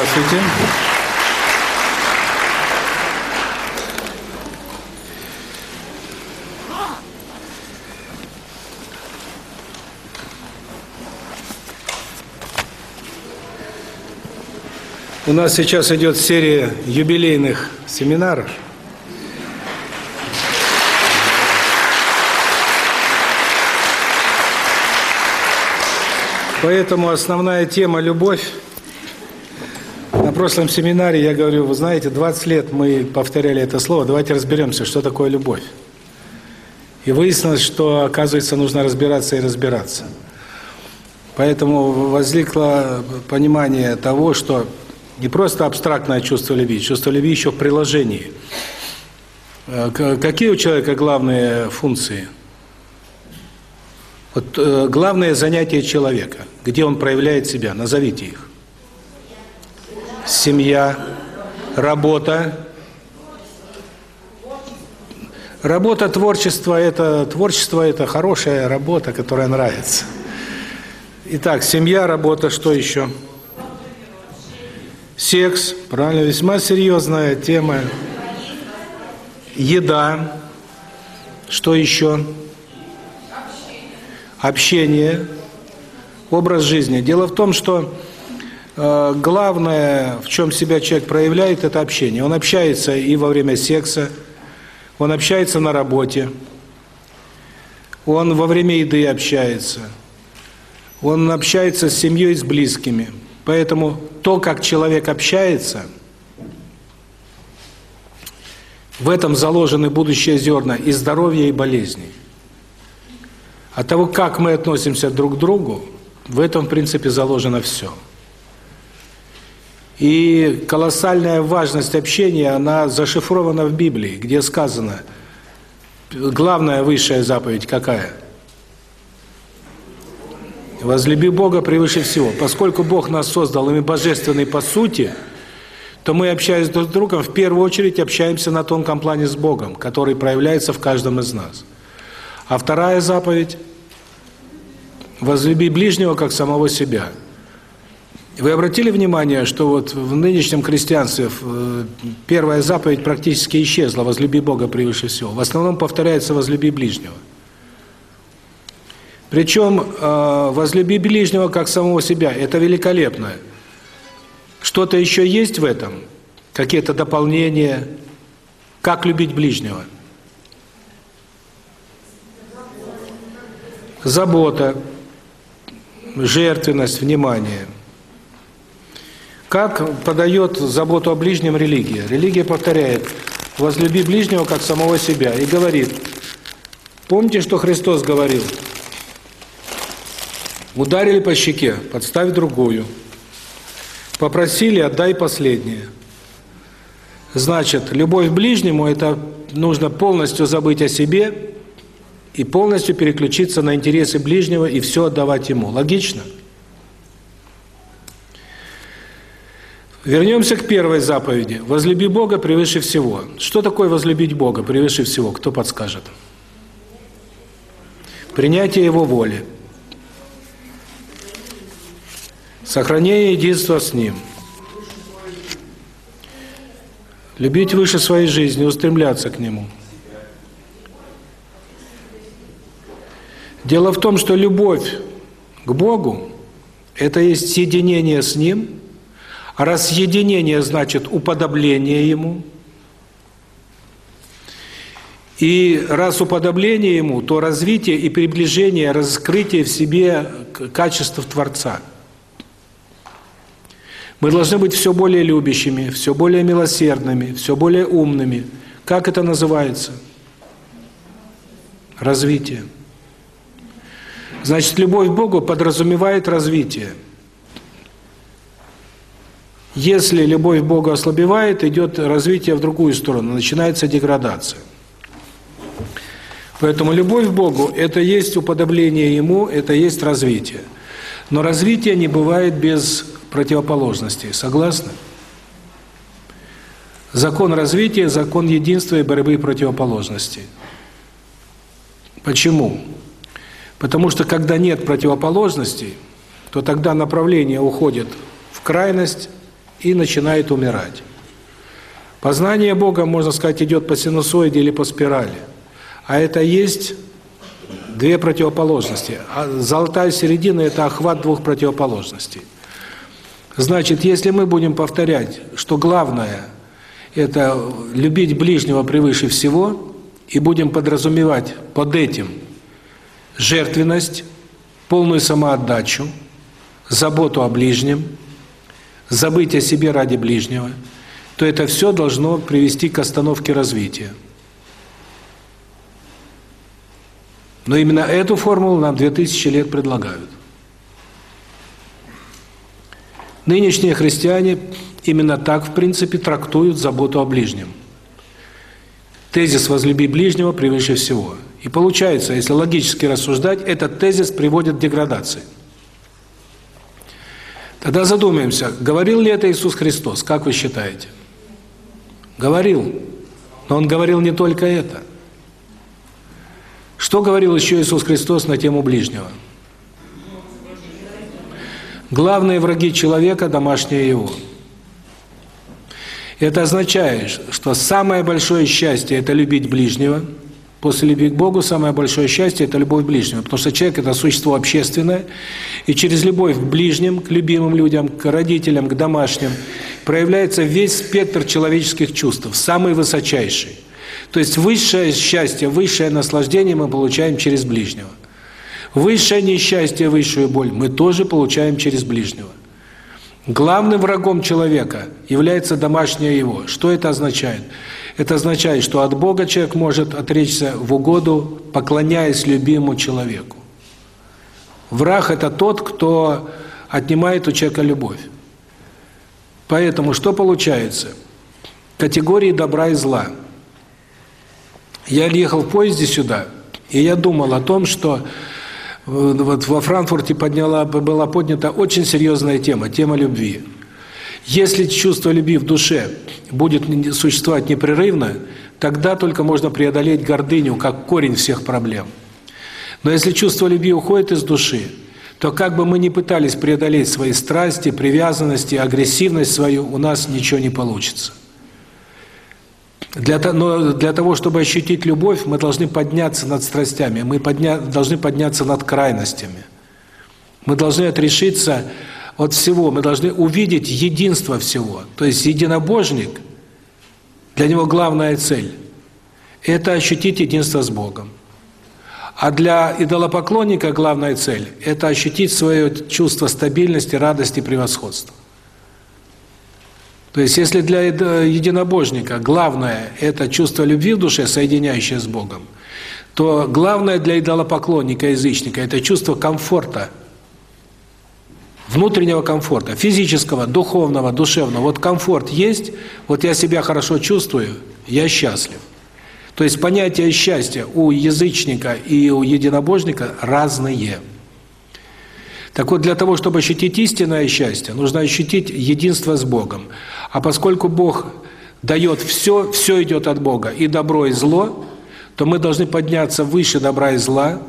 Здравствуйте. У нас сейчас идет серия юбилейных семинаров. Поэтому основная тема – любовь. Прошлом семинаре я говорю, вы знаете, 20 лет мы повторяли это слово, давайте разберемся, что такое любовь. И выяснилось, что, оказывается, нужно разбираться и разбираться. Поэтому возникло понимание того, что не просто абстрактное чувство любви, чувство любви еще в приложении. Какие у человека главные функции – вот э, главное занятие человека, где он проявляет себя, назовите их. Семья, работа. Работа, творчество это творчество это хорошая работа, которая нравится. Итак, семья, работа, что еще? Секс, правильно, весьма серьезная тема. Еда. Что еще? общение, образ жизни. Дело в том, что главное, в чем себя человек проявляет, это общение. Он общается и во время секса, он общается на работе, он во время еды общается, он общается с семьей, с близкими. Поэтому то, как человек общается, в этом заложены будущие зерна и здоровья, и болезней. От того, как мы относимся друг к другу, в этом, в принципе, заложено все. И колоссальная важность общения, она зашифрована в Библии, где сказано, главная высшая заповедь какая? Возлюби Бога превыше всего. Поскольку Бог нас создал, и мы божественны по сути, то мы, общаясь друг с другом, в первую очередь общаемся на тонком плане с Богом, который проявляется в каждом из нас. А вторая заповедь – возлюби ближнего, как самого себя. Вы обратили внимание, что вот в нынешнем христианстве э, первая заповедь практически исчезла – возлюби Бога превыше всего. В основном повторяется «возлюби ближнего». Причем э, возлюби ближнего как самого себя – это великолепно. Что-то еще есть в этом? Какие-то дополнения? Как любить ближнего? – забота, жертвенность, внимание. Как подает заботу о ближнем религия? Религия повторяет «возлюби ближнего, как самого себя» и говорит, помните, что Христос говорил? Ударили по щеке, подставь другую. Попросили, отдай последнее. Значит, любовь к ближнему – это нужно полностью забыть о себе и полностью переключиться на интересы ближнего и все отдавать ему. Логично? Вернемся к первой заповеди. Возлюби Бога превыше всего. Что такое возлюбить Бога превыше всего? Кто подскажет? Принятие Его воли. Сохранение единства с Ним. Любить выше своей жизни, устремляться к Нему. Дело в том, что любовь к Богу – это есть соединение с Ним, раз соединение значит уподобление Ему, и раз уподобление Ему, то развитие и приближение, раскрытие в себе качеств Творца. Мы должны быть все более любящими, все более милосердными, все более умными. Как это называется? Развитие. Значит, любовь к Богу подразумевает развитие. Если любовь к Богу ослабевает, идет развитие в другую сторону, начинается деградация. Поэтому любовь к Богу – это есть уподобление Ему, это есть развитие. Но развитие не бывает без противоположностей. Согласны? Закон развития – закон единства и борьбы противоположностей. Почему? Потому что когда нет противоположностей, то тогда направление уходит в крайность и начинает умирать. Познание Бога, можно сказать, идет по синусоиде или по спирали. А это есть две противоположности. А золотая середина – это охват двух противоположностей. Значит, если мы будем повторять, что главное – это любить ближнего превыше всего, и будем подразумевать под этим жертвенность, полную самоотдачу, заботу о ближнем, забыть о себе ради ближнего, то это все должно привести к остановке развития. Но именно эту формулу нам 2000 лет предлагают. Нынешние христиане именно так, в принципе, трактуют заботу о ближнем. Тезис «возлюби ближнего превыше всего». И получается, если логически рассуждать, этот тезис приводит к деградации. Тогда задумаемся, говорил ли это Иисус Христос, как вы считаете? Говорил. Но Он говорил не только это. Что говорил еще Иисус Христос на тему ближнего? Главные враги человека – домашние его. Это означает, что самое большое счастье – это любить ближнего. После любви к Богу самое большое счастье – это любовь к ближнему. Потому что человек – это существо общественное, и через любовь к ближним, к любимым людям, к родителям, к домашним проявляется весь спектр человеческих чувств, самый высочайший. То есть высшее счастье, высшее наслаждение мы получаем через ближнего. Высшее несчастье, высшую боль мы тоже получаем через ближнего. Главным врагом человека является домашнее его. Что это означает? Это означает, что от Бога человек может отречься в угоду, поклоняясь любимому человеку. Враг – это тот, кто отнимает у человека любовь. Поэтому что получается? Категории добра и зла – я ехал в поезде сюда, и я думал о том, что э, вот во Франкфурте подняла, была поднята очень серьезная тема, тема любви. Если чувство любви в душе будет существовать непрерывно, тогда только можно преодолеть гордыню, как корень всех проблем. Но если чувство любви уходит из души, то как бы мы ни пытались преодолеть свои страсти, привязанности, агрессивность свою, у нас ничего не получится. Для, но для того, чтобы ощутить любовь, мы должны подняться над страстями, мы подня, должны подняться над крайностями. Мы должны отрешиться от всего, мы должны увидеть единство всего. То есть единобожник, для него главная цель – это ощутить единство с Богом. А для идолопоклонника главная цель – это ощутить свое чувство стабильности, радости, превосходства. То есть, если для единобожника главное – это чувство любви в душе, соединяющее с Богом, то главное для идолопоклонника, язычника – это чувство комфорта, внутреннего комфорта, физического, духовного, душевного. Вот комфорт есть, вот я себя хорошо чувствую, я счастлив. То есть понятия счастья у язычника и у единобожника разные. Так вот, для того, чтобы ощутить истинное счастье, нужно ощутить единство с Богом. А поскольку Бог дает все, все идет от Бога, и добро, и зло, то мы должны подняться выше добра и зла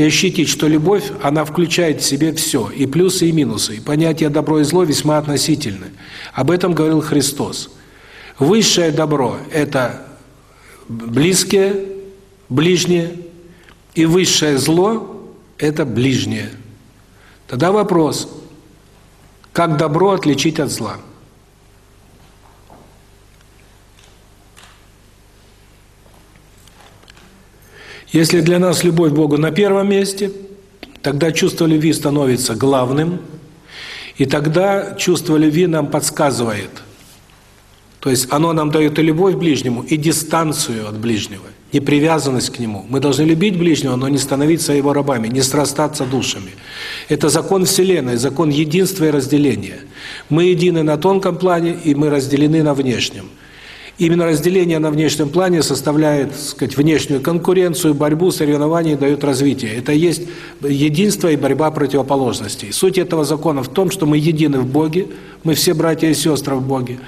и ощутить, что любовь, она включает в себе все, и плюсы, и минусы. И понятие добро и зло весьма относительны. Об этом говорил Христос. Высшее добро – это близкие, ближние, и высшее зло – это ближнее. Тогда вопрос, как добро отличить от зла? Если для нас любовь к Богу на первом месте, тогда чувство любви становится главным, и тогда чувство любви нам подсказывает. То есть оно нам дает и любовь к ближнему, и дистанцию от ближнего, непривязанность к нему. Мы должны любить ближнего, но не становиться его рабами, не срастаться душами. Это закон Вселенной, закон единства и разделения. Мы едины на тонком плане, и мы разделены на внешнем. Именно разделение на внешнем плане составляет, так сказать, внешнюю конкуренцию, борьбу, соревнования и дает развитие. Это есть единство и борьба противоположностей. Суть этого закона в том, что мы едины в Боге, мы все братья и сестры в Боге,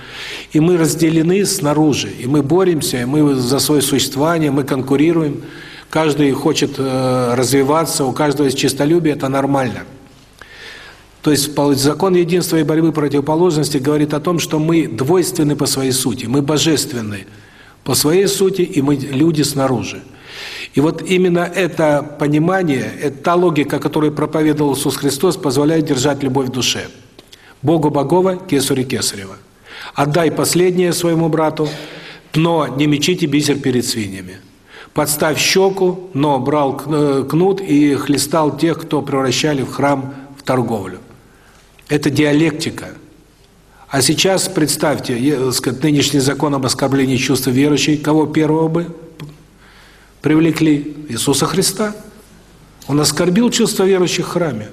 и мы разделены снаружи, и мы боремся, и мы за свое существование, мы конкурируем, каждый хочет э, развиваться, у каждого есть честолюбие, это нормально. То есть закон единства и борьбы противоположности говорит о том, что мы двойственны по своей сути, мы божественны по своей сути, и мы люди снаружи. И вот именно это понимание, это та логика, которую проповедовал Иисус Христос, позволяет держать любовь в душе. Богу Богова, Кесарю Кесарева. Отдай последнее своему брату, но не мечите бисер перед свиньями. Подставь щеку, но брал э, кнут и хлестал тех, кто превращали в храм в торговлю. Это диалектика. А сейчас представьте, сказать, нынешний закон об оскорблении чувств верующих, кого первого бы привлекли? Иисуса Христа. Он оскорбил чувства верующих в храме.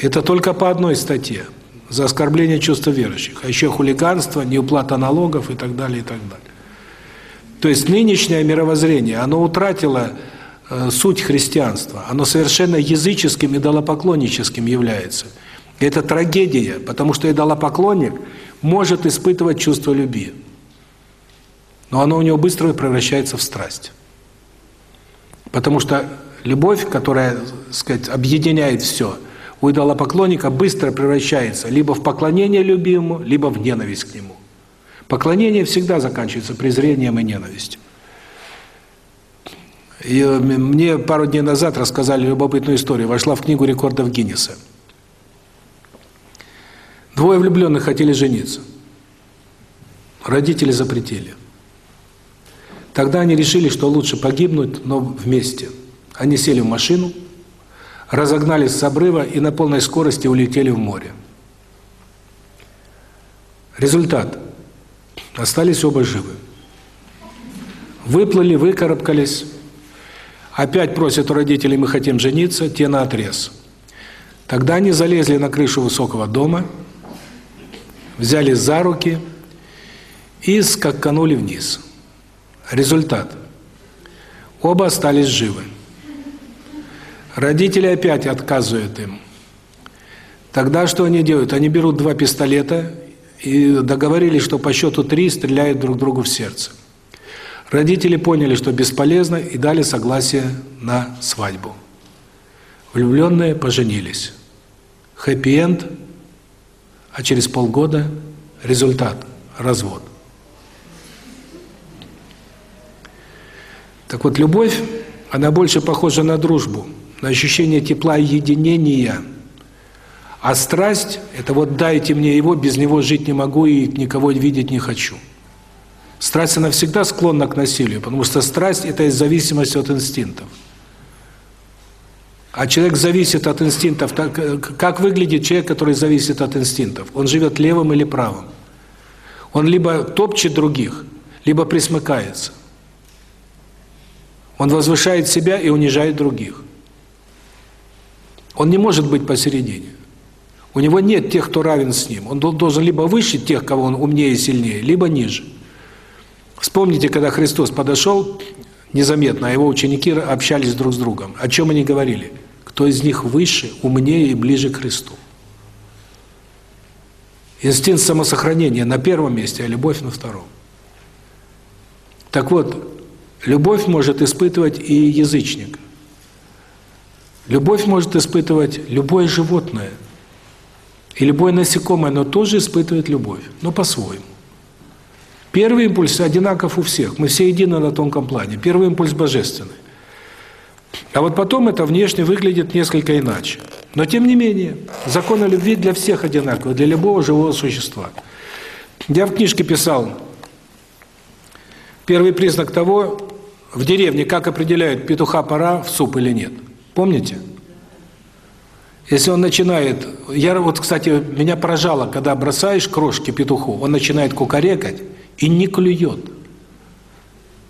Это только по одной статье. За оскорбление чувства верующих. А еще хулиганство, неуплата налогов и так далее, и так далее. То есть нынешнее мировоззрение, оно утратило суть христианства. Оно совершенно языческим, идолопоклонническим является. И это трагедия, потому что идолопоклонник может испытывать чувство любви но оно у него быстро превращается в страсть. Потому что любовь, которая, так сказать, объединяет все, у идолопоклонника быстро превращается либо в поклонение любимому, либо в ненависть к нему. Поклонение всегда заканчивается презрением и ненавистью. И э, мне пару дней назад рассказали любопытную историю. Вошла в книгу рекордов Гиннесса. Двое влюбленных хотели жениться. Родители запретили. Тогда они решили, что лучше погибнуть, но вместе. Они сели в машину, разогнались с обрыва и на полной скорости улетели в море. Результат. Остались оба живы. Выплыли, выкарабкались. Опять просят у родителей, мы хотим жениться, те на отрез. Тогда они залезли на крышу высокого дома, взяли за руки и скаканули вниз. Результат. Оба остались живы. Родители опять отказывают им. Тогда что они делают? Они берут два пистолета и договорились, что по счету три стреляют друг другу в сердце. Родители поняли, что бесполезно, и дали согласие на свадьбу. Влюбленные поженились. Хэппи-энд, а через полгода результат – развод. Так вот, любовь, она больше похожа на дружбу, на ощущение тепла и единения. А страсть – это вот дайте мне его, без него жить не могу и никого видеть не хочу. Страсть, она всегда склонна к насилию, потому что страсть – это из зависимости от инстинктов. А человек зависит от инстинктов. Как выглядит человек, который зависит от инстинктов? Он живет левым или правым. Он либо топчет других, либо присмыкается. Он возвышает себя и унижает других. Он не может быть посередине. У него нет тех, кто равен с ним. Он должен либо выше тех, кого он умнее и сильнее, либо ниже. Вспомните, когда Христос подошел незаметно, а его ученики общались друг с другом. О чем они говорили? Кто из них выше, умнее и ближе к Христу? Инстинкт самосохранения на первом месте, а любовь на втором. Так вот, Любовь может испытывать и язычник. Любовь может испытывать любое животное. И любое насекомое, оно тоже испытывает любовь, но по-своему. Первый импульс одинаков у всех. Мы все едины на тонком плане. Первый импульс божественный. А вот потом это внешне выглядит несколько иначе. Но тем не менее, законы любви для всех одинаковы, для любого живого существа. Я в книжке писал, первый признак того, в деревне как определяют, петуха пора в суп или нет? Помните? Если он начинает... Я вот, кстати, меня поражало, когда бросаешь крошки петуху, он начинает кукарекать и не клюет.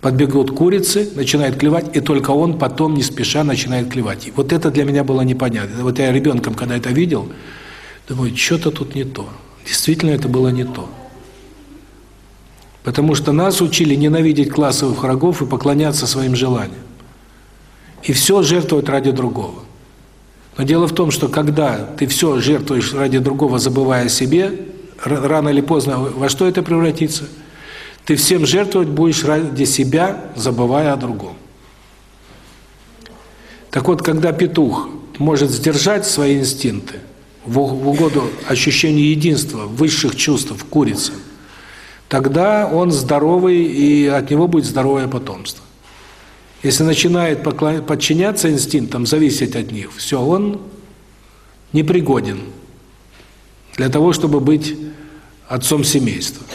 Подбегут курицы, начинает клевать, и только он потом не спеша начинает клевать. И вот это для меня было непонятно. Вот я ребенком, когда это видел, думаю, что-то тут не то. Действительно, это было не то. Потому что нас учили ненавидеть классовых врагов и поклоняться своим желаниям. И все жертвовать ради другого. Но дело в том, что когда ты все жертвуешь ради другого, забывая о себе, рано или поздно во что это превратится? Ты всем жертвовать будешь ради себя, забывая о другом. Так вот, когда петух может сдержать свои инстинкты в угоду ощущению единства, высших чувств в курице, тогда он здоровый, и от него будет здоровое потомство. Если начинает подчиняться инстинктам, зависеть от них, все, он непригоден для того, чтобы быть отцом семейства.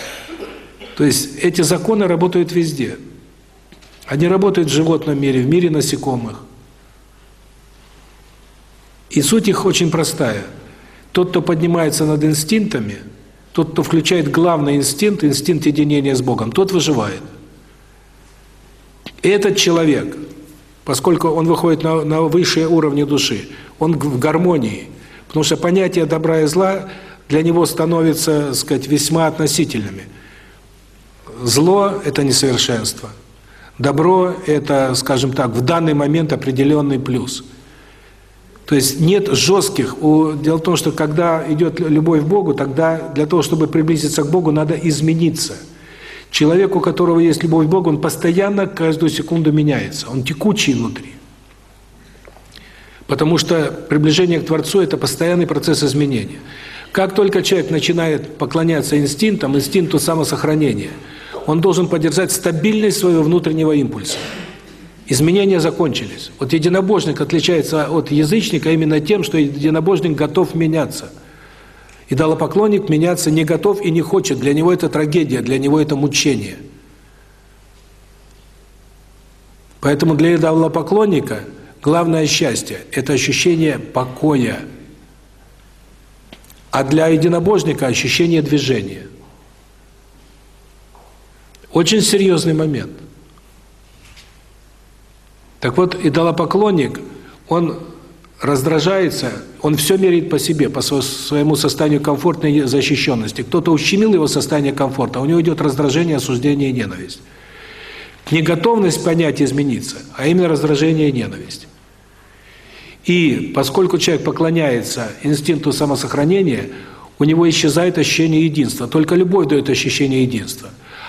То есть эти законы работают везде. Они работают в животном мире, в мире насекомых. И суть их очень простая. Тот, кто поднимается над инстинктами, тот, кто включает главный инстинкт, инстинкт единения с Богом, тот выживает. Этот человек, поскольку он выходит на, на высшие уровни души, он в гармонии, потому что понятие добра и зла для него становится, так сказать, весьма относительными. Зло – это несовершенство. Добро – это, скажем так, в данный момент определенный плюс. То есть нет жестких. Дело в том, что когда идет любовь к Богу, тогда для того, чтобы приблизиться к Богу, надо измениться. Человек, у которого есть любовь к Богу, он постоянно, каждую секунду меняется. Он текучий внутри. Потому что приближение к Творцу – это постоянный процесс изменения. Как только человек начинает поклоняться инстинктам, инстинкту самосохранения, он должен поддержать стабильность своего внутреннего импульса. Изменения закончились. Вот единобожник отличается от язычника именно тем, что единобожник готов меняться. Идолопоклонник меняться не готов и не хочет. Для него это трагедия, для него это мучение. Поэтому для идолопоклонника главное счастье – это ощущение покоя. А для единобожника – ощущение движения. Очень серьезный момент – так вот, идолопоклонник, он раздражается, он все меряет по себе, по своему состоянию комфортной защищенности. Кто-то ущемил его состояние комфорта, у него идет раздражение, осуждение и ненависть. Не готовность понять измениться, а именно раздражение и ненависть. И поскольку человек поклоняется инстинкту самосохранения, у него исчезает ощущение единства. Только любовь дает ощущение единства.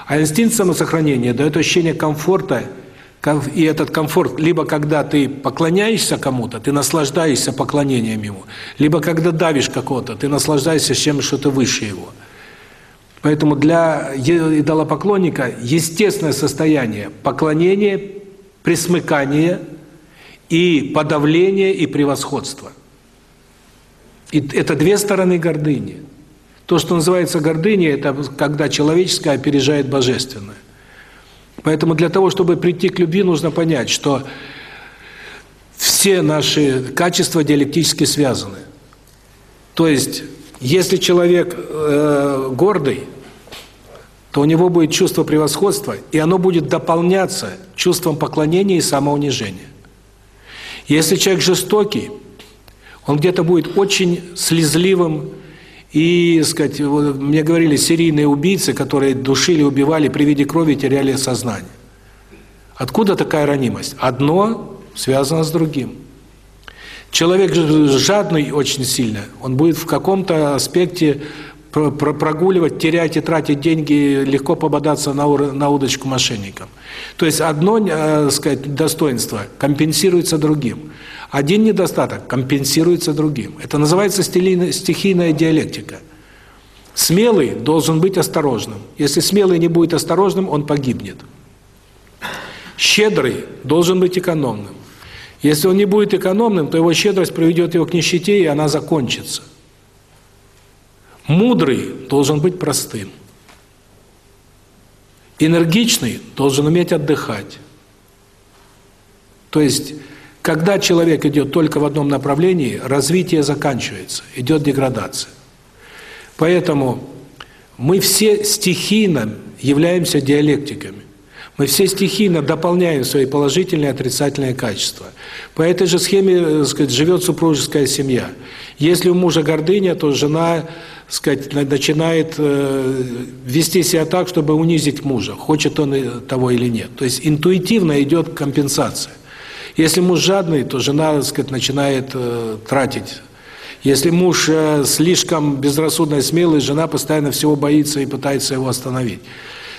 А инстинкт самосохранения дает ощущение комфорта и этот комфорт, либо когда ты поклоняешься кому-то, ты наслаждаешься поклонением ему, либо когда давишь какого-то, ты наслаждаешься чем, что ты выше его. Поэтому для идолопоклонника естественное состояние поклонения, присмыкания и подавления и превосходства. И это две стороны гордыни. То, что называется гордыней, это когда человеческое опережает божественное. Поэтому для того, чтобы прийти к любви, нужно понять, что все наши качества диалектически связаны. То есть, если человек э, гордый, то у него будет чувство превосходства, и оно будет дополняться чувством поклонения и самоунижения. Если человек жестокий, он где-то будет очень слезливым, и, сказать, мне говорили, серийные убийцы, которые душили, убивали, при виде крови теряли сознание. Откуда такая ранимость? Одно связано с другим. Человек жадный очень сильно, он будет в каком-то аспекте прогуливать, терять и тратить деньги, легко попадаться на, удочку мошенникам. То есть одно, э, сказать, достоинство компенсируется другим. Один недостаток компенсируется другим. Это называется стихийная диалектика. Смелый должен быть осторожным. Если смелый не будет осторожным, он погибнет. Щедрый должен быть экономным. Если он не будет экономным, то его щедрость приведет его к нищете, и она закончится. Мудрый должен быть простым. Энергичный должен уметь отдыхать. То есть когда человек идет только в одном направлении, развитие заканчивается, идет деградация. Поэтому мы все стихийно являемся диалектиками. Мы все стихийно дополняем свои положительные и отрицательные качества. По этой же схеме, так сказать, живет супружеская семья. Если у мужа гордыня, то жена, сказать, начинает э, вести себя так, чтобы унизить мужа, хочет он того или нет. То есть интуитивно идет компенсация. Если муж жадный, то жена, сказать, начинает э, тратить. Если муж э, слишком безрассудно смелый, жена постоянно всего боится и пытается его остановить.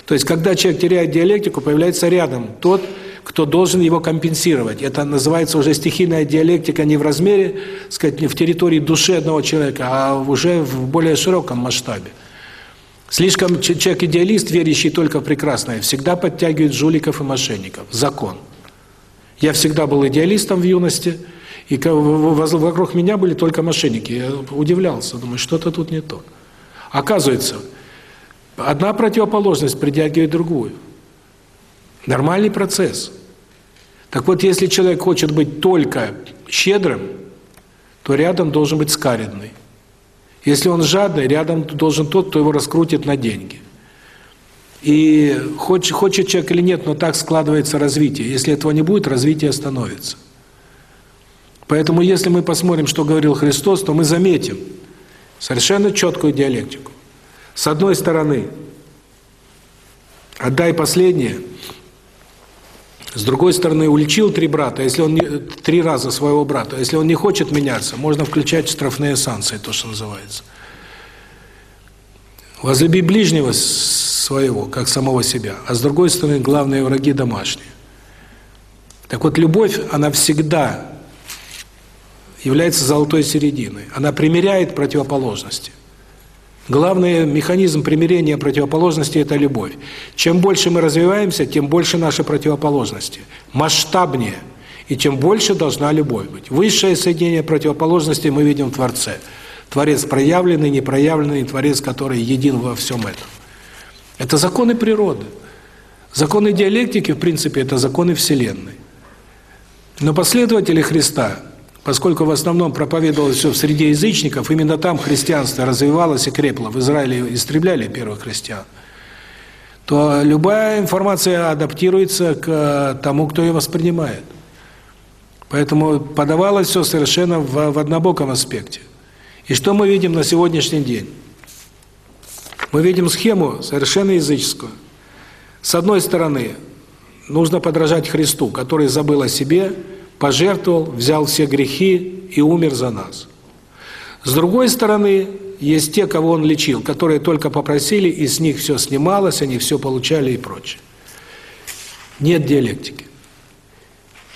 То есть, когда человек теряет диалектику, появляется рядом тот, кто должен его компенсировать. Это называется уже стихийная диалектика не в размере, сказать, не в территории души одного человека, а уже в более широком масштабе. Слишком человек-идеалист, верящий только в прекрасное, всегда подтягивает жуликов и мошенников. Закон. Я всегда был идеалистом в юности, и вокруг меня были только мошенники. Я удивлялся, думаю, что-то тут не то. Оказывается, одна противоположность притягивает другую. Нормальный процесс. Так вот, если человек хочет быть только щедрым, то рядом должен быть скаридный. Если он жадный, рядом должен тот, кто его раскрутит на деньги. И хочет, хочет человек или нет, но так складывается развитие. Если этого не будет, развитие остановится. Поэтому если мы посмотрим, что говорил Христос, то мы заметим совершенно четкую диалектику. С одной стороны, отдай последнее, с другой стороны, уличил три брата, если он не, три раза своего брата, если он не хочет меняться, можно включать штрафные санкции, то, что называется. Возлюби ближнего своего, как самого себя, а с другой стороны, главные враги домашние. Так вот, любовь, она всегда является золотой серединой. Она примиряет противоположности. Главный механизм примирения противоположности – это любовь. Чем больше мы развиваемся, тем больше наши противоположности. Масштабнее. И тем больше должна любовь быть. Высшее соединение противоположностей мы видим в Творце. Творец проявленный, непроявленный, Творец, который един во всем этом. Это законы природы. Законы диалектики, в принципе, это законы Вселенной. Но последователи Христа поскольку в основном проповедовалось все в среде язычников, именно там христианство развивалось и крепло, в Израиле истребляли первых христиан, то любая информация адаптируется к тому, кто ее воспринимает. Поэтому подавалось все совершенно в, в однобоком аспекте. И что мы видим на сегодняшний день? Мы видим схему совершенно языческую. С одной стороны, нужно подражать Христу, который забыл о себе, пожертвовал, взял все грехи и умер за нас. С другой стороны, есть те, кого он лечил, которые только попросили, и с них все снималось, они все получали и прочее. Нет диалектики.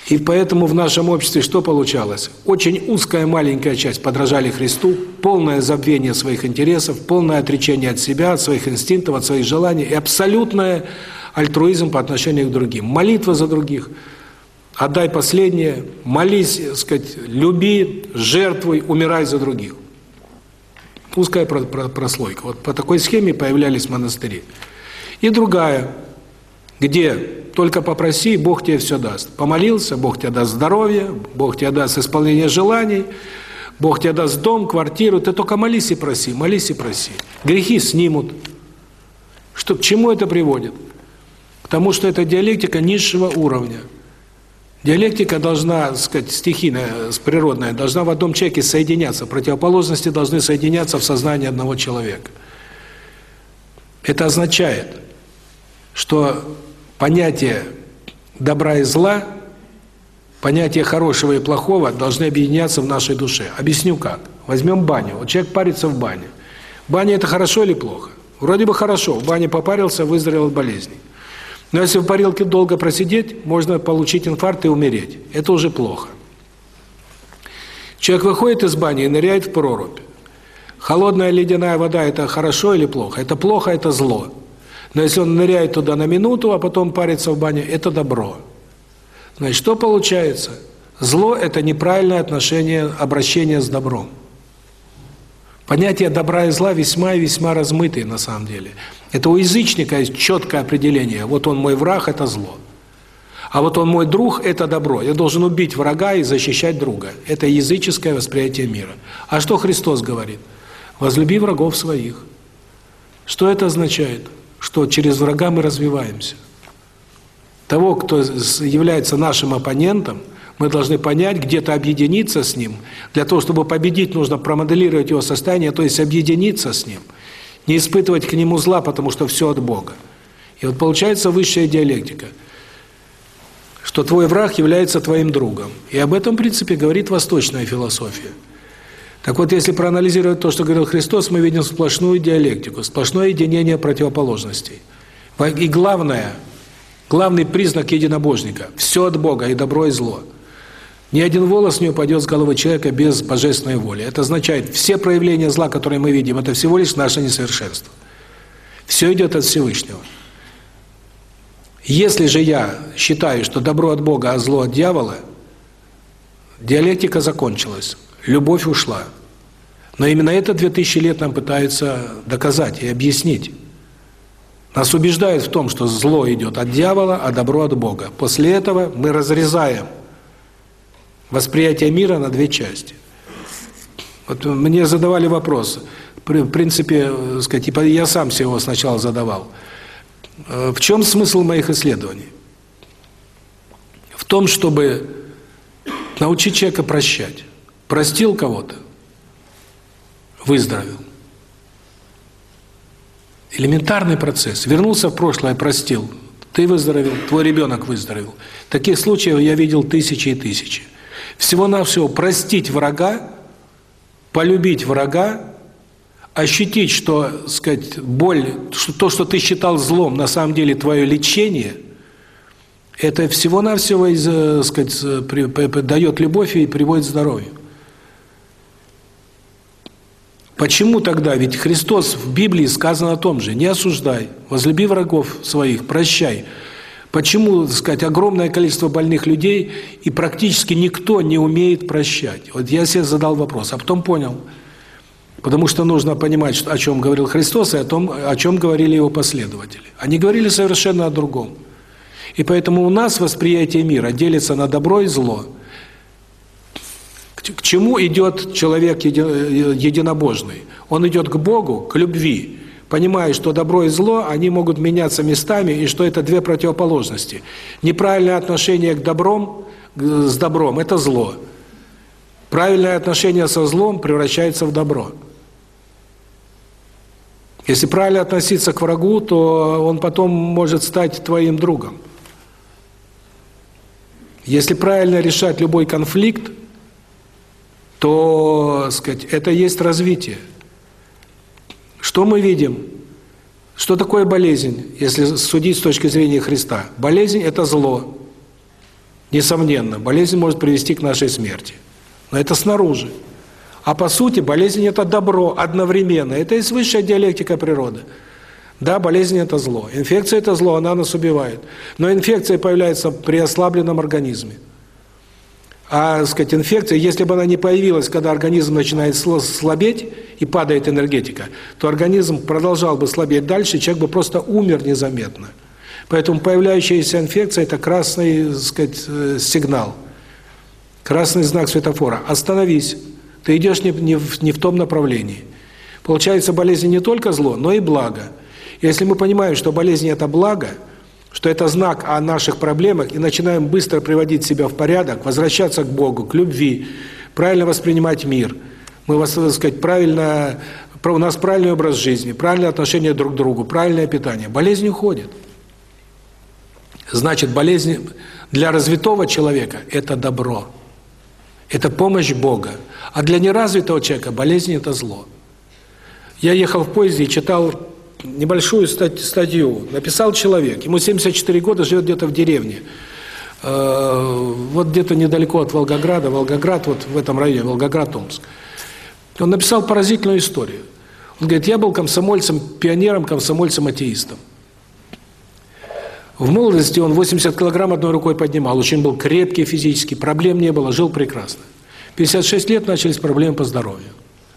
И поэтому в нашем обществе что получалось? Очень узкая маленькая часть подражали Христу, полное забвение своих интересов, полное отречение от себя, от своих инстинктов, от своих желаний и абсолютное альтруизм по отношению к другим. Молитва за других – Отдай последнее, молись, сказать, люби, жертвуй, умирай за других. Узкая прослойка. Вот по такой схеме появлялись монастыри. И другая, где только попроси, Бог тебе все даст. Помолился, Бог тебе даст здоровье, Бог тебе даст исполнение желаний, Бог тебе даст дом, квартиру, ты только молись и проси, молись и проси. Грехи снимут. Что, к чему это приводит? К тому, что это диалектика низшего уровня. Диалектика должна, сказать, стихийная, природная, должна в одном человеке соединяться. Противоположности должны соединяться в сознании одного человека. Это означает, что понятие добра и зла, понятие хорошего и плохого должны объединяться в нашей душе. Объясню как. Возьмем баню. Вот человек парится в бане. Баня – это хорошо или плохо? Вроде бы хорошо. В бане попарился, выздоровел от болезней. Но если в парилке долго просидеть, можно получить инфаркт и умереть. Это уже плохо. Человек выходит из бани и ныряет в прорубь. Холодная ледяная вода – это хорошо или плохо? Это плохо, это зло. Но если он ныряет туда на минуту, а потом парится в бане – это добро. Значит, что получается? Зло – это неправильное отношение, обращение с добром. Понятие добра и зла весьма и весьма размытые на самом деле. Это у язычника есть четкое определение. Вот он мой враг – это зло. А вот он мой друг – это добро. Я должен убить врага и защищать друга. Это языческое восприятие мира. А что Христос говорит? Возлюби врагов своих. Что это означает? Что через врага мы развиваемся. Того, кто является нашим оппонентом – мы должны понять, где-то объединиться с ним. Для того, чтобы победить, нужно промоделировать его состояние, то есть объединиться с ним. Не испытывать к нему зла, потому что все от Бога. И вот получается высшая диалектика, что твой враг является твоим другом. И об этом, в принципе, говорит восточная философия. Так вот, если проанализировать то, что говорил Христос, мы видим сплошную диалектику, сплошное единение противоположностей. И главное, Главный признак единобожника – все от Бога, и добро, и зло. Ни один волос не упадет с головы человека без божественной воли. Это означает, все проявления зла, которые мы видим, это всего лишь наше несовершенство. Все идет от Всевышнего. Если же я считаю, что добро от Бога, а зло от дьявола, диалектика закончилась, любовь ушла. Но именно это 2000 лет нам пытаются доказать и объяснить. Нас убеждают в том, что зло идет от дьявола, а добро от Бога. После этого мы разрезаем восприятие мира на две части. Вот мне задавали вопрос, в принципе, сказать, типа я сам себе его сначала задавал. Э, в чем смысл моих исследований? В том, чтобы научить человека прощать. Простил кого-то, выздоровел. Элементарный процесс. Вернулся в прошлое, простил. Ты выздоровел, твой ребенок выздоровел. Таких случаев я видел тысячи и тысячи. Всего-навсего простить врага, полюбить врага, ощутить, что, сказать, боль, что то, что ты считал злом, на самом деле твое лечение, это всего-навсего, э, сказать, дает любовь и приводит к здоровью. Почему тогда? Ведь Христос в Библии сказано о том же: "Не осуждай, возлюби врагов своих, прощай". Почему, так сказать, огромное количество больных людей и практически никто не умеет прощать? Вот я себе задал вопрос, а потом понял. Потому что нужно понимать, о чем говорил Христос и о том, о чем говорили его последователи. Они говорили совершенно о другом. И поэтому у нас восприятие мира делится на добро и зло. К чему идет человек единобожный? Он идет к Богу, к любви, понимая, что добро и зло, они могут меняться местами, и что это две противоположности. Неправильное отношение к добром, с добром – это зло. Правильное отношение со злом превращается в добро. Если правильно относиться к врагу, то он потом может стать твоим другом. Если правильно решать любой конфликт, то, сказать, это есть развитие. Что мы видим? Что такое болезнь, если судить с точки зрения Христа? Болезнь – это зло. Несомненно, болезнь может привести к нашей смерти. Но это снаружи. А по сути, болезнь – это добро одновременно. Это есть высшая диалектика природы. Да, болезнь – это зло. Инфекция – это зло, она нас убивает. Но инфекция появляется при ослабленном организме. А, сказать, инфекция, если бы она не появилась, когда организм начинает слабеть и падает энергетика, то организм продолжал бы слабеть дальше, человек бы просто умер незаметно. Поэтому появляющаяся инфекция – это красный, сказать, э, сигнал, красный знак светофора. Остановись, ты идешь не, не, в, не в том направлении. Получается, болезнь не только зло, но и благо. Если мы понимаем, что болезнь – это благо – что это знак о наших проблемах, и начинаем быстро приводить себя в порядок, возвращаться к Богу, к любви, правильно воспринимать мир. Мы, так сказать, правильно, у нас правильный образ жизни, правильное отношение друг к другу, правильное питание. Болезнь уходит. Значит, болезнь для развитого человека – это добро. Это помощь Бога. А для неразвитого человека болезнь – это зло. Я ехал в поезде и читал небольшую статью написал человек, ему 74 года, живет где-то в деревне, э, вот где-то недалеко от Волгограда, Волгоград, вот в этом районе, Волгоград-Омск. Он написал поразительную историю. Он говорит, я был комсомольцем, пионером, комсомольцем, атеистом. В молодости он 80 килограмм одной рукой поднимал, очень был крепкий физически, проблем не было, жил прекрасно. 56 лет начались проблемы по здоровью.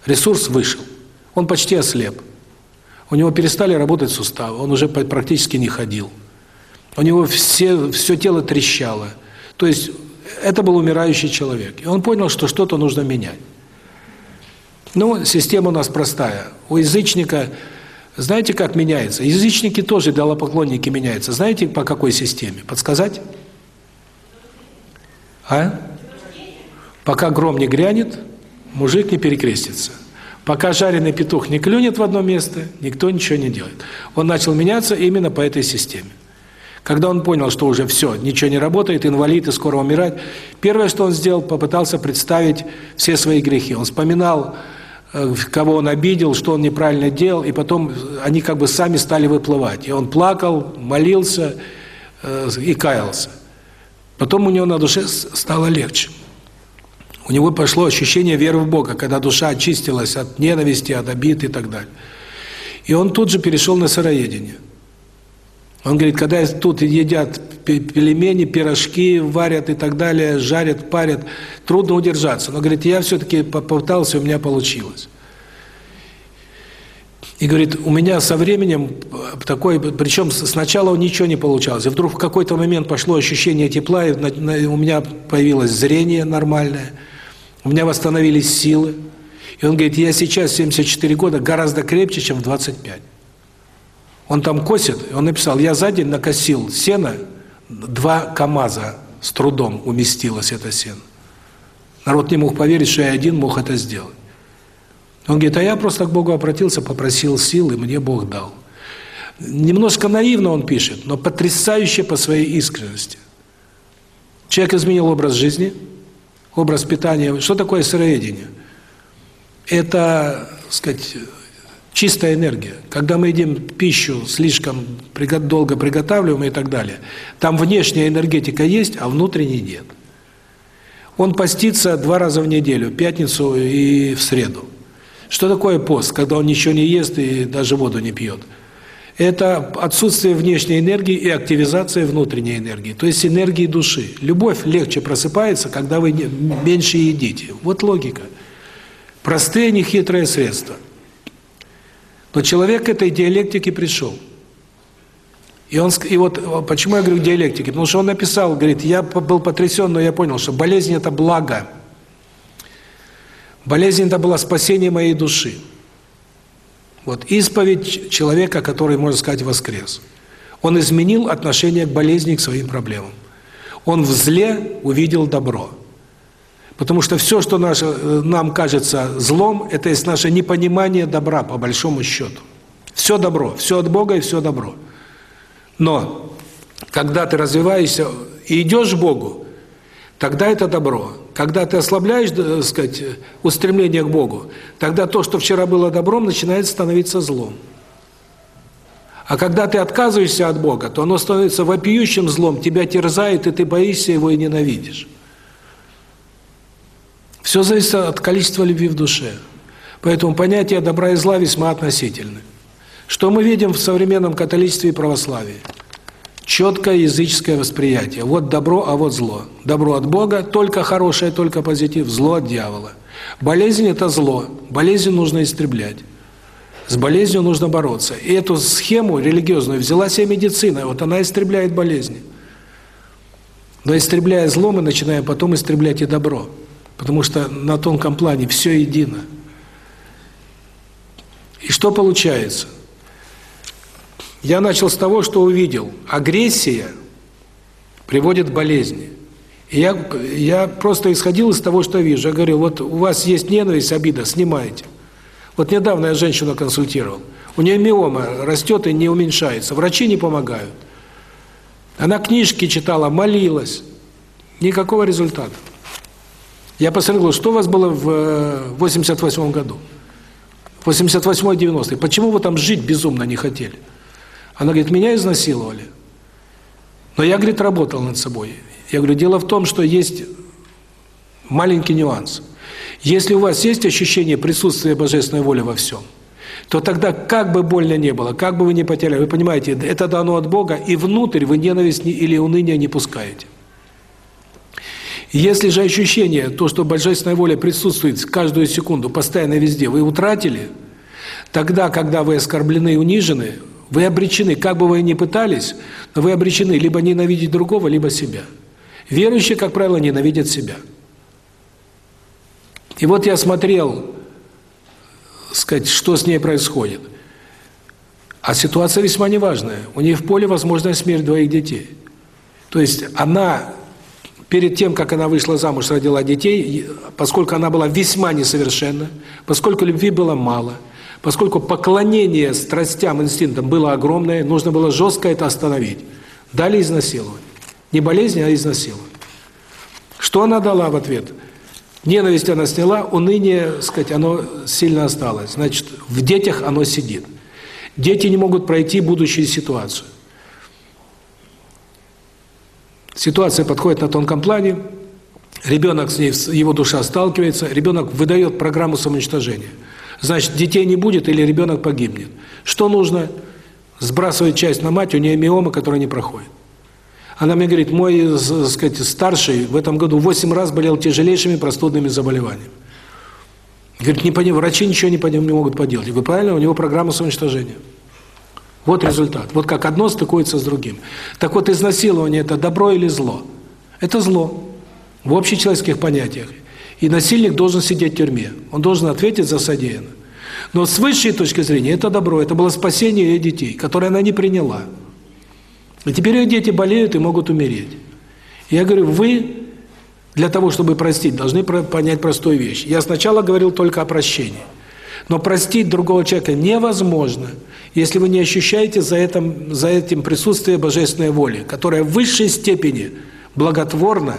Ресурс вышел. Он почти ослеп. У него перестали работать суставы, он уже практически не ходил. У него все, все тело трещало. То есть это был умирающий человек. И он понял, что что-то нужно менять. Ну, система у нас простая. У язычника, знаете, как меняется? Язычники тоже, идолопоклонники меняются. Знаете, по какой системе? Подсказать? А? Пока гром не грянет, мужик не перекрестится. Пока жареный петух не клюнет в одно место, никто ничего не делает. Он начал меняться именно по этой системе. Когда он понял, что уже все, ничего не работает, инвалид и скоро умирать, первое, что он сделал, попытался представить все свои грехи. Он вспоминал, э, кого он обидел, что он неправильно делал, и потом они как бы сами стали выплывать. И он плакал, молился, э, и каялся. Потом у него на душе стало легче. У него пошло ощущение веры в Бога, когда душа очистилась от ненависти, от обид и так далее. И он тут же перешел на сыроедение. Он говорит, когда тут едят пельмени, пирожки, варят и так далее, жарят, парят, трудно удержаться. Но, говорит, я все-таки попытался, у меня получилось. И говорит, у меня со временем такой, причем сначала ничего не получалось, и вдруг в какой-то момент пошло ощущение тепла, и у меня появилось зрение нормальное, у меня восстановились силы. И он говорит, я сейчас 74 года гораздо крепче, чем в 25. Он там косит, он написал, я за день накосил сено, два КАМАЗа с трудом уместилось это сено. Народ не мог поверить, что я один мог это сделать. Он говорит, а я просто к Богу обратился, попросил сил, и мне Бог дал. Немножко наивно он пишет, но потрясающе по своей искренности. Человек изменил образ жизни, образ питания. Что такое сыроедение? Это, сказать, чистая энергия. Когда мы едим пищу слишком долго приготавливаем и так далее, там внешняя энергетика есть, а внутренней нет. Он постится два раза в неделю, пятницу и в среду. Что такое пост, когда он ничего не ест и даже воду не пьет? Это отсутствие внешней энергии и активизация внутренней энергии, то есть энергии души. Любовь легче просыпается, когда вы меньше едите. Вот логика. Простые, нехитрые средства. Но человек к этой диалектике пришел. И он и вот почему я говорю диалектики? Потому что он написал, говорит, я был потрясен, но я понял, что болезнь это благо. Болезнь это было спасение моей души. Вот исповедь человека, который, можно сказать, воскрес. Он изменил отношение к болезни, к своим проблемам. Он в зле увидел добро. Потому что все, что наше, э, нам кажется злом, это есть наше непонимание добра, по большому счету. Все добро, все от Бога и все добро. Но, когда ты развиваешься и идешь к Богу, тогда это добро. Когда ты ослабляешь, так э, сказать, устремление к Богу, тогда то, что вчера было добром, начинает становиться злом. А когда ты отказываешься от Бога, то оно становится вопиющим злом, тебя терзает, и ты боишься его и ненавидишь. Все зависит от количества любви в душе. Поэтому понятие добра и зла весьма относительны. Что мы видим в современном католичестве и православии? Четкое языческое восприятие. Вот добро, а вот зло. Добро от Бога, только хорошее, только позитив, зло от дьявола. Болезнь – это зло, болезнь нужно истреблять. С болезнью нужно бороться. И эту схему религиозную взяла себе медицина, вот она истребляет болезни. Но истребляя зло, мы начинаем потом истреблять и добро. Потому что на тонком плане все едино. И что получается? Я начал с того, что увидел. Агрессия приводит к болезни. И я, я просто исходил из того, что вижу. Я говорю, вот у вас есть ненависть, обида, снимайте. Вот недавно я женщину консультировал. У нее миома растет и не уменьшается. Врачи не помогают. Она книжки читала, молилась. Никакого результата. Я посмотрел, что у вас было в 88 э, году? 88-90. Почему вы там жить безумно не хотели? Она говорит, меня изнасиловали. Но я, говорит, работал над собой. Я говорю, дело в том, что есть маленький нюанс. Если у вас есть ощущение присутствия божественной воли во всем, то тогда, как бы больно не было, как бы вы не потеряли, вы понимаете, это дано от Бога, и внутрь вы ненависть или уныние не пускаете. Если же ощущение, то, что божественная воля присутствует каждую секунду, постоянно везде, вы утратили, тогда, когда вы оскорблены и унижены, вы обречены, как бы вы ни пытались, но вы обречены либо ненавидеть другого, либо себя. Верующие, как правило, ненавидят себя. И вот я смотрел, сказать, что с ней происходит. А ситуация весьма неважная. У нее в поле возможная смерть двоих детей. То есть она перед тем, как она вышла замуж, родила детей, поскольку она была весьма несовершенна, поскольку любви было мало – Поскольку поклонение страстям, инстинктам было огромное, нужно было жестко это остановить. Дали изнасиловать. Не болезнь, а изнасиловать. Что она дала в ответ? Ненависть она сняла, уныние, сказать, оно сильно осталось. Значит, в детях оно сидит. Дети не могут пройти будущую ситуацию. Ситуация подходит на тонком плане, ребенок с ней, его душа сталкивается, ребенок выдает программу самоуничтожения. Значит, детей не будет или ребенок погибнет. Что нужно? Сбрасывать часть на мать, у нее миома, которая не проходит. Она мне говорит, мой, так сказать, старший в этом году 8 раз болел тяжелейшими простудными заболеваниями. Говорит, не понял, врачи ничего не, понял, не могут поделать. Я говорю, правильно, у него программа самоуничтожения. Вот результат. Вот как одно стыкуется с другим. Так вот, изнасилование – это добро или зло? Это зло. В общечеловеческих понятиях. И насильник должен сидеть в тюрьме. Он должен ответить за содеянное. Но с высшей точки зрения это добро. Это было спасение ее детей, которое она не приняла. И теперь ее дети болеют и могут умереть. Я говорю, вы для того, чтобы простить, должны понять простую вещь. Я сначала говорил только о прощении. Но простить другого человека невозможно, если вы не ощущаете за этим, за этим присутствие божественной воли, которая в высшей степени благотворна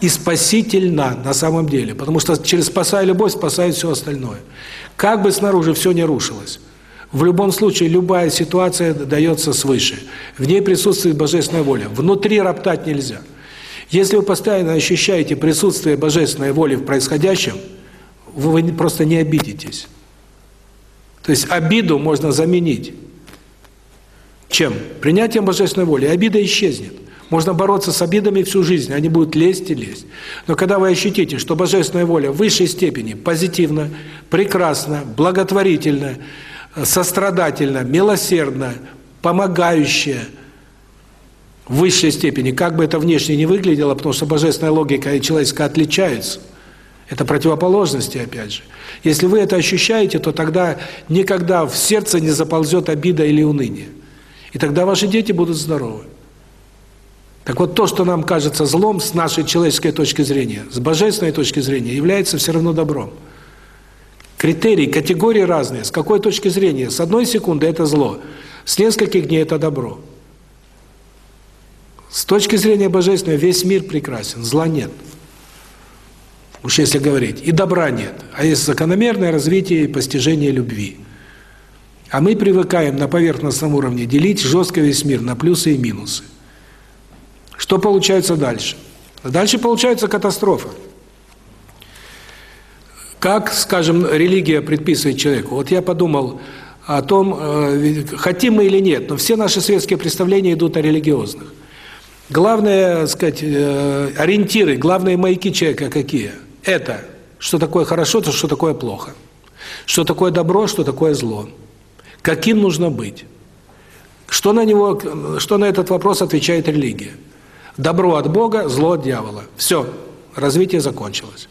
и спасительна на самом деле. Потому что через спасая любовь спасает все остальное. Как бы снаружи все не рушилось. В любом случае, любая ситуация дается свыше. В ней присутствует божественная воля. Внутри роптать нельзя. Если вы постоянно ощущаете присутствие божественной воли в происходящем, вы просто не обидитесь. То есть обиду можно заменить чем? Принятием божественной воли. Обида исчезнет. Можно бороться с обидами всю жизнь, они будут лезть и лезть. Но когда вы ощутите, что божественная воля в высшей степени позитивна, прекрасна, благотворительна, сострадательна, милосердна, помогающая – в высшей степени, как бы это внешне не выглядело, потому что божественная логика и человеческая отличаются. Это противоположности, опять же. Если вы это ощущаете, то тогда никогда в сердце не заползет обида или уныние. И тогда ваши дети будут здоровы. Так вот, то, что нам кажется злом с нашей человеческой точки зрения, с божественной точки зрения, является все равно добром. Критерии, категории разные. С какой точки зрения? С одной секунды это зло, с нескольких дней это добро. С точки зрения божественной весь мир прекрасен, зла нет. Уж если говорить. И добра нет. А есть закономерное развитие и постижение любви. А мы привыкаем на поверхностном уровне делить жестко весь мир на плюсы и минусы. Что получается дальше? Дальше получается катастрофа. Как, скажем, религия предписывает человеку? Вот я подумал о том, э, хотим мы или нет, но все наши светские представления идут о религиозных. Главные, сказать, э, ориентиры, главные маяки человека какие? Это что такое хорошо, то что такое плохо. Что такое добро, что такое зло. Каким нужно быть? Что на него, что на этот вопрос отвечает религия? Добро от Бога, зло от дьявола. Все, развитие закончилось.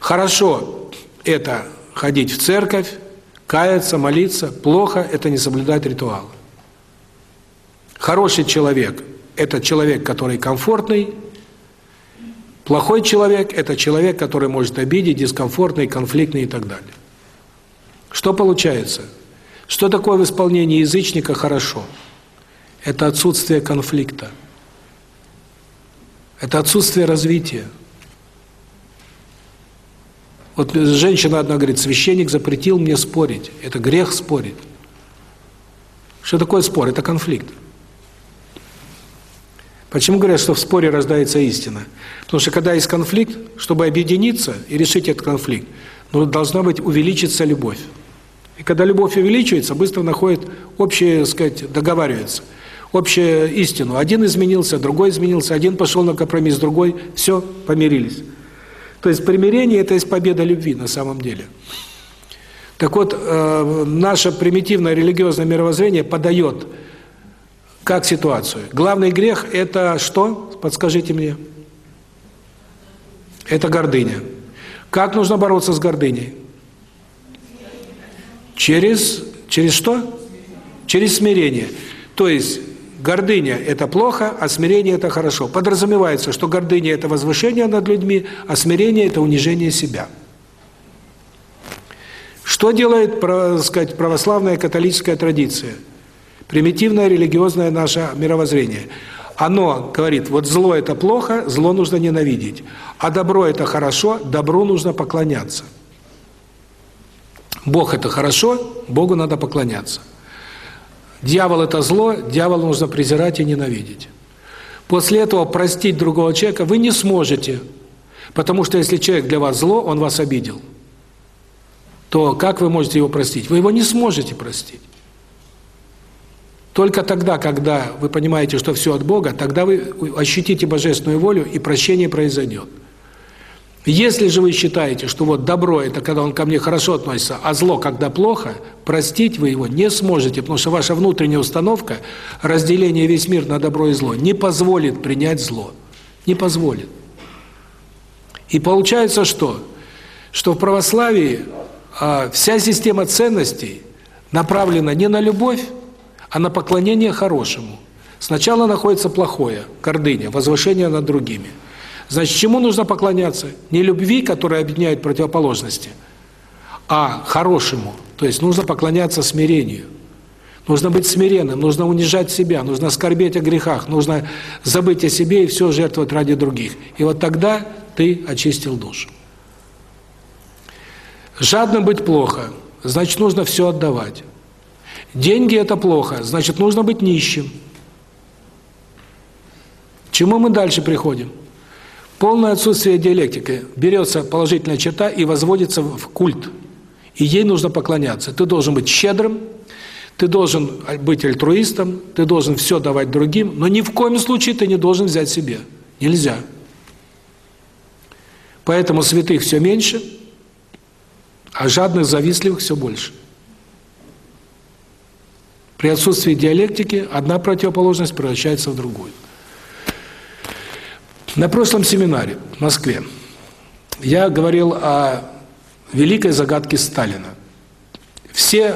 Хорошо это ходить в церковь, каяться, молиться, плохо это не соблюдать ритуалы. Хороший человек это человек, который комфортный. Плохой человек – это человек, который может обидеть, дискомфортный, конфликтный и так далее. Что получается? Что такое в исполнении язычника хорошо? Это отсутствие конфликта. Это отсутствие развития. Вот женщина одна говорит, священник запретил мне спорить. Это грех спорить. Что такое спор? Это конфликт. Почему говорят, что в споре рождается истина? Потому что когда есть конфликт, чтобы объединиться и решить этот конфликт, ну, должна быть увеличиться любовь. И когда любовь увеличивается, быстро находит общее, так сказать, договаривается, общую истину. Один изменился, другой изменился, один пошел на компромисс, другой, все, помирились. То есть примирение – это есть победа любви на самом деле. Так вот, э, наше примитивное религиозное мировоззрение подает как ситуацию? Главный грех – это что? Подскажите мне. Это гордыня. Как нужно бороться с гордыней? Через, через что? Через смирение. То есть, гордыня – это плохо, а смирение – это хорошо. Подразумевается, что гордыня – это возвышение над людьми, а смирение – это унижение себя. Что делает, сказать, православная католическая традиция – примитивное религиозное наше мировоззрение. Оно говорит, вот зло – это плохо, зло нужно ненавидеть, а добро – это хорошо, добру нужно поклоняться. Бог – это хорошо, Богу надо поклоняться. Дьявол – это зло, дьявола нужно презирать и ненавидеть. После этого простить другого человека вы не сможете. Потому что если человек для вас зло, он вас обидел. То как вы можете его простить? Вы его не сможете простить. Только тогда, когда вы понимаете, что все от Бога, тогда вы ощутите божественную волю, и прощение произойдет. Если же вы считаете, что вот добро – это когда он ко мне хорошо относится, а зло – когда плохо, простить вы его не сможете, потому что ваша внутренняя установка, разделение весь мир на добро и зло, не позволит принять зло. Не позволит. И получается что? Что в православии а, вся система ценностей направлена не на любовь, а на поклонение хорошему. Сначала находится плохое, гордыня, возвышение над другими – Значит, чему нужно поклоняться? Не любви, которая объединяет противоположности, а хорошему. То есть нужно поклоняться смирению. Нужно быть смиренным, нужно унижать себя, нужно скорбеть о грехах, нужно забыть о себе и все жертвовать ради других. И вот тогда ты очистил душу. Жадным быть плохо, значит, нужно все отдавать. Деньги – это плохо, значит, нужно быть нищим. чему мы дальше приходим? Полное отсутствие диалектики. Берется положительная черта и возводится в культ. И ей нужно поклоняться. Ты должен быть щедрым, ты должен быть альтруистом, ты должен все давать другим, но ни в коем случае ты не должен взять себе. Нельзя. Поэтому святых все меньше, а жадных, завистливых все больше. При отсутствии диалектики одна противоположность превращается в другую. На прошлом семинаре в Москве я говорил о великой загадке Сталина. Все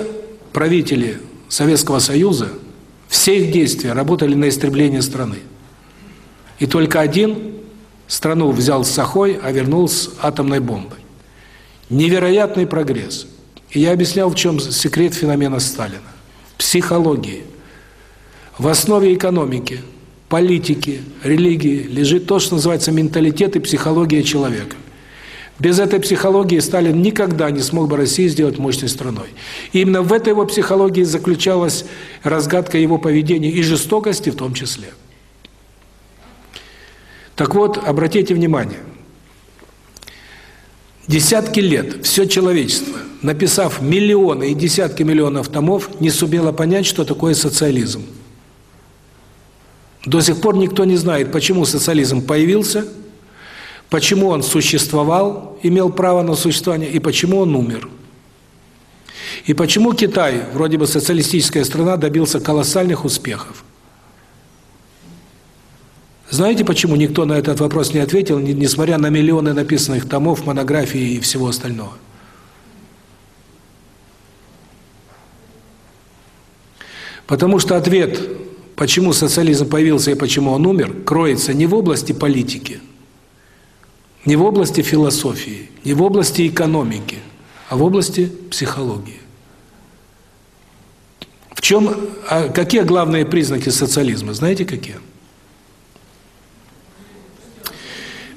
правители Советского Союза, все их действия работали на истребление страны. И только один страну взял с сахой, а вернул с атомной бомбой. Невероятный прогресс. И я объяснял, в чем секрет феномена Сталина. В психологии. В основе экономики – политики, религии лежит то, что называется менталитет и психология человека. Без этой психологии Сталин никогда не смог бы Россию сделать мощной страной. И именно в этой его психологии заключалась разгадка его поведения и жестокости в том числе. Так вот, обратите внимание, десятки лет все человечество, написав миллионы и десятки миллионов томов, не сумело понять, что такое социализм. До сих пор никто не знает, почему социализм появился, почему он существовал, имел право на существование, и почему он умер. И почему Китай, вроде бы социалистическая страна, добился колоссальных успехов. Знаете, почему никто на этот вопрос не ответил, несмотря на миллионы написанных томов, монографий и всего остального? Потому что ответ почему социализм появился и почему он умер, кроется не в области политики, не в области философии, не в области экономики, а в области психологии. В чем, а какие главные признаки социализма? Знаете, какие?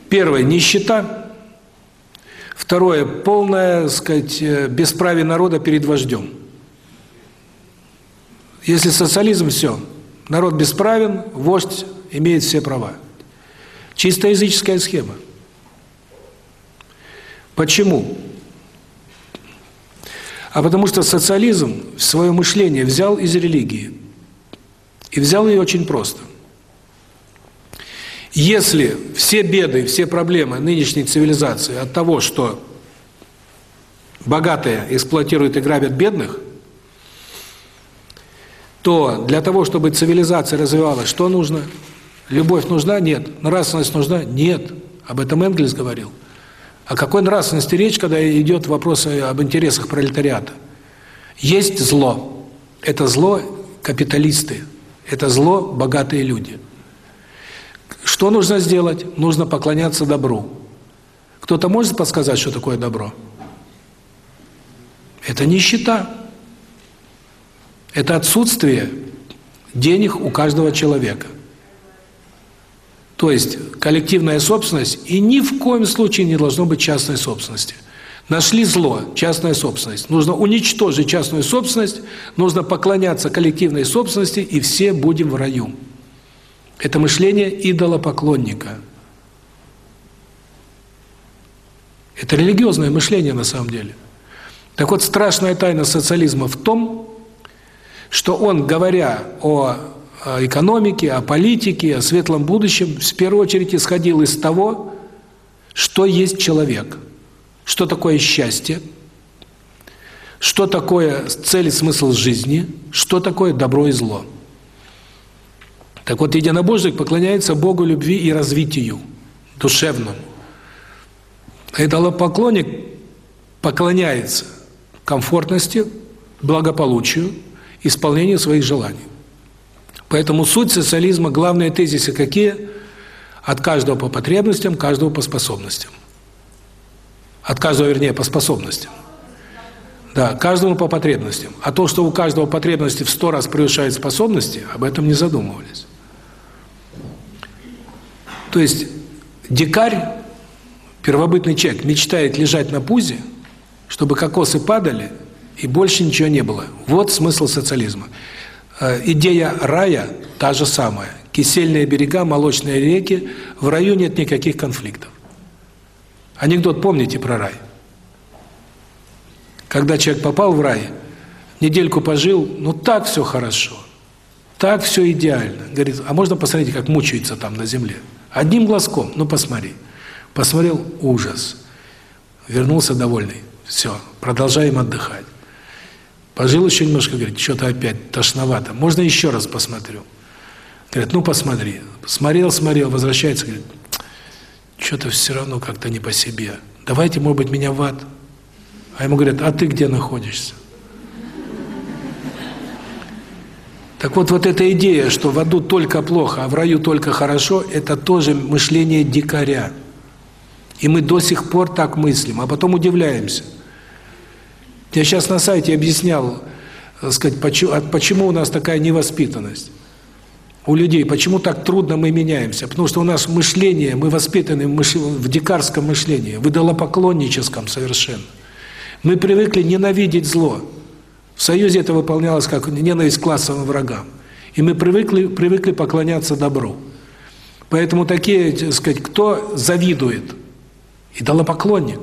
Первое – нищета. Второе – полное, сказать, э, бесправие народа перед вождем. Если социализм – все – Народ бесправен, вождь имеет все права. Чисто языческая схема. Почему? А потому что социализм в свое мышление взял из религии. И взял ее очень просто. Если все беды, все проблемы нынешней цивилизации от того, что богатые эксплуатируют и грабят бедных – то для того, чтобы цивилизация развивалась, что нужно? Любовь нужна? Нет. Нравственность нужна? Нет. Об этом Энгельс говорил. О какой нравственности речь, когда идет вопрос об интересах пролетариата? Есть зло. Это зло капиталисты. Это зло богатые люди. Что нужно сделать? Нужно поклоняться добру. Кто-то может подсказать, что такое добро? Это нищета. Это отсутствие денег у каждого человека. То есть коллективная собственность и ни в коем случае не должно быть частной собственности. Нашли зло, частная собственность. Нужно уничтожить частную собственность, нужно поклоняться коллективной собственности, и все будем в раю. Это мышление идолопоклонника. Это религиозное мышление на самом деле. Так вот, страшная тайна социализма в том, что он, говоря о экономике, о политике, о светлом будущем, в первую очередь исходил из того, что есть человек, что такое счастье, что такое цель и смысл жизни, что такое добро и зло. Так вот, единобожник поклоняется Богу любви и развитию, душевному. Идолопоклонник поклоняется комфортности, благополучию, исполнению своих желаний. Поэтому суть социализма, главные тезисы какие? От каждого по потребностям, каждого по способностям. От каждого, вернее, по способностям. Да, каждому по потребностям. А то, что у каждого потребности в сто раз превышает способности, об этом не задумывались. То есть дикарь, первобытный человек, мечтает лежать на пузе, чтобы кокосы падали, и больше ничего не было. Вот смысл социализма. Э, идея рая та же самая. Кисельные берега, молочные реки, в раю нет никаких конфликтов. Анекдот помните про рай? Когда человек попал в рай, недельку пожил, ну так все хорошо, так все идеально. Говорит, а можно посмотреть, как мучается там на земле? Одним глазком, ну посмотри. Посмотрел, ужас. Вернулся довольный. Все, продолжаем отдыхать. Пожил еще немножко, говорит, что-то опять тошновато. Можно еще раз посмотрю? Говорит, ну посмотри. Смотрел, смотрел, возвращается, говорит, что-то все равно как-то не по себе. Давайте, может быть, меня в ад. А ему говорят, а ты где находишься? Так вот, вот эта идея, что в аду только плохо, а в раю только хорошо, это тоже мышление дикаря. И мы до сих пор так мыслим, а потом удивляемся. Я сейчас на сайте объяснял, так сказать, почему, почему у нас такая невоспитанность у людей, почему так трудно мы меняемся. Потому что у нас мышление, мы воспитаны в дикарском мышлении, в идолопоклонническом совершенно. Мы привыкли ненавидеть зло. В Союзе это выполнялось как ненависть к классовым врагам. И мы привыкли, привыкли поклоняться добру. Поэтому такие, так сказать, кто завидует? Идолопоклонник.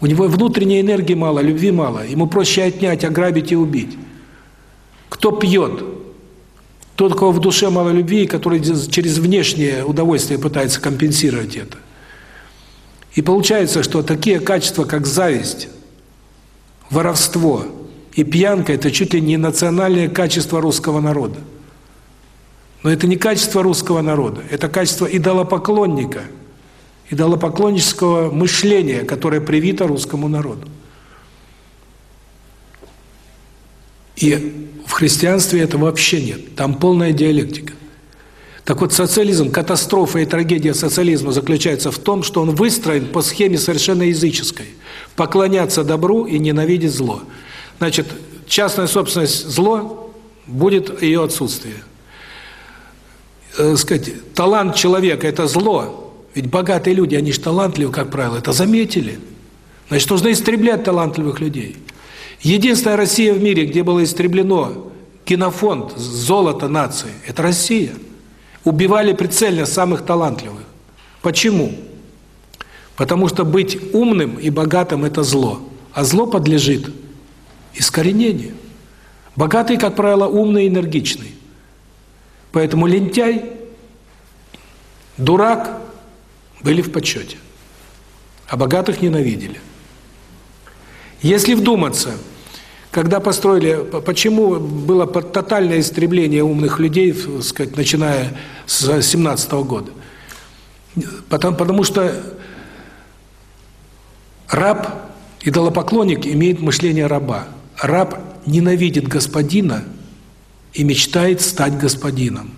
У него внутренней энергии мало, любви мало. Ему проще отнять, ограбить и убить. Кто пьет? Тот, у кого в душе мало любви, который через внешнее удовольствие пытается компенсировать это. И получается, что такие качества, как зависть, воровство – и пьянка – это чуть ли не национальное качество русского народа. Но это не качество русского народа, это качество идолопоклонника, идолопоклоннического мышления, которое привито русскому народу. И в христианстве это вообще нет, там полная диалектика. Так вот, социализм, катастрофа и трагедия социализма заключается в том, что он выстроен по схеме совершенно языческой. Поклоняться добру и ненавидеть зло. Значит, частная собственность – зло, будет ее отсутствие. Э, сказать, талант человека – это зло. Ведь богатые люди, они же талантливы, как правило, это заметили. Значит, нужно истреблять талантливых людей. Единственная Россия в мире, где было истреблено кинофонд, золото нации – это Россия. Убивали прицельно самых талантливых. Почему? Потому что быть умным и богатым – это зло. А зло подлежит искоренению. Богатый, как правило, умный и энергичный. Поэтому лентяй, дурак были в почете. А богатых ненавидели. Если вдуматься, когда построили, почему было тотальное истребление умных людей, сказать, начиная с 17 -го года? Потому, потому что раб, идолопоклонник имеет мышление раба раб ненавидит господина и мечтает стать господином.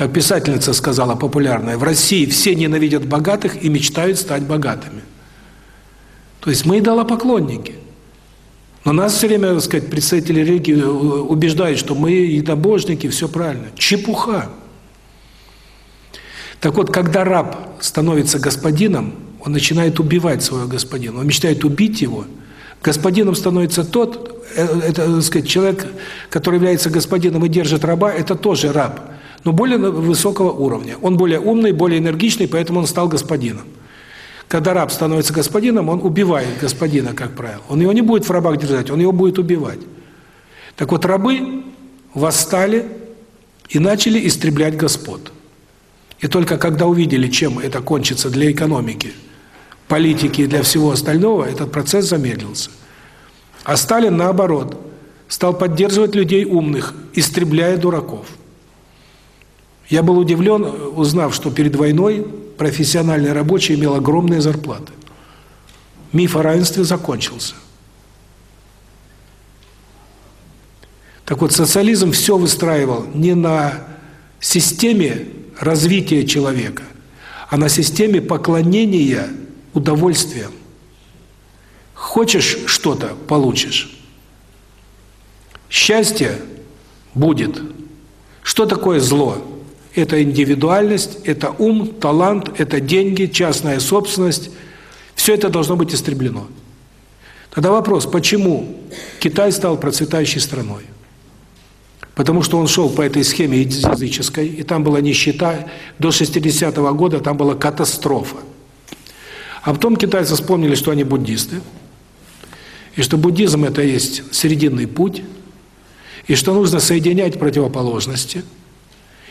Как писательница сказала популярная, в России все ненавидят богатых и мечтают стать богатыми. То есть мы идолопоклонники. Но нас все время, так сказать, представители религии убеждают, что мы единобожники, все правильно. Чепуха. Так вот, когда раб становится господином, он начинает убивать своего господина, он мечтает убить его – Господином становится тот, э, это, так сказать, человек, который является господином и держит раба, это тоже раб. Но более высокого уровня. Он более умный, более энергичный, поэтому он стал господином. Когда раб становится господином, он убивает господина, как правило. Он его не будет в рабах держать, он его будет убивать. Так вот, рабы восстали и начали истреблять господ. И только когда увидели, чем это кончится для экономики, политики и для всего остального, этот процесс замедлился. А Сталин, наоборот, стал поддерживать людей умных, истребляя дураков. Я был удивлен, узнав, что перед войной профессиональный рабочий имел огромные зарплаты. Миф о равенстве закончился. Так вот, социализм все выстраивал не на системе развития человека, а на системе поклонения удовольствиям. Хочешь что-то – получишь. Счастье будет. Что такое зло? Это индивидуальность, это ум, талант, это деньги, частная собственность. Все это должно быть истреблено. Тогда вопрос, почему Китай стал процветающей страной? Потому что он шел по этой схеме языческой, и там была нищета. До 60-го года там была катастрофа. А потом китайцы вспомнили, что они буддисты, и что буддизм – это есть срединный путь, и что нужно соединять противоположности,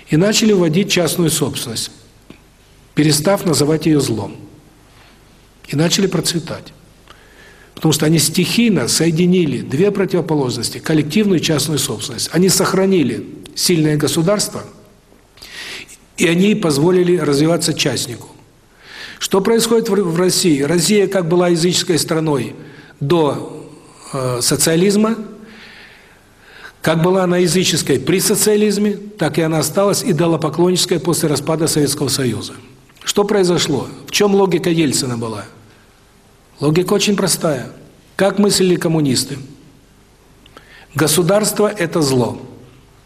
и начали вводить частную собственность, перестав называть ее злом. И начали процветать. Потому что они стихийно соединили две противоположности, коллективную и частную собственность. Они сохранили сильное государство, и они позволили развиваться частнику. Что происходит в России? Россия как была языческой страной до э, социализма, как была она языческой при социализме, так и она осталась и поклоннической после распада Советского Союза. Что произошло? В чем логика Ельцина была? Логика очень простая. Как мыслили коммунисты? Государство – это зло.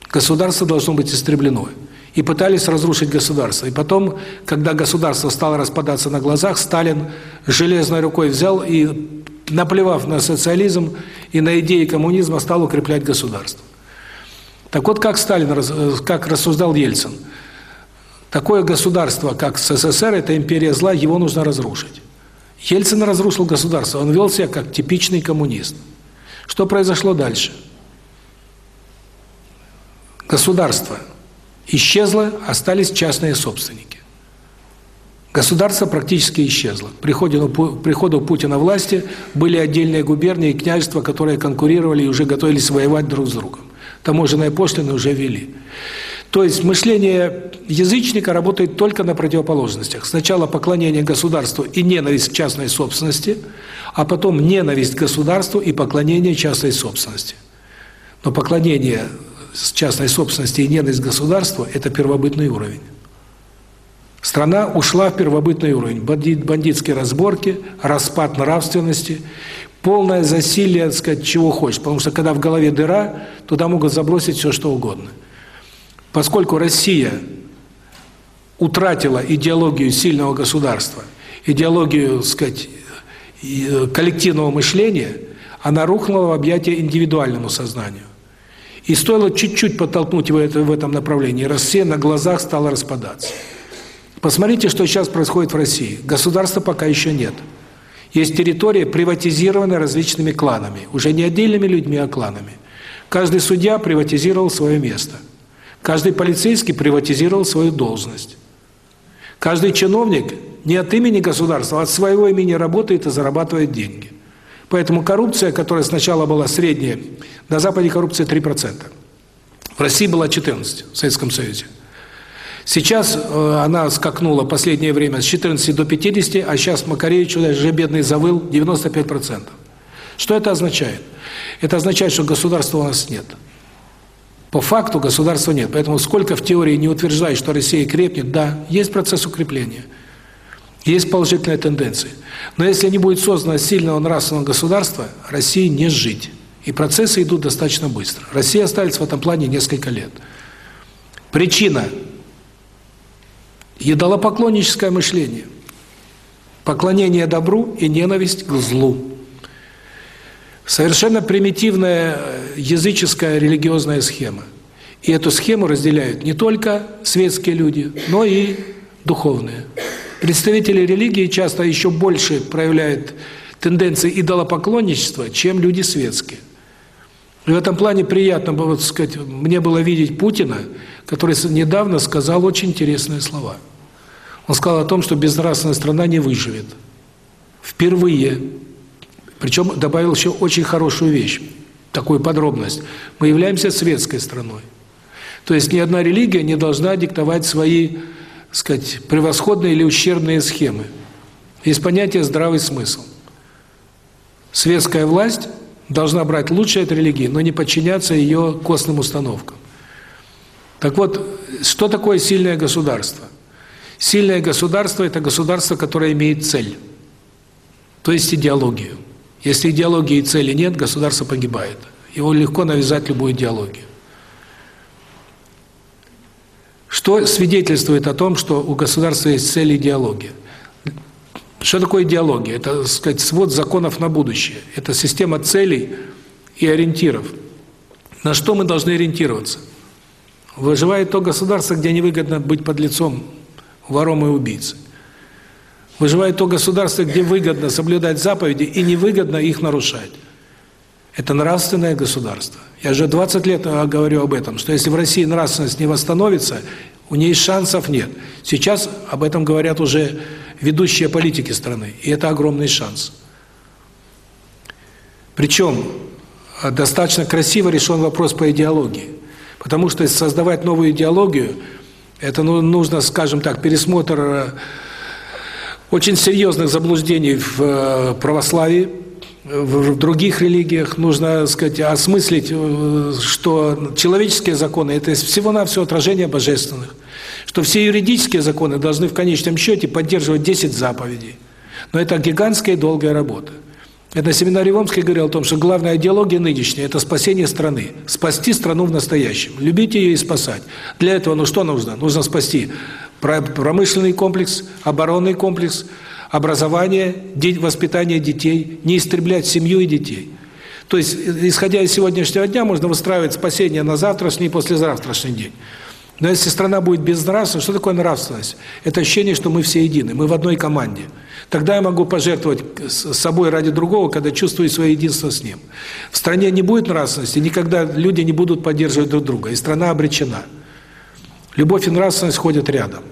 Государство должно быть истреблено и пытались разрушить государство. И потом, когда государство стало распадаться на глазах, Сталин железной рукой взял и, наплевав на социализм и на идеи коммунизма, стал укреплять государство. Так вот, как Сталин, как рассуждал Ельцин, такое государство, как СССР, это империя зла, его нужно разрушить. Ельцин разрушил государство, он вел себя как типичный коммунист. Что произошло дальше? Государство – исчезло, остались частные собственники. Государство практически исчезло. Приходу, приходу Путина власти были отдельные губернии и княжества, которые конкурировали и уже готовились воевать друг с другом. Таможенные пошлины уже вели. То есть мышление язычника работает только на противоположностях. Сначала поклонение государству и ненависть к частной собственности, а потом ненависть к государству и поклонение частной собственности. Но поклонение частной собственности и ненависть к государству – это первобытный уровень. Страна ушла в первобытный уровень. Бандит, бандитские разборки, распад нравственности, полное засилие, сказать, чего хочешь. Потому что когда в голове дыра, туда могут забросить все, что угодно. Поскольку Россия утратила идеологию сильного государства, идеологию, сказать, коллективного мышления, она рухнула в объятия индивидуальному сознанию. И стоило чуть-чуть подтолкнуть его в этом направлении, Россия на глазах стала распадаться. Посмотрите, что сейчас происходит в России. Государства пока еще нет. Есть территория, приватизированная различными кланами. Уже не отдельными людьми, а кланами. Каждый судья приватизировал свое место. Каждый полицейский приватизировал свою должность. Каждый чиновник не от имени государства, а от своего имени работает и зарабатывает деньги. Поэтому коррупция, которая сначала была средняя, на Западе коррупция 3%. В России была 14, в Советском Союзе. Сейчас э, она скакнула последнее время с 14 до 50, а сейчас Макаревич уже бедный завыл 95%. Что это означает? Это означает, что государства у нас нет. По факту государства нет. Поэтому сколько в теории не утверждает, что Россия крепнет, да, есть процесс укрепления. Есть положительная тенденция. Но если не будет создано сильного нравственного государства, России не жить. И процессы идут достаточно быстро. Россия останется в этом плане несколько лет. Причина – едолопоклонническое мышление. Поклонение добру и ненависть к злу. Совершенно примитивная языческая религиозная схема. И эту схему разделяют не только светские люди, но и духовные. Представители религии часто еще больше проявляют тенденции идолопоклонничества, чем люди светские. И в этом плане приятно было, сказать, мне было видеть Путина, который недавно сказал очень интересные слова. Он сказал о том, что безнравственная страна не выживет. Впервые. Причем добавил еще очень хорошую вещь, такую подробность. Мы являемся светской страной. То есть ни одна религия не должна диктовать свои, сказать, превосходные или ущербные схемы. Есть понятие здравый смысл. Светская власть должна брать лучшее от религии, но не подчиняться ее костным установкам. Так вот, что такое сильное государство? Сильное государство – это государство, которое имеет цель, то есть идеологию. Если идеологии и цели нет, государство погибает. Его легко навязать любую идеологию. Что свидетельствует о том, что у государства есть цель и идеология? Что такое идеология? Это, так сказать, свод законов на будущее. Это система целей и ориентиров. На что мы должны ориентироваться? Выживает то государство, где невыгодно быть под лицом вором и убийцей. Выживает то государство, где выгодно соблюдать заповеди и невыгодно их нарушать. Это нравственное государство. Я уже 20 лет а, говорю об этом, что если в России нравственность не восстановится, у нее шансов нет. Сейчас об этом говорят уже ведущие политики страны, и это огромный шанс. Причем а, достаточно красиво решен вопрос по идеологии. Потому что создавать новую идеологию, это ну, нужно, скажем так, пересмотр э, очень серьезных заблуждений в э, православии, в других религиях нужно, сказать, осмыслить, э, что человеческие законы – это всего-навсего отражение божественных, что все юридические законы должны в конечном счете поддерживать 10 заповедей. Но это гигантская и долгая работа. Я на семинаре в Омске говорил о том, что главная идеология нынешняя – это спасение страны. Спасти страну в настоящем. Любить ее и спасать. Для этого ну что нужно? Нужно спасти промышленный комплекс, оборонный комплекс – образование, воспитание детей, не истреблять семью и детей. То есть, исходя из сегодняшнего дня, можно выстраивать спасение на завтрашний и послезавтрашний день. Но если страна будет безнравственна, что такое нравственность? Это ощущение, что мы все едины, мы в одной команде. Тогда я могу пожертвовать собой ради другого, когда чувствую свое единство с ним. В стране не будет нравственности, никогда люди не будут поддерживать друг друга, и страна обречена. Любовь и нравственность ходят рядом.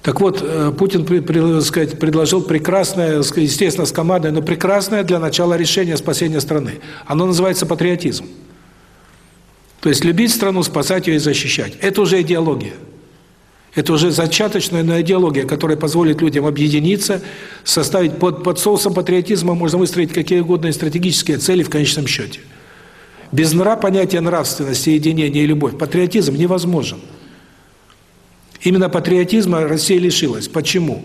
Так вот, э, Путин, сказать, предложил прекрасное, естественно, с командой, но прекрасное для начала решение спасения страны. Оно называется патриотизм. То есть любить страну, спасать ее и защищать. Это уже идеология. Это уже зачаточная идеология, которая позволит людям объединиться, составить под, под соусом патриотизма можно выстроить какие угодно стратегические цели в конечном счете. Без нра понятия нравственности, единения и любовь патриотизм невозможен. Именно патриотизма Россия лишилась. Почему?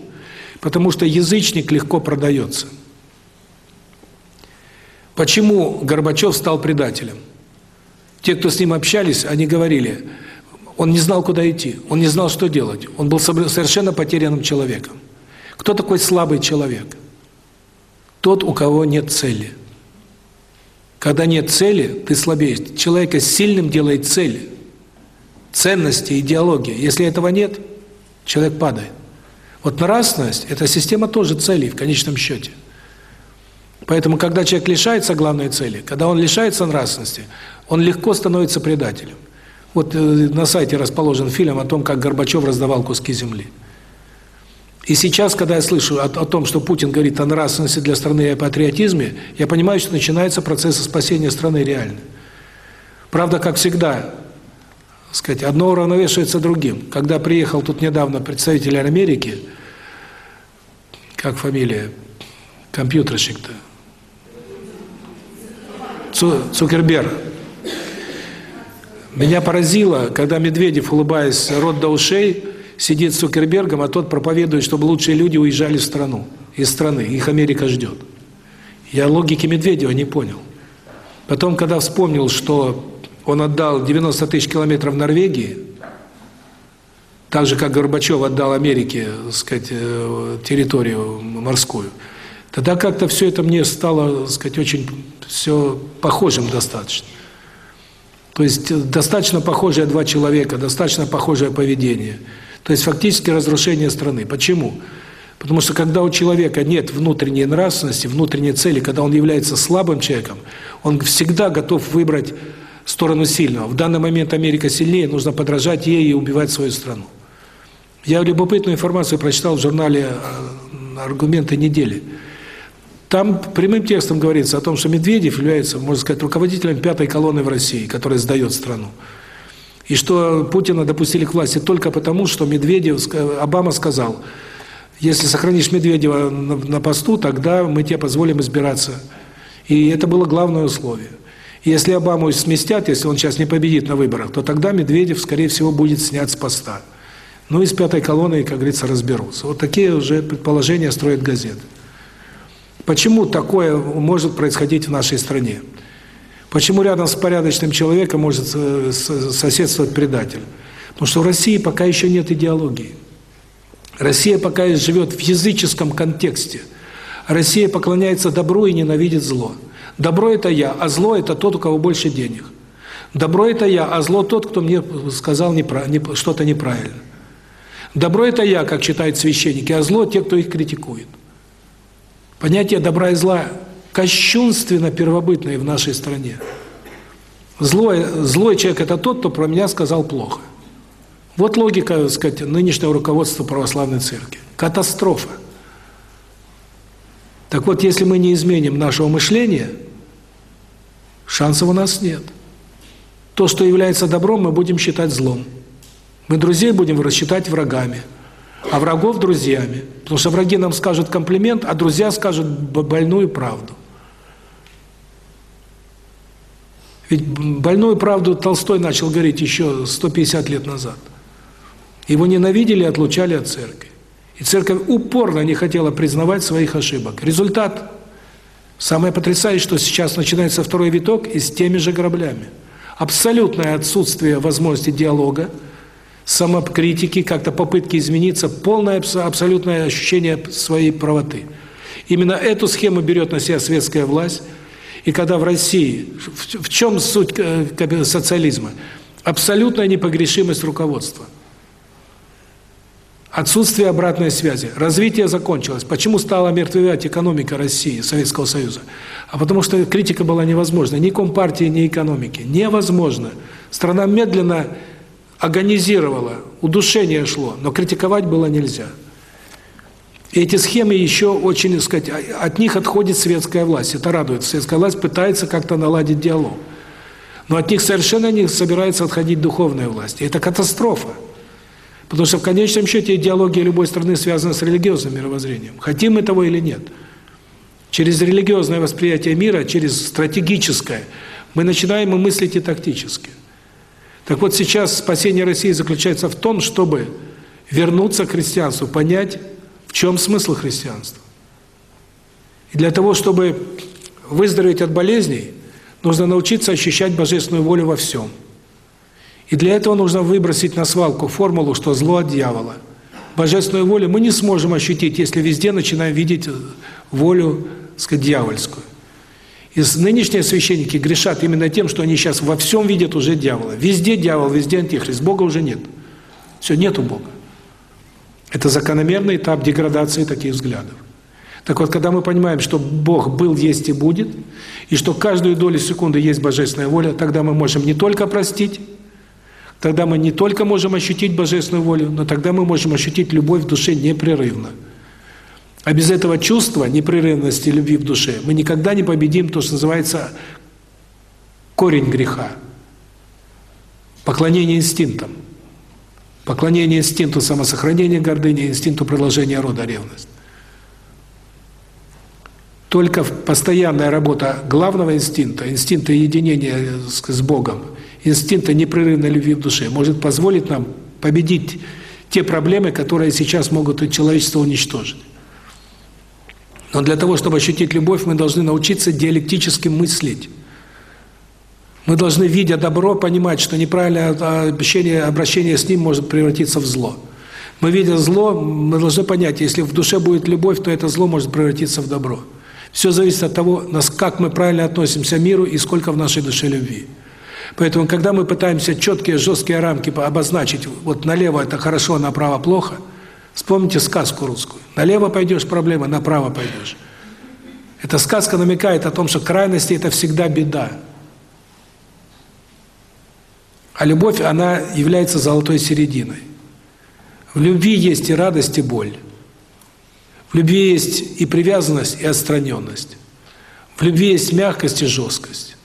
Потому что язычник легко продается. Почему Горбачев стал предателем? Те, кто с ним общались, они говорили, он не знал, куда идти, он не знал, что делать, он был совершенно потерянным человеком. Кто такой слабый человек? Тот, у кого нет цели. Когда нет цели, ты слабеешь. Человека сильным делает цель ценности, идеологии. Если этого нет, человек падает. Вот нравственность – это система тоже целей в конечном счете. Поэтому, когда человек лишается главной цели, когда он лишается нравственности, он легко становится предателем. Вот э, на сайте расположен фильм о том, как Горбачев раздавал куски земли. И сейчас, когда я слышу о, о том, что Путин говорит о нравственности для страны и о патриотизме, я понимаю, что начинается процесс спасения страны реально. Правда, как всегда, сказать, одно уравновешивается другим. Когда приехал тут недавно представитель Америки, как фамилия, компьютерщик-то, Цукерберг. Меня поразило, когда Медведев, улыбаясь рот до ушей, сидит с Цукербергом, а тот проповедует, чтобы лучшие люди уезжали в страну, из страны, их Америка ждет. Я логики Медведева не понял. Потом, когда вспомнил, что он отдал 90 тысяч километров Норвегии, так же, как Горбачев отдал Америке, так сказать, э, территорию морскую. Тогда как-то все это мне стало, так сказать, очень все похожим достаточно. То есть э, достаточно похожие два человека, достаточно похожее поведение. То есть фактически разрушение страны. Почему? Потому что когда у человека нет внутренней нравственности, внутренней цели, когда он является слабым человеком, он всегда готов выбрать сторону сильного. В данный момент Америка сильнее, нужно подражать ей и убивать свою страну. Я любопытную информацию прочитал в журнале э, «Аргументы недели». Там прямым текстом говорится о том, что Медведев является, можно сказать, руководителем пятой колонны в России, которая сдает страну. И что Путина допустили к власти только потому, что Медведев, Обама сказал, если сохранишь Медведева на посту, тогда мы тебе позволим избираться. И это было главное условие. Если Обаму сместят, если он сейчас не победит на выборах, то тогда Медведев, скорее всего, будет снят с поста. Ну и с пятой колонной, как говорится, разберутся. Вот такие уже предположения строят газеты. Почему такое может происходить в нашей стране? Почему рядом с порядочным человеком может э, соседствовать предатель? Потому что в России пока еще нет идеологии. Россия пока живет в языческом контексте. Россия поклоняется добру и ненавидит зло. Добро – это я, а зло – это тот, у кого больше денег. Добро – это я, а зло – тот, кто мне сказал что-то неправильно. Добро – это я, как читают священники, а зло – те, кто их критикует. Понятие добра и зла кощунственно первобытное в нашей стране. Злой, злой человек – это тот, кто про меня сказал плохо. Вот логика, так сказать, нынешнего руководства православной церкви. Катастрофа. Так вот, если мы не изменим нашего мышления, шансов у нас нет. То, что является добром, мы будем считать злом. Мы друзей будем считать врагами, а врагов – друзьями. Потому что враги нам скажут комплимент, а друзья скажут больную правду. Ведь больную правду Толстой начал говорить еще 150 лет назад. Его ненавидели и отлучали от церкви. И церковь упорно не хотела признавать своих ошибок. Результат самое потрясающее, что сейчас начинается второй виток и с теми же граблями. Абсолютное отсутствие возможности диалога, самокритики, как-то попытки измениться, полное абсолютное ощущение своей правоты. Именно эту схему берет на себя светская власть. И когда в России, в чем суть э, социализма? Абсолютная непогрешимость руководства. Отсутствие обратной связи. Развитие закончилось. Почему стала мертвевать экономика России, Советского Союза? А потому что критика была невозможна. Ни компартии, ни экономики. Невозможно. Страна медленно агонизировала, удушение шло, но критиковать было нельзя. И эти схемы еще очень, сказать, от них отходит светская власть. Это радует. Светская власть пытается как-то наладить диалог. Но от них совершенно не собирается отходить духовная власть. И это катастрофа. Потому что в конечном счете идеология любой страны связана с религиозным мировоззрением. Хотим мы того или нет. Через религиозное восприятие мира, через стратегическое, мы начинаем и мыслить и тактически. Так вот сейчас спасение России заключается в том, чтобы вернуться к христианству, понять, в чем смысл христианства. И для того, чтобы выздороветь от болезней, нужно научиться ощущать божественную волю во всем – и для этого нужно выбросить на свалку формулу, что зло от дьявола. Божественную волю мы не сможем ощутить, если везде начинаем видеть волю, сказать, дьявольскую. И нынешние священники грешат именно тем, что они сейчас во всем видят уже дьявола. Везде дьявол, везде антихрист. Бога уже нет. Все, нету Бога. Это закономерный этап деградации таких взглядов. Так вот, когда мы понимаем, что Бог был, есть и будет, и что каждую долю секунды есть божественная воля, тогда мы можем не только простить, Тогда мы не только можем ощутить божественную волю, но тогда мы можем ощутить любовь в душе непрерывно. А без этого чувства непрерывности любви в душе мы никогда не победим то, что называется корень греха. Поклонение инстинктам. Поклонение инстинкту самосохранения, гордыни, инстинкту продолжения рода, ревность. Только постоянная работа главного инстинкта, инстинкта единения с Богом, инстинкта непрерывной любви в душе может позволить нам победить те проблемы, которые сейчас могут человечество уничтожить. Но для того, чтобы ощутить любовь, мы должны научиться диалектически мыслить. Мы должны, видя добро, понимать, что неправильное обращение, обращение с ним может превратиться в зло. Мы, видя зло, мы должны понять, если в душе будет любовь, то это зло может превратиться в добро. Все зависит от того, как мы правильно относимся к миру и сколько в нашей душе любви. Поэтому, когда мы пытаемся четкие, жесткие рамки обозначить, вот налево это хорошо, направо плохо, вспомните сказку русскую. Налево пойдешь – проблема, направо пойдешь. Эта сказка намекает о том, что крайности – это всегда беда. А любовь, она является золотой серединой. В любви есть и радость, и боль. В любви есть и привязанность, и отстраненность. В любви есть мягкость и жесткость.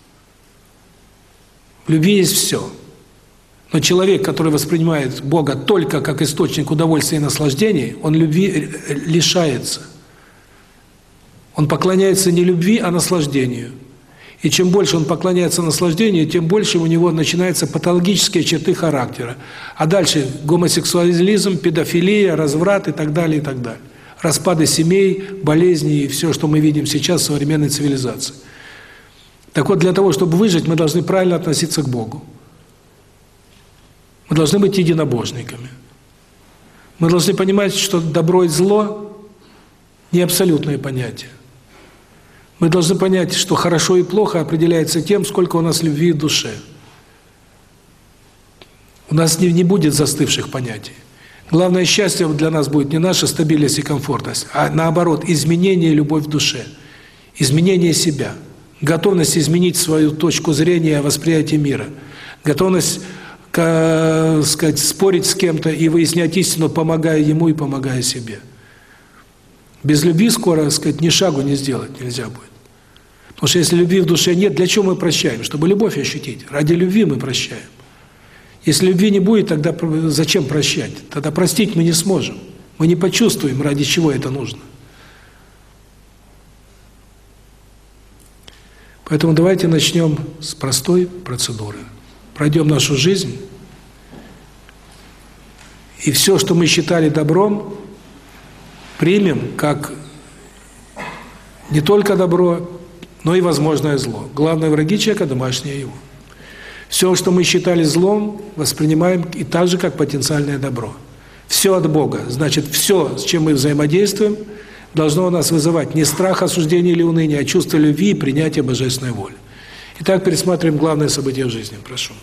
В любви есть все. Но человек, который воспринимает Бога только как источник удовольствия и наслаждений, он любви лишается. Он поклоняется не любви, а наслаждению. И чем больше он поклоняется наслаждению, тем больше у него начинаются патологические черты характера. А дальше гомосексуализм, педофилия, разврат и так далее, и так далее распады семей, болезни и все, что мы видим сейчас в современной цивилизации. Так вот, для того, чтобы выжить, мы должны правильно относиться к Богу. Мы должны быть единобожниками. Мы должны понимать, что добро и зло – не абсолютные понятия. Мы должны понять, что хорошо и плохо определяется тем, сколько у нас любви в душе. У нас не, не будет застывших понятий. Главное счастье для нас будет не наша стабильность и комфортность, а наоборот, изменение любовь в душе, изменение себя, готовность изменить свою точку зрения, восприятие мира, готовность сказать, спорить с кем-то и выяснять истину, помогая ему и помогая себе. Без любви скоро, сказать, ни шагу не сделать нельзя будет. Потому что если любви в душе нет, для чего мы прощаем? Чтобы любовь ощутить. Ради любви мы прощаем. Если любви не будет, тогда зачем прощать? Тогда простить мы не сможем. Мы не почувствуем, ради чего это нужно. Поэтому давайте начнем с простой процедуры. Пройдем нашу жизнь, и все, что мы считали добром, примем как не только добро, но и возможное зло. Главное враги человека – домашнее его. Все, что мы считали злом, воспринимаем и так же, как потенциальное добро. Все от Бога. Значит, все, с чем мы взаимодействуем, должно у нас вызывать не страх, осуждение или уныние, а чувство любви и принятие божественной воли. Итак, пересматриваем главное событие в жизни. Прошу.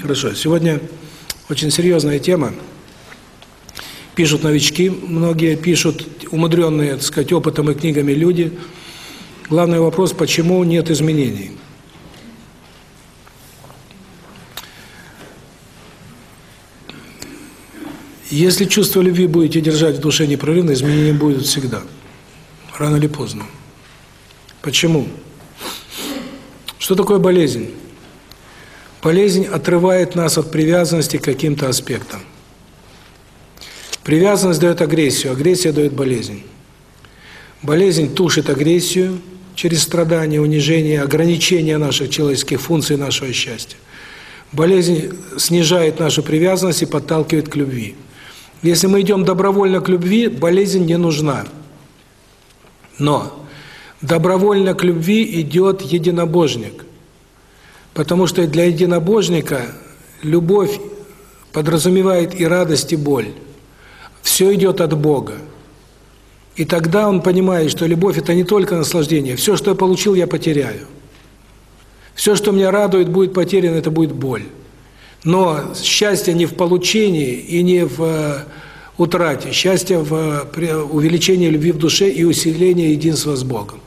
Хорошо, сегодня очень серьезная тема. Пишут новички, многие пишут умудренные, так сказать, опытом и книгами люди. Главный вопрос, почему нет изменений? Если чувство любви будете держать в душе непрерывно, изменения будут всегда. Рано или поздно. Почему? Что такое болезнь? Болезнь отрывает нас от привязанности к каким-то аспектам. Привязанность дает агрессию, агрессия дает болезнь. Болезнь тушит агрессию через страдания, унижение, ограничение наших человеческих функций, нашего счастья. Болезнь снижает нашу привязанность и подталкивает к любви. Если мы идем добровольно к любви, болезнь не нужна. Но добровольно к любви идет единобожник – Потому что для единобожника любовь подразумевает и радость, и боль. Все идет от Бога. И тогда он понимает, что любовь – это не только наслаждение. Все, что я получил, я потеряю. Все, что меня радует, будет потеряно, это будет боль. Но счастье не в получении и не в э, утрате. Счастье в увеличении любви в душе и усилении единства с Богом.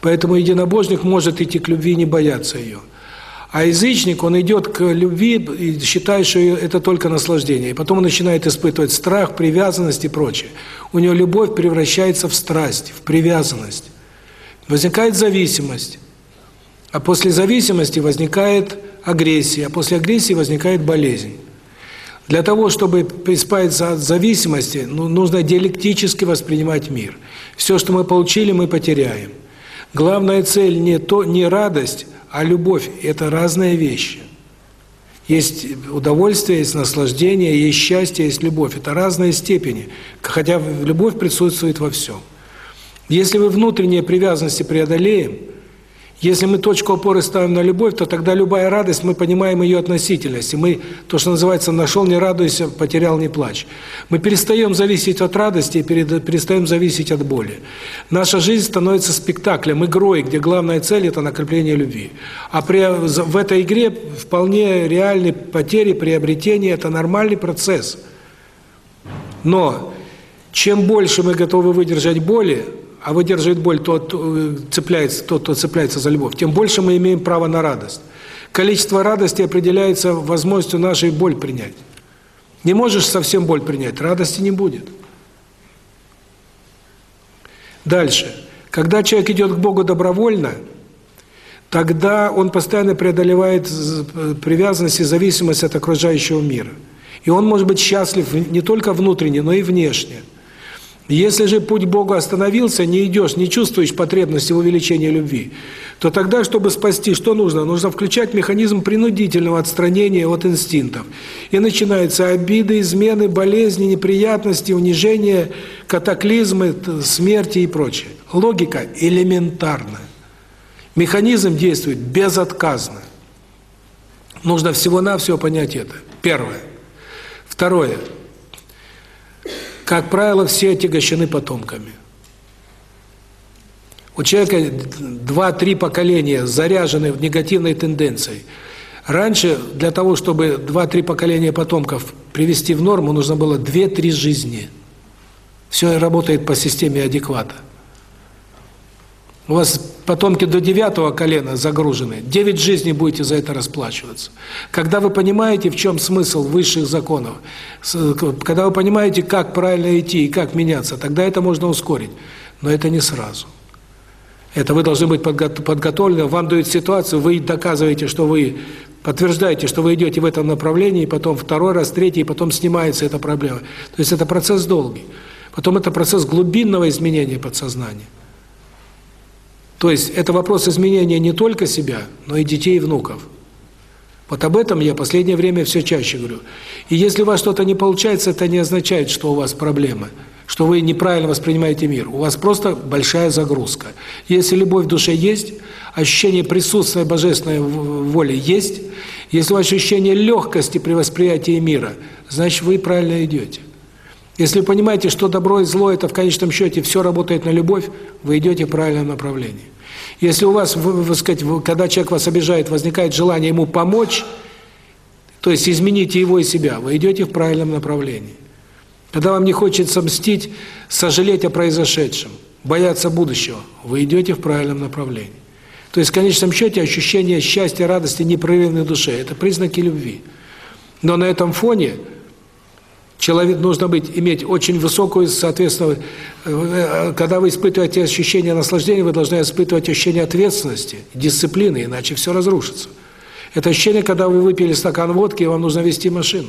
Поэтому единобожник может идти к любви не бояться ее. А язычник, он идет к любви и считает, что это только наслаждение. И потом он начинает испытывать страх, привязанность и прочее. У него любовь превращается в страсть, в привязанность. Возникает зависимость. А после зависимости возникает агрессия, а после агрессии возникает болезнь. Для того, чтобы избавиться от зависимости, ну, нужно диалектически воспринимать мир. Все, что мы получили, мы потеряем. Главная цель не то, не радость, а любовь – это разные вещи. Есть удовольствие, есть наслаждение, есть счастье, есть любовь. Это разные степени, хотя любовь присутствует во всем. Если вы внутренние привязанности преодолеем – если мы точку опоры ставим на любовь, то тогда любая радость, мы понимаем ее относительность. И мы, то, что называется, нашел, не радуйся, потерял, не плачь. Мы перестаем зависеть от радости и перестаем зависеть от боли. Наша жизнь становится спектаклем, игрой, где главная цель – это накрепление любви. А при, в этой игре вполне реальные потери, приобретения – это нормальный процесс. Но чем больше мы готовы выдержать боли, а выдерживает боль тот, э, цепляется, тот, кто цепляется за любовь, тем больше мы имеем право на радость. Количество радости определяется возможностью нашей боль принять. Не можешь совсем боль принять, радости не будет. Дальше. Когда человек идет к Богу добровольно, тогда он постоянно преодолевает э, привязанность и зависимость от окружающего мира. И он может быть счастлив не только внутренне, но и внешне. Если же путь Бога остановился, не идешь, не чувствуешь потребности в увеличении любви, то тогда, чтобы спасти, что нужно? Нужно включать механизм принудительного отстранения от инстинктов. И начинаются обиды, измены, болезни, неприятности, унижения, катаклизмы, смерти и прочее. Логика элементарна. Механизм действует безотказно. Нужно всего-навсего понять это. Первое. Второе. Как правило, все отягощены потомками. У человека два-три поколения заряжены в негативной тенденцией. Раньше для того, чтобы два-три поколения потомков привести в норму, нужно было две-три жизни. Все работает по системе адеквата. У вас потомки до девятого колена загружены. Девять жизней будете за это расплачиваться. Когда вы понимаете, в чем смысл высших законов, когда вы понимаете, как правильно идти и как меняться, тогда это можно ускорить. Но это не сразу. Это вы должны быть подготовлены, вам дают ситуацию, вы доказываете, что вы подтверждаете, что вы идете в этом направлении, потом второй раз, третий, и потом снимается эта проблема. То есть это процесс долгий. Потом это процесс глубинного изменения подсознания. То есть это вопрос изменения не только себя, но и детей и внуков. Вот об этом я последнее время все чаще говорю. И если у вас что-то не получается, это не означает, что у вас проблемы, что вы неправильно воспринимаете мир. У вас просто большая загрузка. Если любовь в душе есть, ощущение присутствия божественной воли есть, если у вас ощущение легкости при восприятии мира, значит, вы правильно идете. Если вы понимаете, что добро и зло – это в конечном счете все работает на любовь, вы идете в правильном направлении. Если у вас, вы, сказать, когда человек вас обижает, возникает желание ему помочь, то есть измените его и себя, вы идете в правильном направлении. Когда вам не хочется мстить, сожалеть о произошедшем, бояться будущего, вы идете в правильном направлении. То есть в конечном счете ощущение счастья, радости, непрерывной душе – это признаки любви. Но на этом фоне – Человек нужно быть иметь очень высокую, соответственно, э, когда вы испытываете ощущение наслаждения, вы должны испытывать ощущение ответственности, дисциплины, иначе все разрушится. Это ощущение, когда вы выпили стакан водки, и вам нужно вести машину.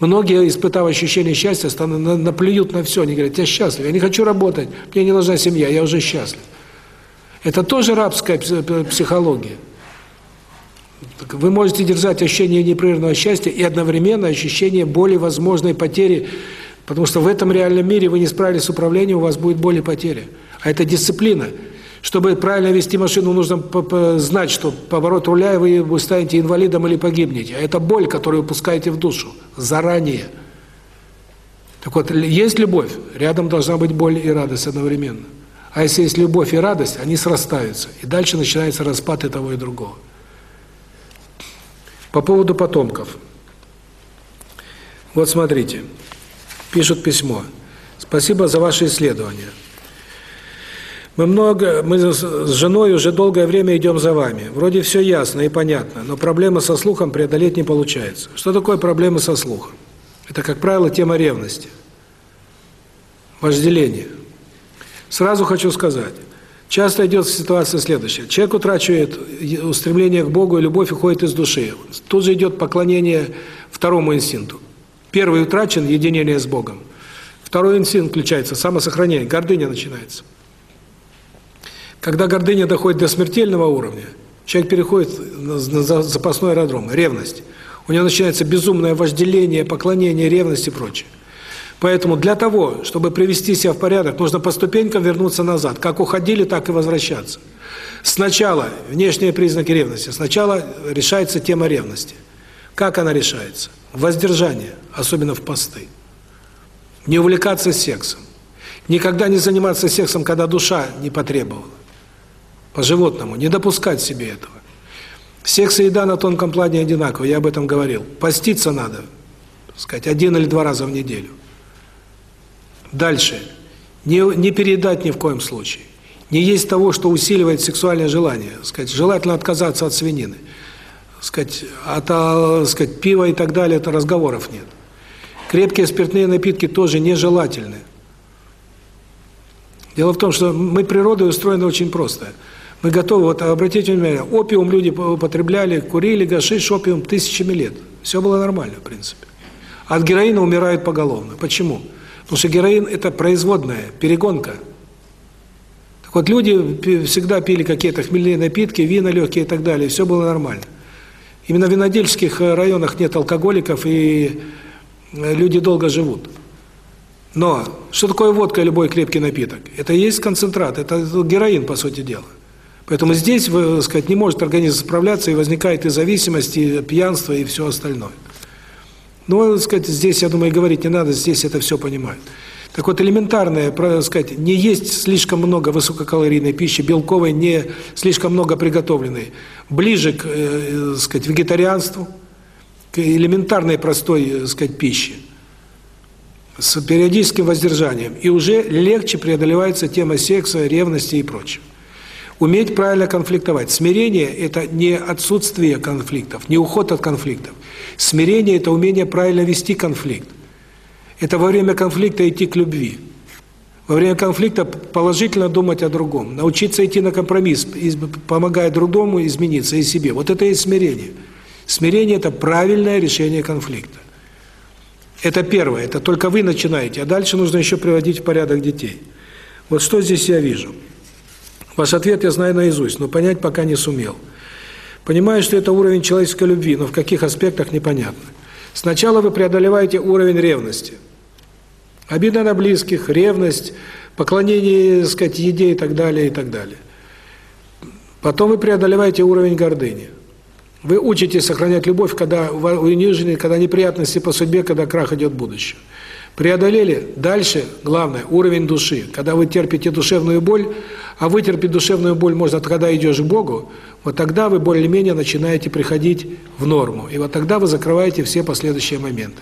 Многие, испытав ощущение счастья, наплюют на все, они говорят, я счастлив, я не хочу работать, мне не нужна семья, я уже счастлив. Это тоже рабская психология. Вы можете держать ощущение непрерывного счастья и одновременно ощущение боли, возможной потери, потому что в этом реальном мире вы не справились с управлением, у вас будет боль и потеря. А это дисциплина. Чтобы правильно вести машину, нужно знать, что поворот руля вы станете инвалидом или погибнете. А это боль, которую вы пускаете в душу заранее. Так вот, есть любовь, рядом должна быть боль и радость одновременно. А если есть любовь и радость, они срастаются. И дальше начинается распад и того, и другого. По поводу потомков. Вот смотрите, пишут письмо. Спасибо за ваши исследования. Мы много, мы с женой уже долгое время идем за вами. Вроде все ясно и понятно, но проблема со слухом преодолеть не получается. Что такое проблема со слухом? Это, как правило, тема ревности, вожделения. Сразу хочу сказать, Часто идет ситуация следующая. Человек утрачивает устремление к Богу, и любовь уходит из души. Тут же идет поклонение второму инстинкту. Первый утрачен – единение с Богом. Второй инстинкт включается – самосохранение, гордыня начинается. Когда гордыня доходит до смертельного уровня, человек переходит на запасной аэродром – ревность. У него начинается безумное вожделение, поклонение, ревность и прочее. Поэтому для того, чтобы привести себя в порядок, нужно по ступенькам вернуться назад. Как уходили, так и возвращаться. Сначала внешние признаки ревности. Сначала решается тема ревности. Как она решается? Воздержание, особенно в посты. Не увлекаться сексом. Никогда не заниматься сексом, когда душа не потребовала. По-животному. Не допускать себе этого. Секс и еда на тонком плане одинаковы, я об этом говорил. Поститься надо, сказать, один или два раза в неделю. Дальше. Не, не передать ни в коем случае. Не есть того, что усиливает сексуальное желание. Сказать, желательно отказаться от свинины. Сказать, от а, сказать, пива и так далее, это разговоров нет. Крепкие спиртные напитки тоже нежелательны. Дело в том, что мы природой устроены очень просто. Мы готовы, вот обратите внимание, опиум люди употребляли, курили, гашиш, опиум тысячами лет. Все было нормально, в принципе. От героина умирают поголовно. Почему? Почему? Потому что героин – это производная, перегонка. Так вот, люди всегда пили какие-то хмельные напитки, вина легкие и так далее, все было нормально. Именно в винодельских э, районах нет алкоголиков, и э, люди долго живут. Но что такое водка любой крепкий напиток? Это есть концентрат, это героин, по сути дела. Поэтому здесь, вы, сказать, не может организм справляться, и возникает и зависимость, и пьянство, и все остальное. Но, так сказать, здесь, я думаю, говорить не надо, здесь это все понимают. Так вот, элементарное, так сказать, не есть слишком много высококалорийной пищи, белковой, не слишком много приготовленной. Ближе к, э, сказать, вегетарианству, к элементарной простой, так сказать, пище. С периодическим воздержанием. И уже легче преодолевается тема секса, ревности и прочего. Уметь правильно конфликтовать. Смирение – это не отсутствие конфликтов, не уход от конфликтов. Смирение – это умение правильно вести конфликт. Это во время конфликта идти к любви. Во время конфликта положительно думать о другом, научиться идти на компромисс, помогая другому измениться и себе. Вот это и смирение. Смирение – это правильное решение конфликта. Это первое, это только вы начинаете, а дальше нужно еще приводить в порядок детей. Вот что здесь я вижу. Ваш ответ я знаю наизусть, но понять пока не сумел. Понимаю, что это уровень человеческой любви, но в каких аспектах непонятно. Сначала вы преодолеваете уровень ревности. Обида на близких, ревность, поклонение, так сказать, еде и так далее, и так далее. Потом вы преодолеваете уровень гордыни. Вы учитесь сохранять любовь, когда унижены, когда неприятности по судьбе, когда крах идет в будущее. Преодолели. Дальше, главное, уровень души. Когда вы терпите душевную боль, а вытерпеть душевную боль можно, когда идешь к Богу, вот тогда вы более-менее начинаете приходить в норму. И вот тогда вы закрываете все последующие моменты.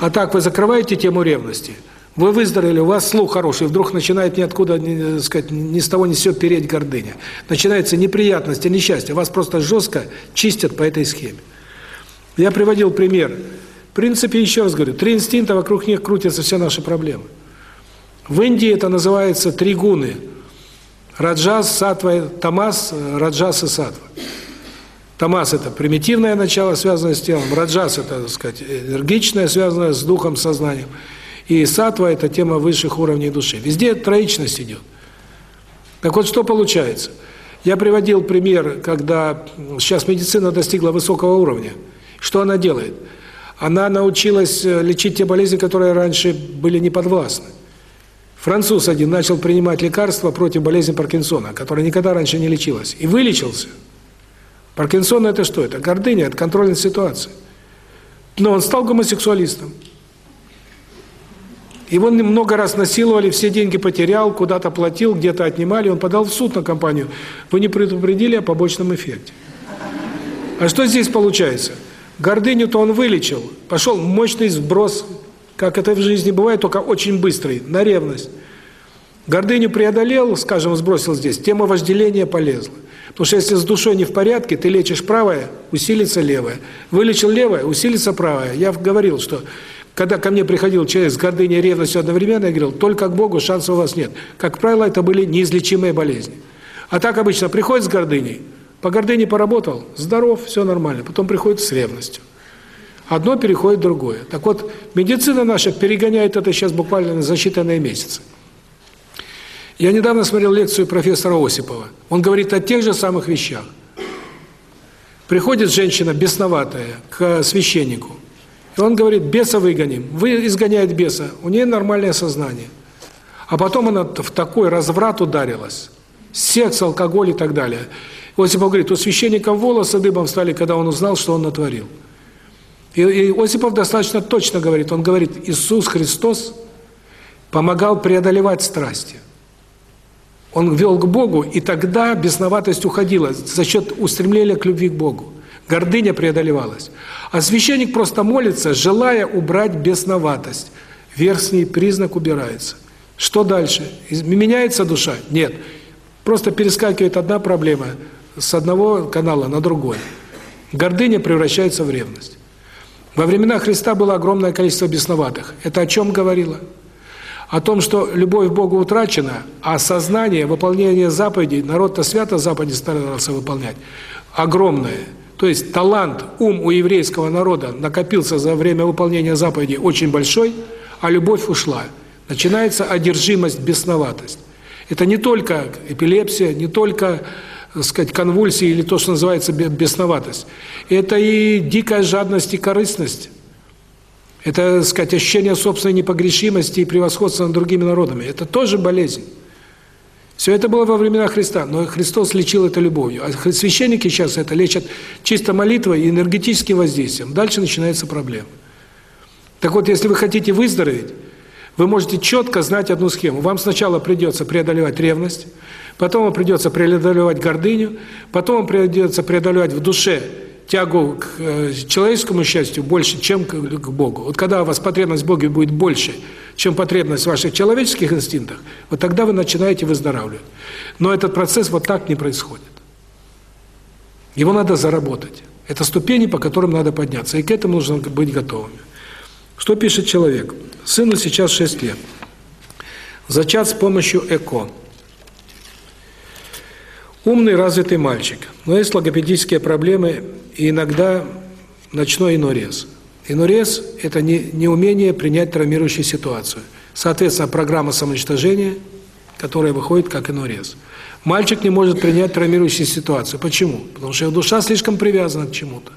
А так вы закрываете тему ревности, вы выздоровели, у вас слух хороший, вдруг начинает ниоткуда, не, сказать, ни с того ни с сего переть гордыня. Начинаются неприятности, несчастья. Вас просто жестко чистят по этой схеме. Я приводил пример принципе, еще раз говорю, три инстинкта, вокруг них крутятся все наши проблемы. В Индии это называется три гуны. Раджас, Сатва, Тамас, Раджас и Сатва. Тамас – это примитивное начало, связанное с телом. Раджас – это, так сказать, энергичное, связанное с духом, сознанием. И Сатва – это тема высших уровней души. Везде троичность идет. Так вот, что получается? Я приводил пример, когда сейчас медицина достигла высокого уровня. Что она делает? она научилась э, лечить те болезни, которые раньше были неподвластны. Француз один начал принимать лекарства против болезни Паркинсона, которая никогда раньше не лечилась, и вылечился. Паркинсон – это что? Это гордыня, это контроль над ситуацией. Но он стал гомосексуалистом. Его много раз насиловали, все деньги потерял, куда-то платил, где-то отнимали, он подал в суд на компанию. Вы не предупредили о побочном эффекте. А что здесь получается? Гордыню-то он вылечил. Пошел мощный сброс, как это в жизни бывает, только очень быстрый, на ревность. Гордыню преодолел, скажем, сбросил здесь, тема вожделения полезла. Потому что если с душой не в порядке, ты лечишь правое, усилится левое. Вылечил левое, усилится правое. Я говорил, что когда ко мне приходил человек с гордыней и ревностью одновременно, я говорил, только к Богу шансов у вас нет. Как правило, это были неизлечимые болезни. А так обычно приходит с гордыней, по гордыне поработал, здоров, все нормально. Потом приходит с ревностью. Одно переходит в другое. Так вот, медицина наша перегоняет это сейчас буквально за считанные месяцы. Я недавно смотрел лекцию профессора Осипова. Он говорит о тех же самых вещах. Приходит женщина бесноватая к священнику. И он говорит, беса выгоним. Вы изгоняет беса. У нее нормальное сознание. А потом она в такой разврат ударилась. Секс, алкоголь и так далее. Осипов говорит, у священника волосы дыбом стали, когда он узнал, что он натворил. И, и Осипов достаточно точно говорит, он говорит, Иисус Христос помогал преодолевать страсти. Он вел к Богу, и тогда бесноватость уходила за счет устремления к любви к Богу. Гордыня преодолевалась. А священник просто молится, желая убрать бесноватость. Верхний признак убирается. Что дальше? Меняется душа? Нет. Просто перескакивает одна проблема – с одного канала на другой. Гордыня превращается в ревность. Во времена Христа было огромное количество бесноватых. Это о чем говорило? О том, что любовь к Богу утрачена, а сознание, выполнение заповедей, народ-то свято заповеди старался выполнять, огромное. То есть талант, ум у еврейского народа накопился за время выполнения заповедей очень большой, а любовь ушла. Начинается одержимость, бесноватость. Это не только эпилепсия, не только так сказать, конвульсии или то, что называется бесноватость. Это и дикая жадность и корыстность. Это, так сказать, ощущение собственной непогрешимости и превосходства над другими народами. Это тоже болезнь. Все это было во времена Христа, но Христос лечил это любовью. А священники сейчас это лечат чисто молитвой и энергетическим воздействием. Дальше начинается проблема. Так вот, если вы хотите выздороветь, вы можете четко знать одну схему. Вам сначала придется преодолевать ревность, потом вам придется преодолевать гордыню, потом вам придется преодолевать в душе тягу к э, человеческому счастью больше, чем к, Богу. Вот когда у вас потребность в Боге будет больше, чем потребность в ваших человеческих инстинктах, вот тогда вы начинаете выздоравливать. Но этот процесс вот так не происходит. Его надо заработать. Это ступени, по которым надо подняться, и к этому нужно быть готовыми. Что пишет человек? Сыну сейчас 6 лет. Зачат с помощью ЭКО. Умный, развитый мальчик. Но есть логопедические проблемы и иногда ночной инурез. Инурез – это не, неумение принять травмирующую ситуацию. Соответственно, программа самоуничтожения, которая выходит как инорез. Мальчик не может принять травмирующую ситуацию. Почему? Потому что его душа слишком привязана к чему-то.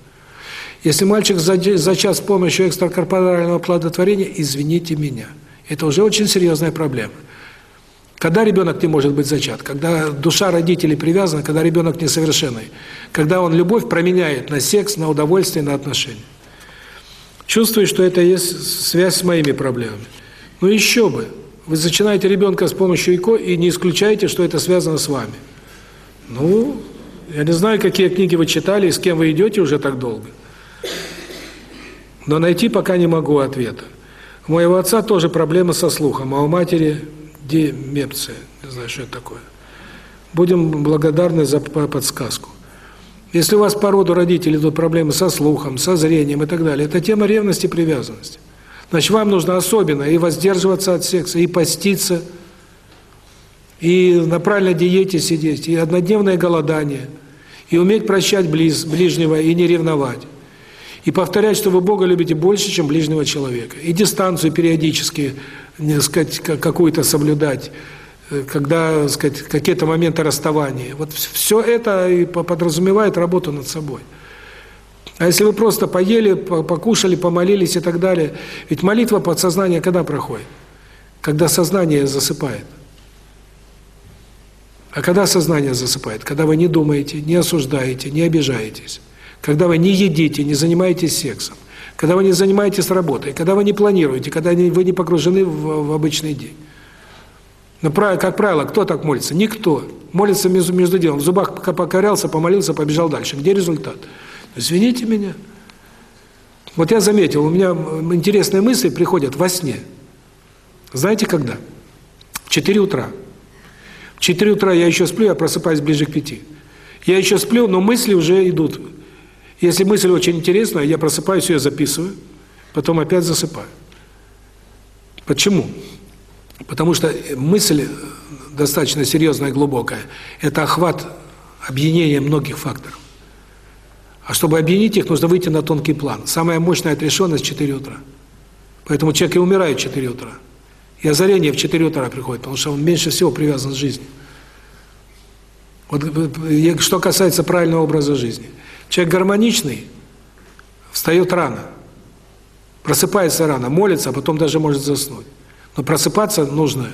Если мальчик зачат с помощью экстракорпорального плодотворения, извините меня, это уже очень серьезная проблема. Когда ребенок не может быть зачат? Когда душа родителей привязана, когда ребенок несовершенный, когда он любовь променяет на секс, на удовольствие, на отношения. Чувствую, что это есть связь с моими проблемами. Ну еще бы. Вы зачинаете ребенка с помощью ИКО и не исключаете, что это связано с вами. Ну, я не знаю, какие книги вы читали и с кем вы идете уже так долго. Но найти пока не могу ответа. У моего отца тоже проблемы со слухом, а у матери демепция. Не знаю, что это такое. Будем благодарны за подсказку. Если у вас по роду родителей идут проблемы со слухом, со зрением и так далее, это тема ревности и привязанности. Значит, вам нужно особенно и воздерживаться от секса, и поститься, и на правильной диете сидеть, и однодневное голодание, и уметь прощать близ, ближнего и не ревновать. И повторять, что вы Бога любите больше, чем ближнего человека. И дистанцию периодически, не сказать, какую-то соблюдать, э, когда, сказать, какие-то моменты расставания. Вот все это и подразумевает работу над собой. А если вы просто поели, покушали, помолились и так далее, ведь молитва подсознания когда проходит? Когда сознание засыпает. А когда сознание засыпает? Когда вы не думаете, не осуждаете, не обижаетесь. Когда вы не едите, не занимаетесь сексом. Когда вы не занимаетесь работой, когда вы не планируете, когда вы не погружены в, в обычный день. Но, как правило, кто так молится? Никто. Молится между, между делом. В зубах поковырялся, помолился, побежал дальше. Где результат? Извините меня. Вот я заметил, у меня интересные мысли приходят во сне. Знаете когда? В 4 утра. В 4 утра я еще сплю, я просыпаюсь ближе к 5. Я еще сплю, но мысли уже идут. Если мысль очень интересная, я просыпаюсь, ее записываю, потом опять засыпаю. Почему? Потому что мысль достаточно серьезная и глубокая. Это охват объединения многих факторов. А чтобы объединить их, нужно выйти на тонкий план. Самая мощная отрешенность в 4 утра. Поэтому человек и умирает в 4 утра. И озарение в 4 утра приходит, потому что он меньше всего привязан к жизни. Вот что касается правильного образа жизни. Человек гармоничный встает рано, просыпается рано, молится, а потом даже может заснуть. Но просыпаться нужно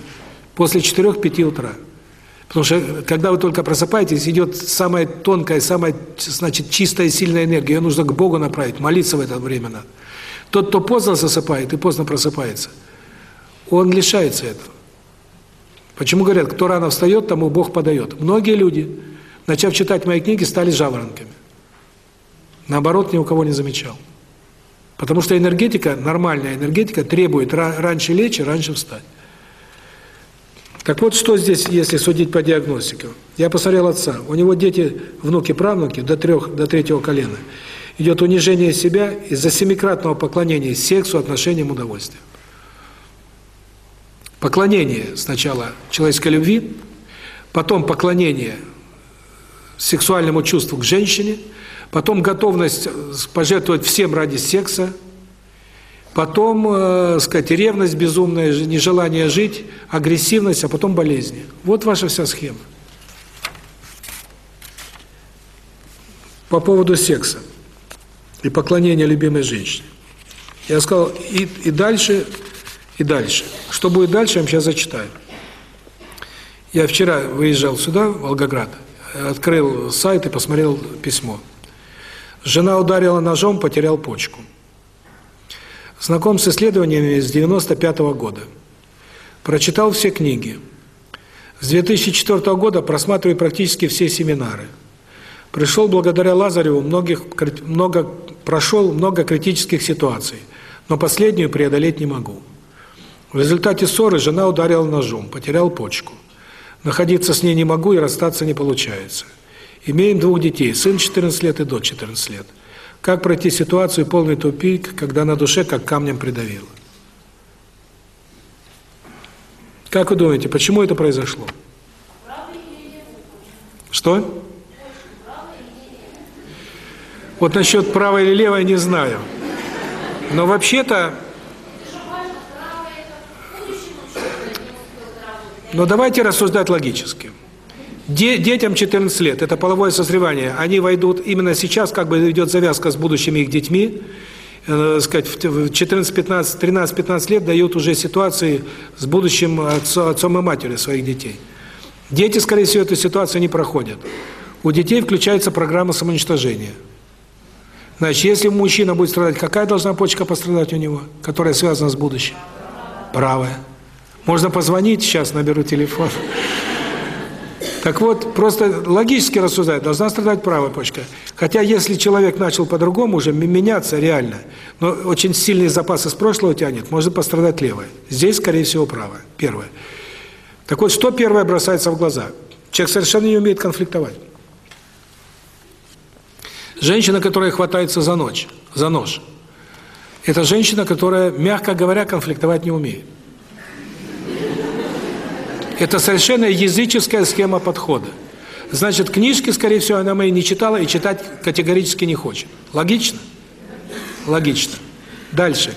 после 4-5 утра. Потому что когда вы только просыпаетесь, идет самая тонкая, самая, значит, чистая, сильная энергия. Ее нужно к Богу направить, молиться в это время надо. Тот, кто поздно засыпает и поздно просыпается, он лишается этого. Почему говорят, кто рано встает, тому Бог подает. Многие люди, начав читать мои книги, стали жаворонками. Наоборот, ни у кого не замечал. Потому что энергетика, нормальная энергетика, требует раньше лечь и раньше встать. Так вот, что здесь, если судить по диагностике? Я посмотрел отца. У него дети, внуки, правнуки до трех, до третьего колена. Идет унижение себя из-за семикратного поклонения сексу, отношениям, удовольствию. Поклонение сначала человеческой любви, потом поклонение сексуальному чувству к женщине, потом готовность пожертвовать всем ради секса, потом, э, сказать, ревность безумная, нежелание жить, агрессивность, а потом болезни. Вот ваша вся схема. По поводу секса и поклонения любимой женщине. Я сказал, и, и дальше, и дальше. Что будет дальше, я вам сейчас зачитаю. Я вчера выезжал сюда, в Волгоград, открыл сайт и посмотрел письмо. Жена ударила ножом, потерял почку. Знаком с исследованиями с 95 -го года. Прочитал все книги. С 2004 года просматриваю практически все семинары. Пришел благодаря Лазареву, многих, много, прошел много критических ситуаций, но последнюю преодолеть не могу. В результате ссоры жена ударила ножом, потерял почку. Находиться с ней не могу и расстаться не получается. Имеем двух детей, сын 14 лет и дочь 14 лет. Как пройти ситуацию полный тупик, когда на душе как камнем придавило? Как вы думаете, почему это произошло? Что? Вот насчет правой или левой не знаю. Но вообще-то... Но давайте рассуждать логически. Де, детям 14 лет, это половое созревание, они войдут именно сейчас, как бы идет завязка с будущими их детьми, э, сказать, в 14, 15, 13, 15 лет дают уже ситуации с будущим отцом, отцом и матерью своих детей. Дети, скорее всего, эту ситуацию не проходят. У детей включается программа самоуничтожения. Значит, если мужчина будет страдать, какая должна почка пострадать у него, которая связана с будущим? Правая. Можно позвонить, сейчас наберу телефон. Так вот, просто логически рассуждать, должна страдать правая почка. Хотя если человек начал по-другому уже меняться реально, но очень сильные запасы с прошлого тянет, может пострадать левая. Здесь, скорее всего, правая. Первое. Так вот, что первое бросается в глаза? Человек совершенно не умеет конфликтовать. Женщина, которая хватается за ночь, за нож, это женщина, которая, мягко говоря, конфликтовать не умеет. Это совершенно языческая схема подхода. Значит, книжки, скорее всего, она мои не читала и читать категорически не хочет. Логично? Логично. Дальше.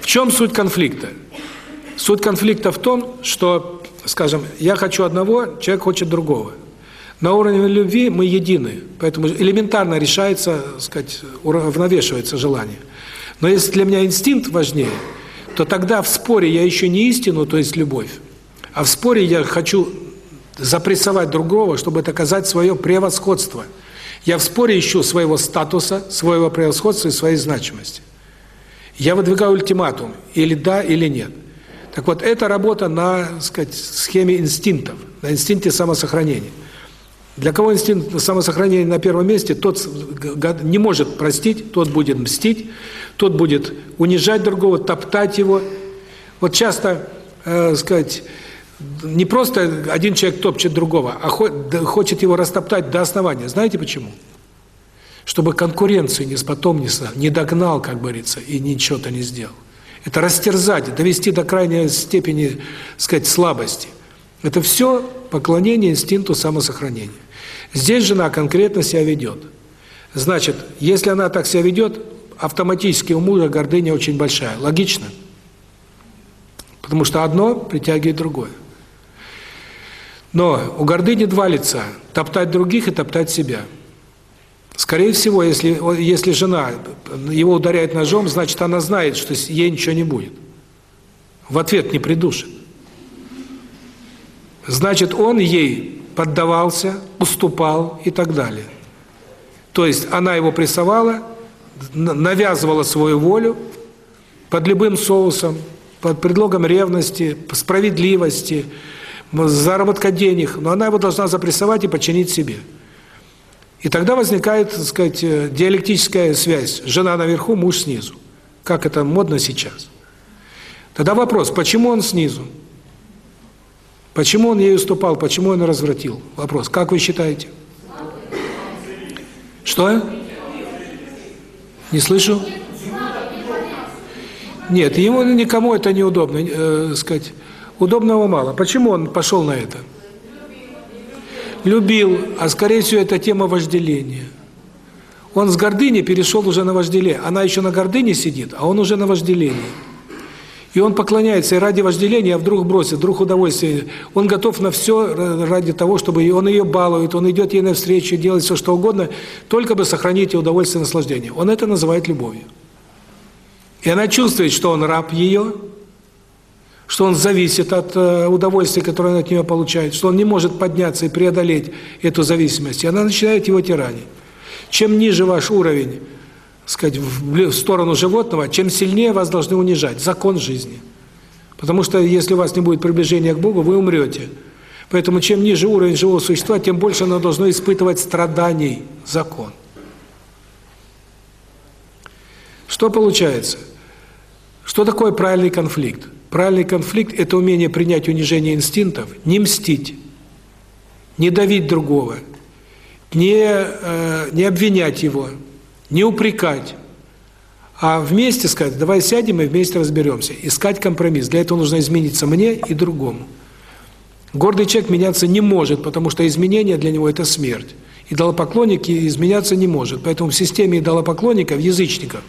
В чем суть конфликта? Суть конфликта в том, что, скажем, я хочу одного, человек хочет другого. На уровне любви мы едины, поэтому элементарно решается, сказать, уравновешивается желание. Но если для меня инстинкт важнее, то тогда в споре я еще не истину, то есть любовь, а в споре я хочу запрессовать другого, чтобы доказать свое превосходство. Я в споре ищу своего статуса, своего превосходства и своей значимости. Я выдвигаю ультиматум, или да, или нет. Так вот, это работа на, сказать, схеме инстинктов, на инстинкте самосохранения. Для кого инстинкт самосохранения на первом месте, тот не может простить, тот будет мстить, тот будет унижать другого, топтать его. Вот часто, э, сказать, не просто один человек топчет другого, а хочет его растоптать до основания. Знаете почему? Чтобы конкуренцию не потом не, не догнал, как говорится, и ничего-то не сделал. Это растерзать, довести до крайней степени, сказать, слабости. Это все поклонение инстинкту самосохранения. Здесь жена конкретно себя ведет. Значит, если она так себя ведет, автоматически у мужа гордыня очень большая. Логично? Потому что одно притягивает другое. Но у гордыни два лица – топтать других и топтать себя. Скорее всего, если, если жена его ударяет ножом, значит, она знает, что ей ничего не будет. В ответ не придушит. Значит, он ей поддавался, уступал и так далее. То есть она его прессовала, навязывала свою волю под любым соусом, под предлогом ревности, справедливости – заработка денег, но она его должна запрессовать и подчинить себе. И тогда возникает, так сказать, э, диалектическая связь. Жена наверху, муж снизу. Как это модно сейчас. Тогда вопрос, почему он снизу? Почему он ей уступал, почему он развратил? Вопрос, как вы считаете? Что? Не слышу? Нет, ему никому это неудобно, э, сказать. Удобного мало. Почему он пошел на это? Любил, а скорее всего это тема вожделения. Он с гордыни перешел уже на вожделение. Она еще на гордыне сидит, а он уже на вожделении. И он поклоняется и ради вожделения, вдруг бросит, вдруг удовольствие. Он готов на все ради того, чтобы он ее балует, он идет ей навстречу, делает все, что угодно, только бы сохранить ее удовольствие и наслаждение. Он это называет любовью. И она чувствует, что он раб ее, что он зависит от э, удовольствия, которое он от нее получает, что он не может подняться и преодолеть эту зависимость, и она начинает его тиранить. Чем ниже ваш уровень, сказать, в сторону животного, чем сильнее вас должны унижать. Закон жизни. Потому что если у вас не будет приближения к Богу, вы умрете. Поэтому чем ниже уровень живого существа, тем больше оно должно испытывать страданий. Закон. Что получается? Что такое правильный конфликт? Правильный конфликт – это умение принять унижение инстинктов, не мстить, не давить другого, не, э, не обвинять его, не упрекать, а вместе сказать, давай сядем и вместе разберемся, искать компромисс. Для этого нужно измениться мне и другому. Гордый человек меняться не может, потому что изменение для него – это смерть. Идолопоклонники изменяться не может. Поэтому в системе идолопоклонников, язычников,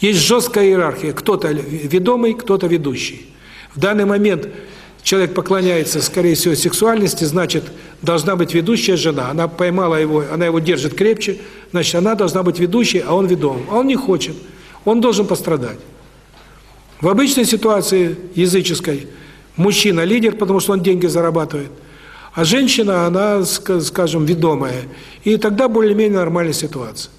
есть жесткая иерархия. Кто-то ведомый, кто-то ведущий. В данный момент человек поклоняется, скорее всего, сексуальности, значит, должна быть ведущая жена. Она поймала его, она его держит крепче, значит, она должна быть ведущей, а он ведомым. А он не хочет. Он должен пострадать. В обычной ситуации языческой мужчина лидер, потому что он деньги зарабатывает, а женщина, она, скажем, ведомая. И тогда более-менее нормальная ситуация.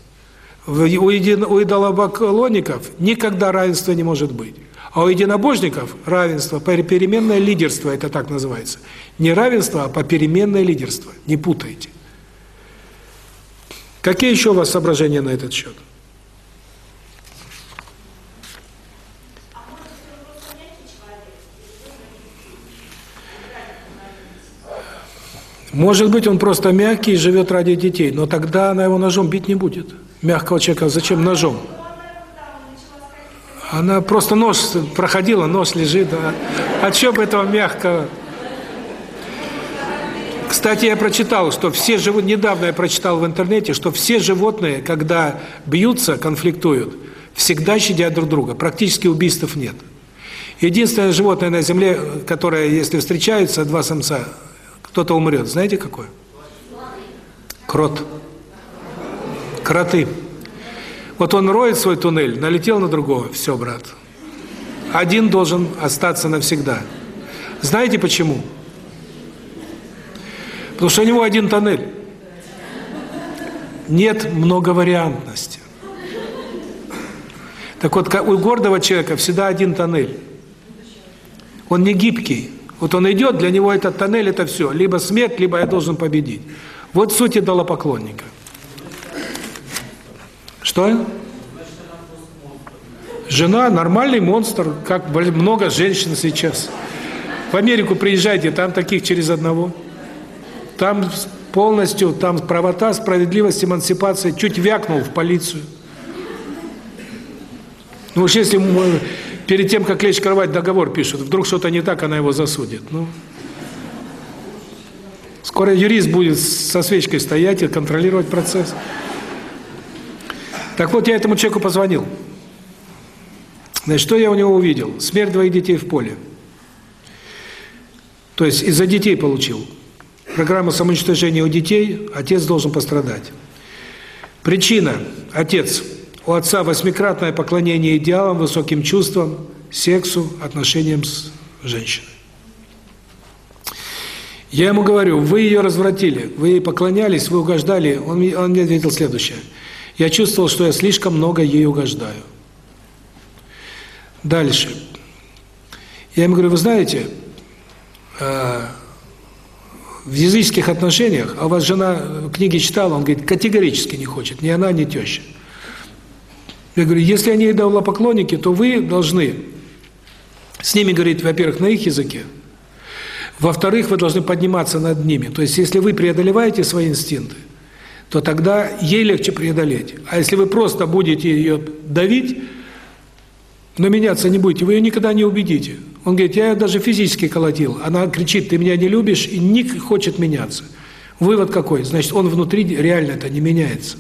У идолопоклонников никогда равенства не может быть. А у единобожников равенство, переменное лидерство, это так называется. Не равенство, а попеременное лидерство. Не путайте. Какие еще у вас соображения на этот счет? Может быть, он просто мягкий и живет ради детей, но тогда она его ножом бить не будет. Мягкого человека зачем ножом? Она просто нож проходила, нож лежит. А, а что бы этого мягкого? Кстати, я прочитал, что все животные, недавно я прочитал в интернете, что все животные, когда бьются, конфликтуют, всегда щадят друг друга. Практически убийств нет. Единственное животное на Земле, которое, если встречаются два самца, кто-то умрет. Знаете какое? Крот. Кроты. Вот он роет свой туннель, налетел на другого, все, брат. Один должен остаться навсегда. Знаете почему? Потому что у него один тоннель. Нет многовариантности. Так вот, у гордого человека всегда один тоннель. Он не гибкий. Вот он идет, для него этот тоннель – это все. Либо смерть, либо я должен победить. Вот суть идолопоклонника. Что? Жена – нормальный монстр, как много женщин сейчас. В Америку приезжайте, там таких через одного. Там полностью, там правота, справедливость, эмансипация. Чуть вякнул в полицию. Ну уж если мы перед тем, как лечь в кровать, договор пишут, вдруг что-то не так, она его засудит. Ну, скоро юрист будет со свечкой стоять и контролировать процесс. Так вот, я этому человеку позвонил. Значит, что я у него увидел? Смерть двоих детей в поле. То есть из-за детей получил. Программа самоуничтожения у детей, отец должен пострадать. Причина – отец. У отца восьмикратное поклонение идеалам, высоким чувствам, сексу, отношениям с женщиной. Я ему говорю, вы ее развратили, вы ей поклонялись, вы угождали. Он, он мне ответил следующее – я чувствовал, что я слишком много ей угождаю. Дальше. Я ему говорю, вы знаете, э, в языческих отношениях, а у вас жена книги читала, он говорит, категорически не хочет, ни она, ни теща. Я говорю, если они идолопоклонники, то вы должны с ними говорить, во-первых, на их языке, во-вторых, вы должны подниматься над ними. То есть, если вы преодолеваете свои инстинкты, то тогда ей легче преодолеть. А если вы просто будете ее давить, но меняться не будете, вы ее никогда не убедите. Он говорит, я ее даже физически колотил. Она кричит, ты меня не любишь, и не хочет меняться. Вывод какой? Значит, он внутри реально это не меняется.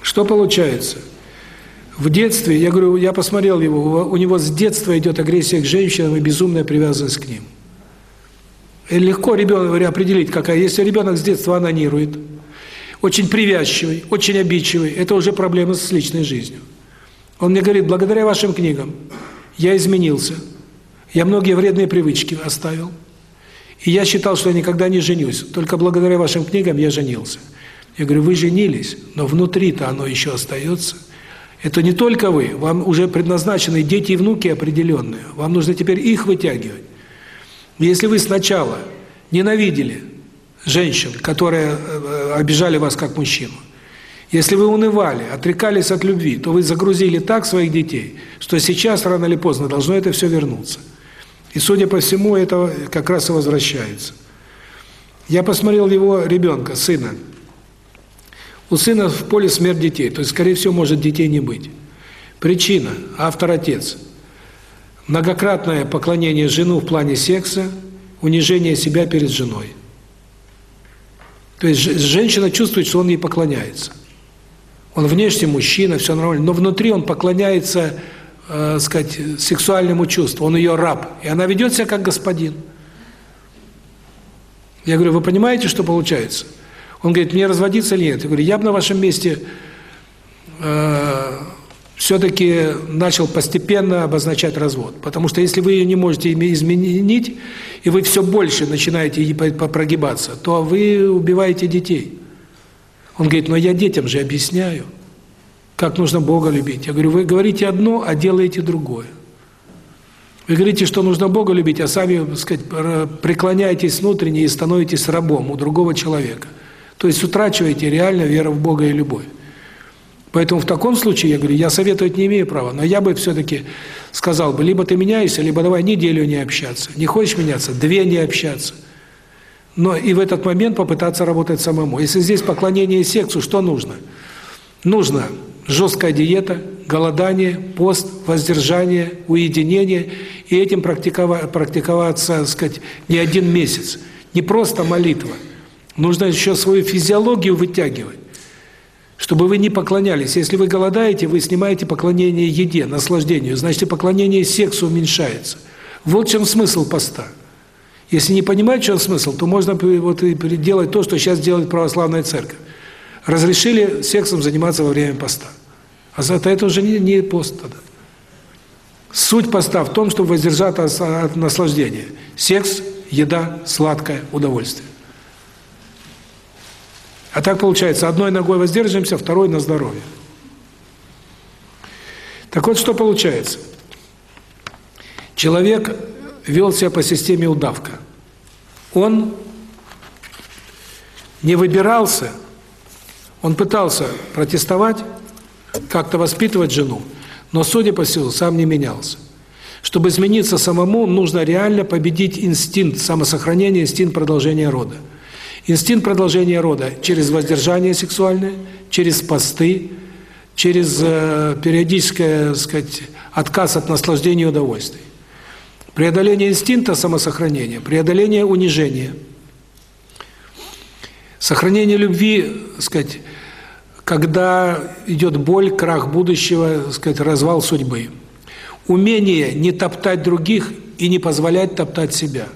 Что получается? В детстве, я говорю, я посмотрел его, у него с детства идет агрессия к женщинам и безумная привязанность к ним. Легко ребенок определить, какая. Если ребенок с детства анонирует, очень привязчивый, очень обидчивый, это уже проблема с личной жизнью. Он мне говорит, благодаря вашим книгам я изменился, я многие вредные привычки оставил, и я считал, что я никогда не женюсь, только благодаря вашим книгам я женился. Я говорю, вы женились, но внутри-то оно еще остается. Это не только вы, вам уже предназначены дети и внуки определенные, вам нужно теперь их вытягивать. Если вы сначала ненавидели женщин, которые э, обижали вас как мужчину, если вы унывали, отрекались от любви, то вы загрузили так своих детей, что сейчас, рано или поздно, должно это все вернуться. И, судя по всему, это как раз и возвращается. Я посмотрел его ребенка, сына. У сына в поле смерть детей, то есть, скорее всего, может детей не быть. Причина – автор-отец – многократное поклонение жену в плане секса, унижение себя перед женой. То есть женщина чувствует, что он ей поклоняется. Он внешне мужчина, все нормально, но внутри он поклоняется э, сказать, сексуальному чувству, он ее раб, и она ведет себя как господин. Я говорю, вы понимаете, что получается? Он говорит, мне разводиться или нет? Я говорю, я бы на вашем месте э, все-таки начал постепенно обозначать развод. Потому что если вы ее не можете изменить, и вы все больше начинаете прогибаться, то вы убиваете детей. Он говорит, но я детям же объясняю, как нужно Бога любить. Я говорю, вы говорите одно, а делаете другое. Вы говорите, что нужно Бога любить, а сами, так сказать, преклоняетесь внутренне и становитесь рабом у другого человека. То есть утрачиваете реально веру в Бога и любовь. Поэтому в таком случае, я говорю, я советовать не имею права, но я бы все-таки сказал бы, либо ты меняешься, либо давай неделю не общаться. Не хочешь меняться? Две не общаться. Но и в этот момент попытаться работать самому. Если здесь поклонение сексу, что нужно? Нужно жесткая диета, голодание, пост, воздержание, уединение, и этим практиковаться, практиковаться, так сказать, не один месяц. Не просто молитва. Нужно еще свою физиологию вытягивать, чтобы вы не поклонялись. Если вы голодаете, вы снимаете поклонение еде, наслаждению, значит, и поклонение сексу уменьшается. Вот в чем смысл поста. Если не понимать, в чем смысл, то можно вот делать то, что сейчас делает православная церковь. Разрешили сексом заниматься во время поста. А за это уже не, не пост тогда. Суть поста в том, чтобы воздержаться от наслаждения. Секс, еда, сладкое удовольствие. А так получается, одной ногой воздерживаемся, второй на здоровье. Так вот, что получается? Человек вел себя по системе удавка. Он не выбирался, он пытался протестовать, как-то воспитывать жену, но, судя по всему, сам не менялся. Чтобы измениться самому, нужно реально победить инстинкт самосохранения, инстинкт продолжения рода. Инстинкт продолжения рода через воздержание сексуальное, через посты, через э, периодическое, сказать, отказ от наслаждения и удовольствий. Преодоление инстинкта самосохранения, преодоление унижения, сохранение любви, сказать, когда идет боль, крах будущего, сказать, развал судьбы. Умение не топтать других и не позволять топтать себя.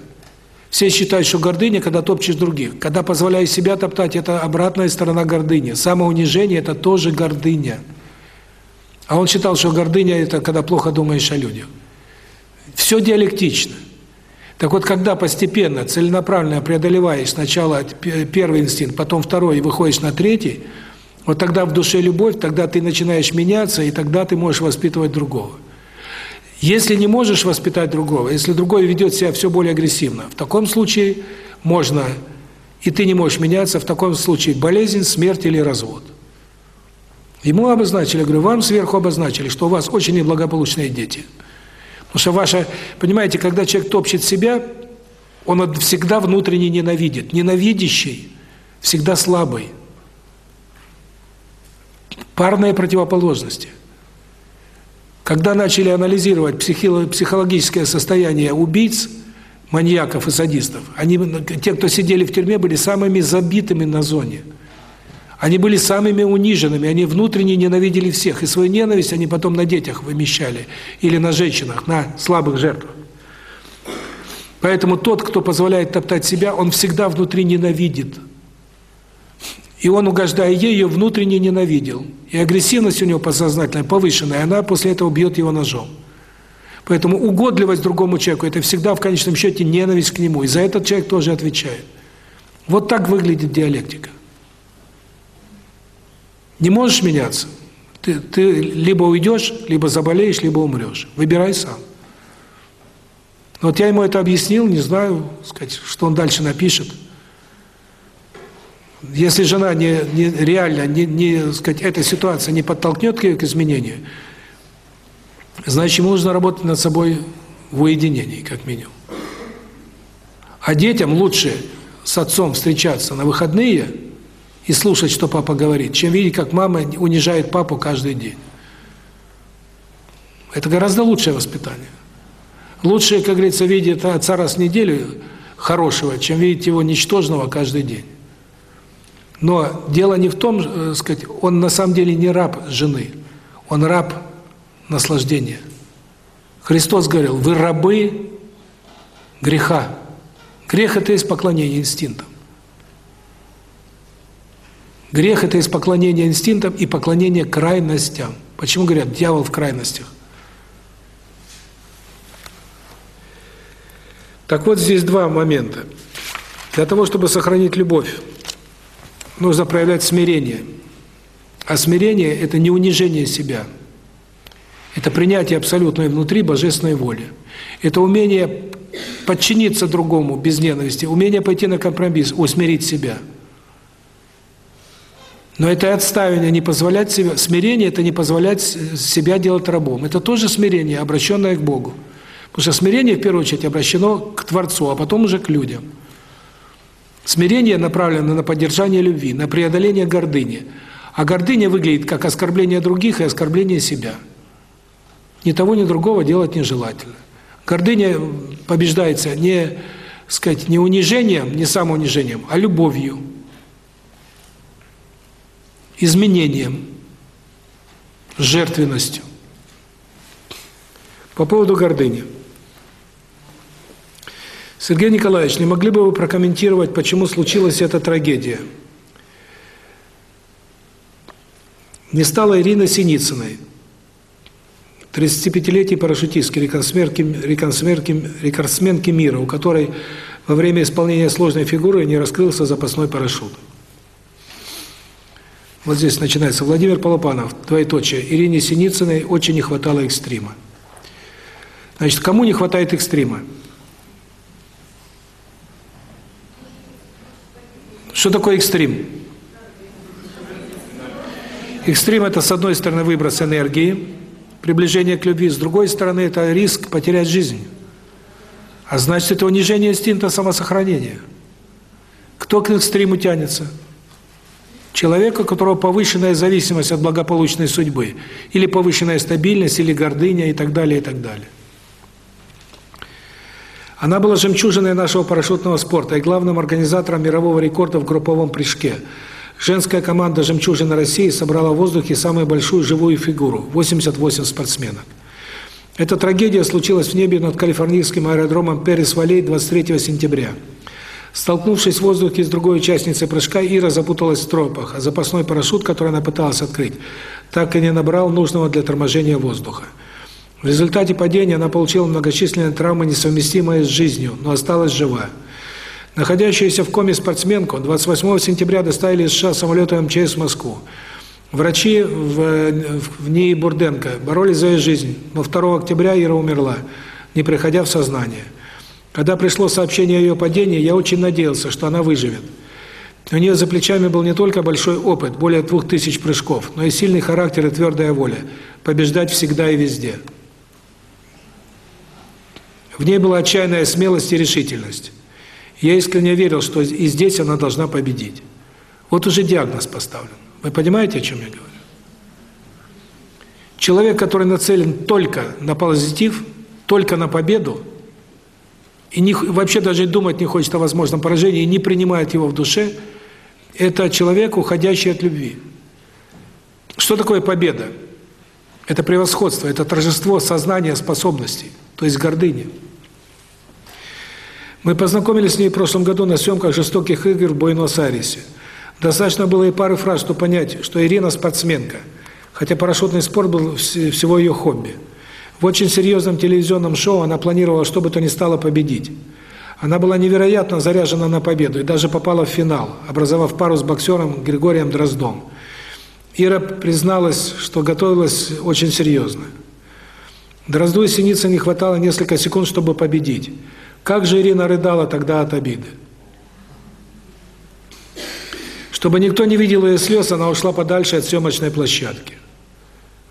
Все считают, что гордыня, когда топчешь других. Когда позволяешь себя топтать, это обратная сторона гордыни. Самоунижение – это тоже гордыня. А он считал, что гордыня – это когда плохо думаешь о людях. Все диалектично. Так вот, когда постепенно, целенаправленно преодолеваешь сначала первый инстинкт, потом второй и выходишь на третий – вот тогда в душе любовь, тогда ты начинаешь меняться, и тогда ты можешь воспитывать другого. Если не можешь воспитать другого, если другой ведет себя все более агрессивно, в таком случае можно, и ты не можешь меняться, в таком случае болезнь, смерть или развод. Ему обозначили, говорю, вам сверху обозначили, что у вас очень неблагополучные дети. Потому что ваша, понимаете, когда человек топчет себя, он всегда внутренне ненавидит. Ненавидящий всегда слабый парные противоположности. Когда начали анализировать психологическое состояние убийц, маньяков и садистов, они, те, кто сидели в тюрьме, были самыми забитыми на зоне. Они были самыми униженными, они внутренне ненавидели всех, и свою ненависть они потом на детях вымещали, или на женщинах, на слабых жертвах. Поэтому тот, кто позволяет топтать себя, он всегда внутри ненавидит и он, угождая ей, ее внутренне ненавидел. И агрессивность у него подсознательная повышенная, и она после этого бьет его ножом. Поэтому угодливость другому человеку – это всегда в конечном счете ненависть к нему. И за этот человек тоже отвечает. Вот так выглядит диалектика. Не можешь меняться. Ты, ты либо уйдешь, либо заболеешь, либо умрешь. Выбирай сам. Вот я ему это объяснил, не знаю, сказать, что он дальше напишет. Если жена не, не реально, не, не, сказать, эта ситуация не подтолкнет к, к изменению, значит, ему нужно работать над собой в уединении, как минимум. А детям лучше с отцом встречаться на выходные и слушать, что папа говорит, чем видеть, как мама унижает папу каждый день. Это гораздо лучшее воспитание. Лучше, как говорится, видеть отца раз в неделю хорошего, чем видеть его ничтожного каждый день. Но дело не в том, э, сказать, он на самом деле не раб жены, он раб наслаждения. Христос говорил, вы рабы греха. Грех – это есть поклонение инстинктам. Грех – это есть поклонение инстинктам и поклонение крайностям. Почему говорят, дьявол в крайностях? Так вот, здесь два момента. Для того, чтобы сохранить любовь, нужно проявлять смирение. А смирение – это не унижение себя. Это принятие абсолютной внутри божественной воли. Это умение подчиниться другому без ненависти, умение пойти на компромисс, усмирить себя. Но это отставание, не позволять себе, смирение – это не позволять себя делать рабом. Это тоже смирение, обращенное к Богу. Потому что смирение, в первую очередь, обращено к Творцу, а потом уже к людям. Смирение направлено на поддержание любви, на преодоление гордыни. А гордыня выглядит как оскорбление других и оскорбление себя. Ни того, ни другого делать нежелательно. Гордыня побеждается не, сказать, не унижением, не самоунижением, а любовью, изменением, жертвенностью. По поводу гордыни. Сергей Николаевич, не могли бы вы прокомментировать, почему случилась эта трагедия? Не стало Ирины Синицыной, 35-летней парашютистки, рекордсменки, рекордсменки, рекордсменки мира, у которой во время исполнения сложной фигуры не раскрылся запасной парашют. Вот здесь начинается. Владимир Полопанов, двоеточие. Ирине Синицыной очень не хватало экстрима. Значит, кому не хватает экстрима? Что такое экстрим? Экстрим – это, с одной стороны, выброс энергии, приближение к любви, с другой стороны, это риск потерять жизнь. А значит, это унижение инстинкта самосохранения. Кто к экстриму тянется? Человек, у которого повышенная зависимость от благополучной судьбы, или повышенная стабильность, или гордыня, и так далее, и так далее. Она была жемчужиной нашего парашютного спорта и главным организатором мирового рекорда в групповом прыжке. Женская команда «Жемчужина России» собрала в воздухе самую большую живую фигуру – 88 спортсменок. Эта трагедия случилась в небе над калифорнийским аэродромом Перес-Валей 23 сентября. Столкнувшись в воздухе с другой участницей прыжка, Ира запуталась в тропах, а запасной парашют, который она пыталась открыть, так и не набрал нужного для торможения воздуха. В результате падения она получила многочисленные травмы, несовместимые с жизнью, но осталась жива. Находящуюся в коме спортсменку 28 сентября доставили из США самолетом МЧС в Москву. Врачи в, в НИИ Бурденко боролись за ее жизнь, но 2 октября Ира умерла, не приходя в сознание. Когда пришло сообщение о ее падении, я очень надеялся, что она выживет. У нее за плечами был не только большой опыт, более двух тысяч прыжков, но и сильный характер и твердая воля – побеждать всегда и везде. В ней была отчаянная смелость и решительность. Я искренне верил, что и здесь она должна победить. Вот уже диагноз поставлен. Вы понимаете, о чем я говорю? Человек, который нацелен только на позитив, только на победу, и не, вообще даже думать не хочет о возможном поражении, и не принимает его в душе, это человек, уходящий от любви. Что такое победа? Это превосходство, это торжество сознания способностей, то есть гордыни. Мы познакомились с ней в прошлом году на съемках «Жестоких игр» в Буэнос-Айресе. Достаточно было и пары фраз, чтобы понять, что Ирина спортсменка, хотя парашютный спорт был всего ее хобби. В очень серьезном телевизионном шоу она планировала, что бы то ни стало, победить. Она была невероятно заряжена на победу и даже попала в финал, образовав пару с боксером Григорием Дроздом. Ира призналась, что готовилась очень серьезно. Дрозду и Синице не хватало несколько секунд, чтобы победить. Как же Ирина рыдала тогда от обиды. Чтобы никто не видел ее слез, она ушла подальше от съемочной площадки.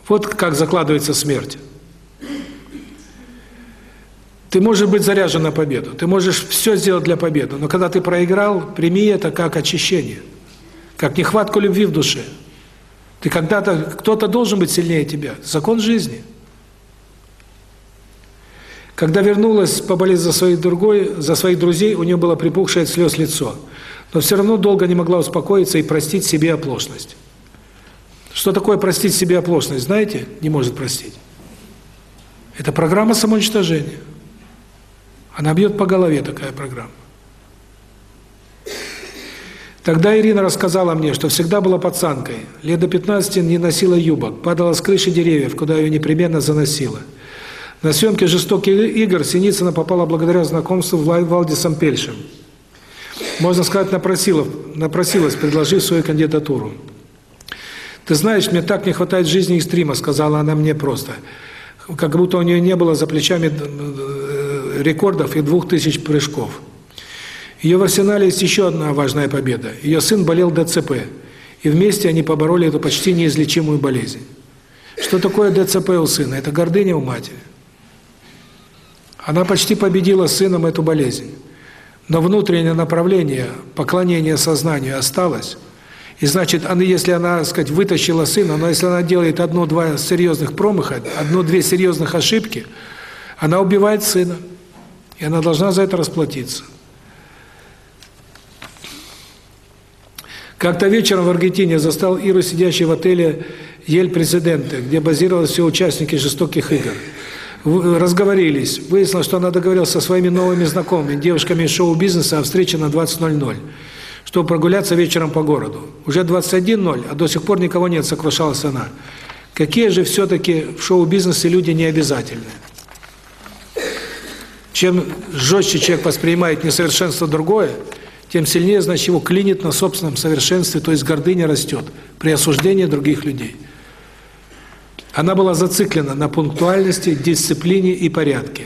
Вот как закладывается смерть. Ты можешь быть заряжен на победу, ты можешь все сделать для победы, но когда ты проиграл, прими это как очищение, как нехватку любви в душе. Ты когда-то, кто-то должен быть сильнее тебя. Закон жизни – когда вернулась поболеть за своих другой, за своих друзей, у нее было припухшее от слез лицо. Но все равно долго не могла успокоиться и простить себе оплошность. Что такое простить себе оплошность, знаете? Не может простить. Это программа самоуничтожения. Она бьет по голове, такая программа. Тогда Ирина рассказала мне, что всегда была пацанкой. Лет до 15 не носила юбок, падала с крыши деревьев, куда ее непременно заносило. На съемке «Жестоких игр» Синицына попала благодаря знакомству Валдисом Пельшем. Можно сказать, напросилась, напросилась, предложив свою кандидатуру. «Ты знаешь, мне так не хватает жизни экстрима», — сказала она мне просто. Как будто у нее не было за плечами э, рекордов и двух тысяч прыжков. Ее в арсенале есть еще одна важная победа. Ее сын болел ДЦП, и вместе они побороли эту почти неизлечимую болезнь. Что такое ДЦП у сына? Это гордыня у матери. Она почти победила сыном эту болезнь. Но внутреннее направление поклонения сознанию осталось. И значит, если она, так сказать, вытащила сына, но если она делает одно-два серьезных промаха, одно-две серьезных ошибки, она убивает сына. И она должна за это расплатиться. Как-то вечером в Аргентине застал Иру, сидящей в отеле «Ель Президенте», где базировались все участники жестоких игр. Разговорились. Выяснилось, что она договорилась со своими новыми знакомыми, девушками из шоу-бизнеса, о встрече на 20.00, чтобы прогуляться вечером по городу. Уже 21.00, а до сих пор никого нет, сокрушалась она. Какие же все-таки в шоу-бизнесе люди необязательные? Чем жестче человек воспринимает несовершенство другое, тем сильнее, значит, его клинит на собственном совершенстве, то есть гордыня растет при осуждении других людей. Она была зациклена на пунктуальности, дисциплине и порядке.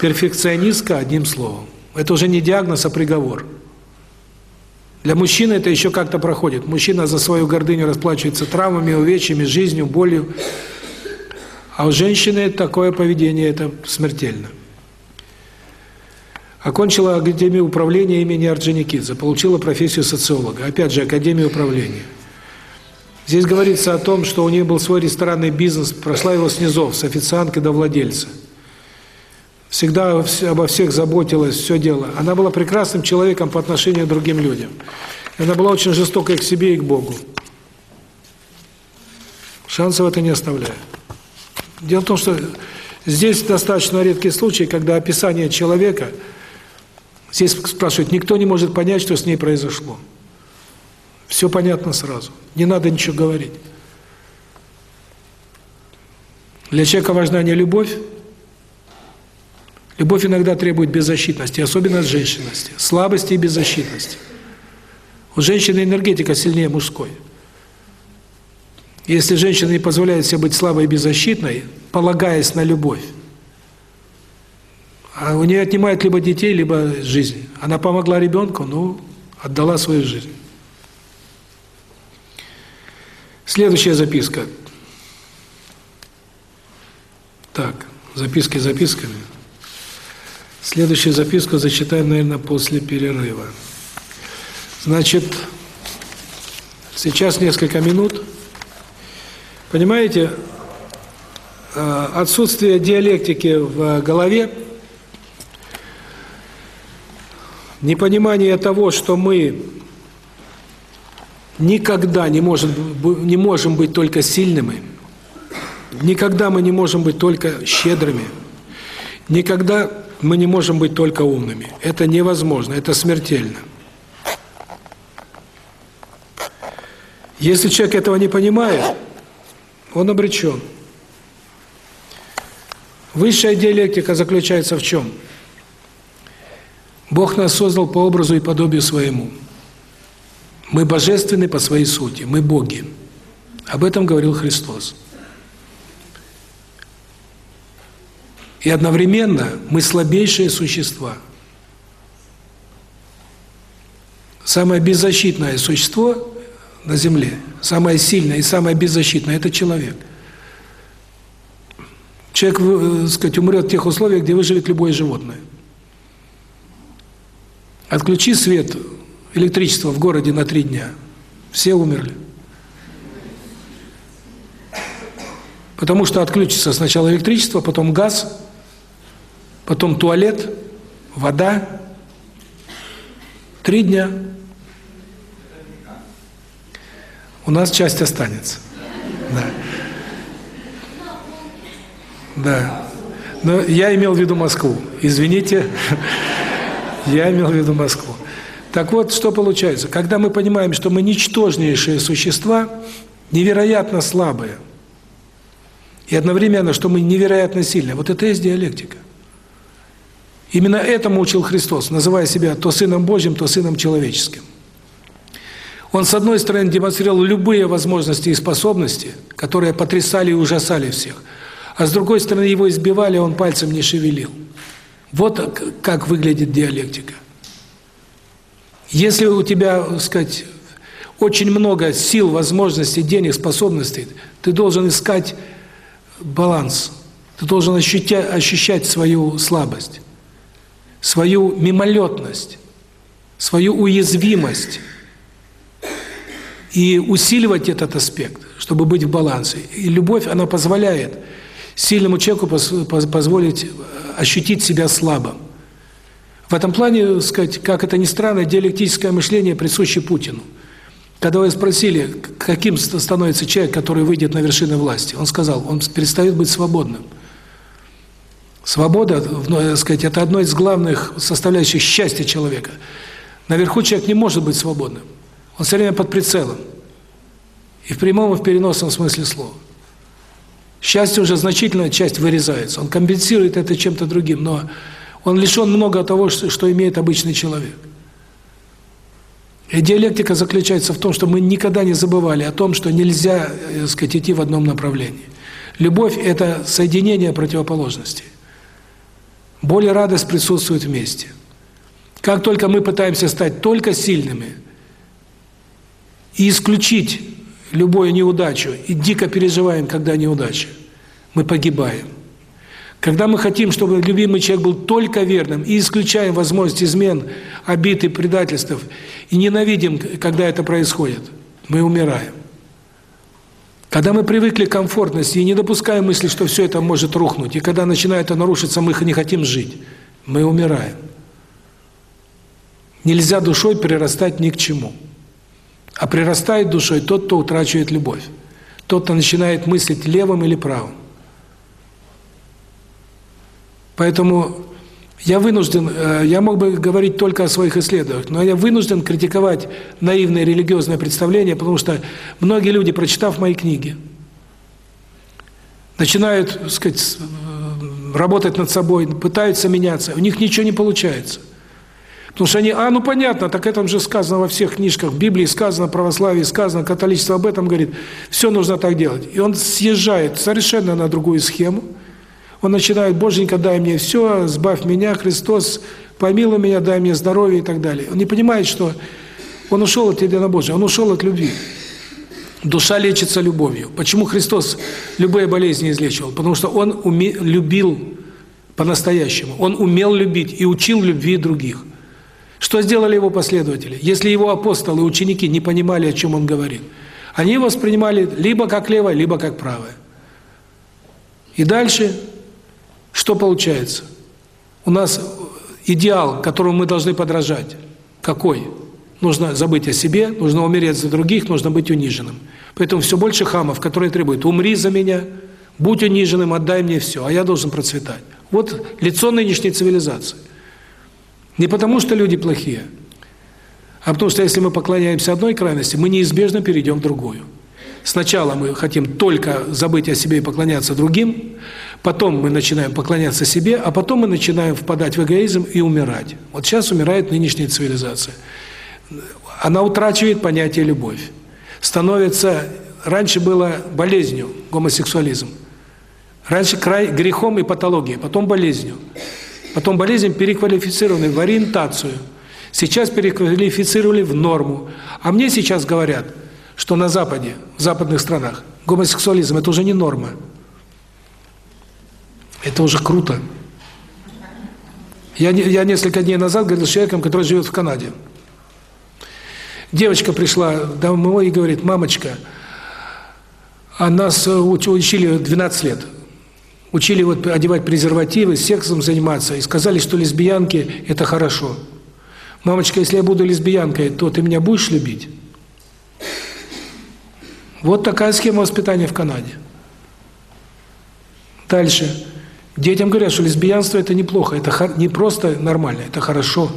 Перфекционистка, одним словом. Это уже не диагноз, а приговор. Для мужчины это еще как-то проходит. Мужчина за свою гордыню расплачивается травмами, увечьями, жизнью, болью. А у женщины такое поведение – это смертельно. Окончила Академию управления имени Орджоникидзе, получила профессию социолога. Опять же, Академия управления. Здесь говорится о том, что у нее был свой ресторанный бизнес, прошла его снизов, с официантки до владельца. Всегда обо всех заботилась, все делала. Она была прекрасным человеком по отношению к другим людям. Она была очень жестокой к себе и к Богу. Шансов это не оставляет. Дело в том, что здесь достаточно редкий случай, когда описание человека – Здесь спрашивают, никто не может понять, что с ней произошло. Все понятно сразу. Не надо ничего говорить. Для человека важна не любовь. Любовь иногда требует беззащитности, особенно от женщинности, слабости и беззащитности. У женщины энергетика сильнее мужской. Если женщина не позволяет себе быть слабой и беззащитной, полагаясь на любовь, а у нее отнимают либо детей, либо жизнь. Она помогла ребенку, ну, отдала свою жизнь. Следующая записка. Так, записки записками. Следующую записку зачитаем, наверное, после перерыва. Значит, сейчас несколько минут. Понимаете, э, отсутствие диалектики в голове – непонимание того, что мы никогда не можем, не можем быть только сильными, никогда мы не можем быть только щедрыми, никогда мы не можем быть только умными. Это невозможно, это смертельно. Если человек этого не понимает, он обречен. Высшая диалектика заключается в чем? Бог нас создал по образу и подобию своему. Мы божественны по своей сути, мы боги. Об этом говорил Христос. И одновременно мы слабейшие существа. Самое беззащитное существо на земле, самое сильное и самое беззащитное – это человек. Человек, э, так сказать, умрет в тех условиях, где выживет любое животное. Отключи свет, электричество в городе на три дня. Все умерли. Потому что отключится сначала электричество, потом газ, потом туалет, вода. Три дня. У нас часть останется. Да. Да. Но я имел в виду Москву. Извините, я имел в виду Москву. Так вот, что получается? Когда мы понимаем, что мы ничтожнейшие существа, невероятно слабые, и одновременно, что мы невероятно сильные, вот это и есть диалектика. Именно этому учил Христос, называя себя то Сыном Божьим, то Сыном Человеческим. Он, с одной стороны, демонстрировал любые возможности и способности, которые потрясали и ужасали всех, а с другой стороны, его избивали, он пальцем не шевелил. Вот как выглядит диалектика. Если у тебя, так сказать, очень много сил, возможностей, денег, способностей, ты должен искать баланс. Ты должен ощутя, ощущать свою слабость, свою мимолетность, свою уязвимость и усиливать этот аспект, чтобы быть в балансе. И любовь, она позволяет сильному человеку позволить ощутить себя слабым. В этом плане, сказать, как это ни странно, диалектическое мышление присуще Путину. Когда вы спросили, каким становится человек, который выйдет на вершины власти, он сказал, он перестает быть свободным. Свобода, ну, сказать, это одно из главных составляющих счастья человека. Наверху человек не может быть свободным. Он все время под прицелом. И в прямом, и в переносном смысле слова. Счастье уже значительная часть вырезается. Он компенсирует это чем-то другим, но он лишен много того, что имеет обычный человек. И диалектика заключается в том, что мы никогда не забывали о том, что нельзя, так э, сказать, идти в одном направлении. Любовь – это соединение противоположностей. Боль и радость присутствуют вместе. Как только мы пытаемся стать только сильными и исключить любую неудачу, и дико переживаем, когда неудача, мы погибаем. Когда мы хотим, чтобы любимый человек был только верным, и исключаем возможность измен, обид и предательств, и ненавидим, когда это происходит, мы умираем. Когда мы привыкли к комфортности и не допускаем мысли, что все это может рухнуть, и когда начинает это нарушиться, мы не хотим жить, мы умираем. Нельзя душой прирастать ни к чему. А прирастает душой тот, кто утрачивает любовь. Тот, кто начинает мыслить левым или правым. Поэтому я вынужден, э, я мог бы говорить только о своих исследованиях, но я вынужден критиковать наивное религиозное представление, потому что многие люди, прочитав мои книги, начинают, так сказать, э, работать над собой, пытаются меняться, у них ничего не получается. Потому что они, а, ну понятно, так это же сказано во всех книжках, в Библии сказано, в православии сказано, католичество об этом говорит, все нужно так делать. И он съезжает совершенно на другую схему, он начинает, Боженька, дай мне все, сбавь меня, Христос, помилуй меня, дай мне здоровье и так далее. Он не понимает, что он ушел от Божия, он ушел от любви. Душа лечится любовью. Почему Христос любые болезни излечивал? Потому что Он любил по-настоящему. Он умел любить и учил любви других. Что сделали его последователи? Если его апостолы, ученики не понимали, о чем он говорит, они воспринимали либо как левое, либо как правое. И дальше что получается? У нас идеал, которому мы должны подражать, какой? Нужно забыть о себе, нужно умереть за других, нужно быть униженным. Поэтому все больше хамов, которые требуют «умри за меня», «будь униженным, отдай мне все, а я должен процветать». Вот лицо нынешней цивилизации. Не потому, что люди плохие, а потому что если мы поклоняемся одной крайности, мы неизбежно перейдем в другую. Сначала мы хотим только забыть о себе и поклоняться другим, потом мы начинаем поклоняться себе, а потом мы начинаем впадать в эгоизм и умирать. Вот сейчас умирает нынешняя цивилизация. Она утрачивает понятие любовь. Становится раньше было болезнью гомосексуализм. Раньше край грехом и патологией, потом болезнью. Потом болезнь переквалифицированы в ориентацию. Сейчас переквалифицировали в норму. А мне сейчас говорят – что на Западе, в западных странах, гомосексуализм – это уже не норма. Это уже круто. Я, я несколько дней назад говорил с человеком, который живет в Канаде. Девочка пришла домой и говорит, мамочка, а нас учили 12 лет. Учили вот одевать презервативы, сексом заниматься, и сказали, что лесбиянки – это хорошо. Мамочка, если я буду лесбиянкой, то ты меня будешь любить? Вот такая схема воспитания в Канаде. Дальше. Детям говорят, что лесбиянство это неплохо, это не просто нормально, это хорошо.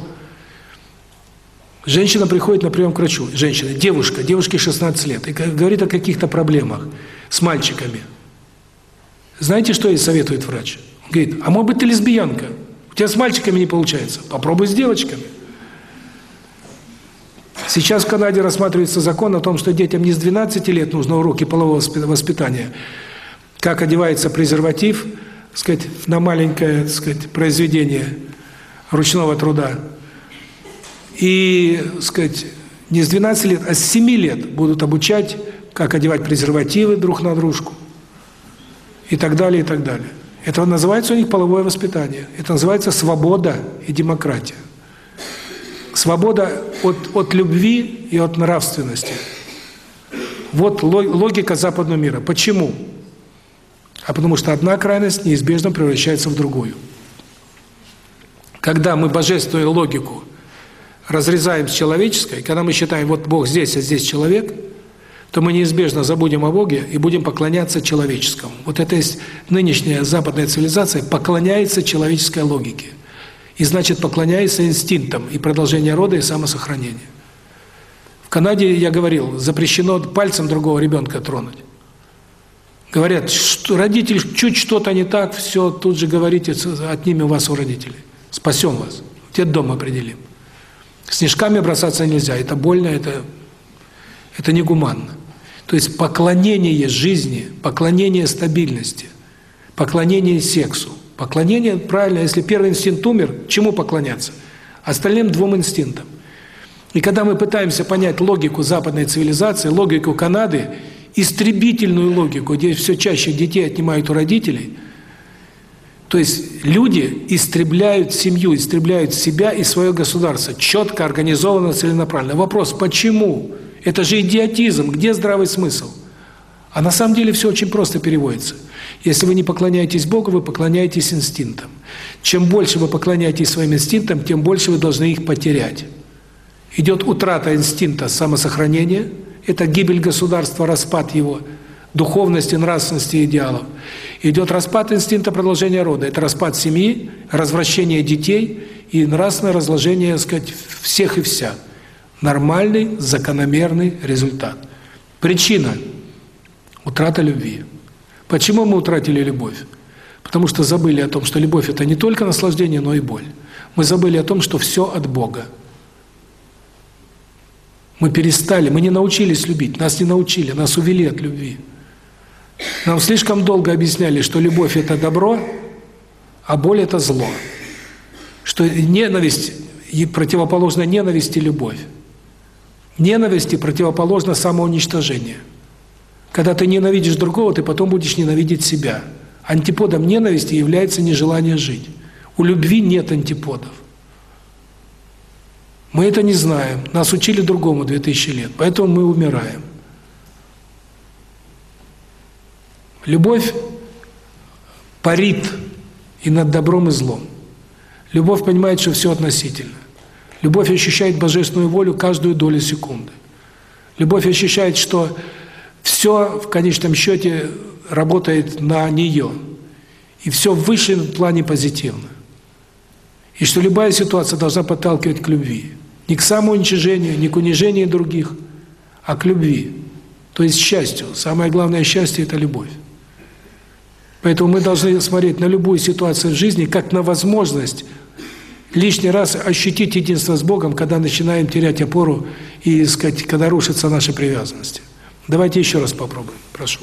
Женщина приходит на прием к врачу, женщина, девушка, девушке 16 лет, и говорит о каких-то проблемах с мальчиками. Знаете, что ей советует врач? Говорит, а может быть ты лесбиянка? У тебя с мальчиками не получается, попробуй с девочками. Сейчас в Канаде рассматривается закон о том, что детям не с 12 лет нужно уроки полового воспитания. Как одевается презерватив, сказать, на маленькое, сказать, произведение ручного труда. И, сказать, не с 12 лет, а с 7 лет будут обучать, как одевать презервативы друг на дружку. И так далее, и так далее. Это называется у них половое воспитание. Это называется свобода и демократия. Свобода от, от любви и от нравственности. Вот логика западного мира. Почему? А потому что одна крайность неизбежно превращается в другую. Когда мы божественную логику разрезаем с человеческой, когда мы считаем, вот Бог здесь, а здесь человек, то мы неизбежно забудем о Боге и будем поклоняться человеческому. Вот это есть нынешняя западная цивилизация поклоняется человеческой логике. И значит, поклоняется инстинктам и продолжение рода, и самосохранения. В Канаде, я говорил, запрещено пальцем другого ребенка тронуть. Говорят, что родитель чуть что-то не так, все, тут же говорите, отнимем вас у родителей. Спасем вас. Дом определим. Снежками бросаться нельзя, это больно, это, это негуманно. То есть поклонение жизни, поклонение стабильности, поклонение сексу. Поклонение, правильно, если первый инстинкт умер, чему поклоняться? Остальным двум инстинктам. И когда мы пытаемся понять логику западной цивилизации, логику Канады, истребительную логику, где все чаще детей отнимают у родителей, то есть люди истребляют семью, истребляют себя и свое государство, четко, организованно, целенаправленно. Вопрос, почему? Это же идиотизм, где здравый смысл? А на самом деле все очень просто переводится. Если вы не поклоняетесь Богу, вы поклоняетесь инстинктам. Чем больше вы поклоняетесь своим инстинктам, тем больше вы должны их потерять. Идет утрата инстинкта самосохранения – это гибель государства, распад его духовности, нравственности, идеалов. Идет распад инстинкта продолжения рода. Это распад семьи, развращение детей и нравственное разложение, сказать, всех и вся. Нормальный, закономерный результат. Причина – утрата любви. Почему мы утратили любовь? Потому что забыли о том, что любовь – это не только наслаждение, но и боль. Мы забыли о том, что все от Бога. Мы перестали, мы не научились любить, нас не научили, нас увели от любви. Нам слишком долго объясняли, что любовь – это добро, а боль – это зло. Что ненависть и противоположна ненависти любовь. Ненависти противоположно самоуничтожение. Когда ты ненавидишь другого, ты потом будешь ненавидеть себя. Антиподом ненависти является нежелание жить. У любви нет антиподов. Мы это не знаем. Нас учили другому 2000 лет. Поэтому мы умираем. Любовь парит и над добром и злом. Любовь понимает, что все относительно. Любовь ощущает божественную волю каждую долю секунды. Любовь ощущает, что все в конечном счете работает на нее. И все в высшем плане позитивно. И что любая ситуация должна подталкивать к любви. Не к самоуничижению, не к унижению других, а к любви. То есть счастью. Самое главное счастье – это любовь. Поэтому мы должны смотреть на любую ситуацию в жизни как на возможность лишний раз ощутить единство с Богом, когда начинаем терять опору и, сказать, когда рушатся наши привязанности. Давайте еще раз попробуем. Прошу.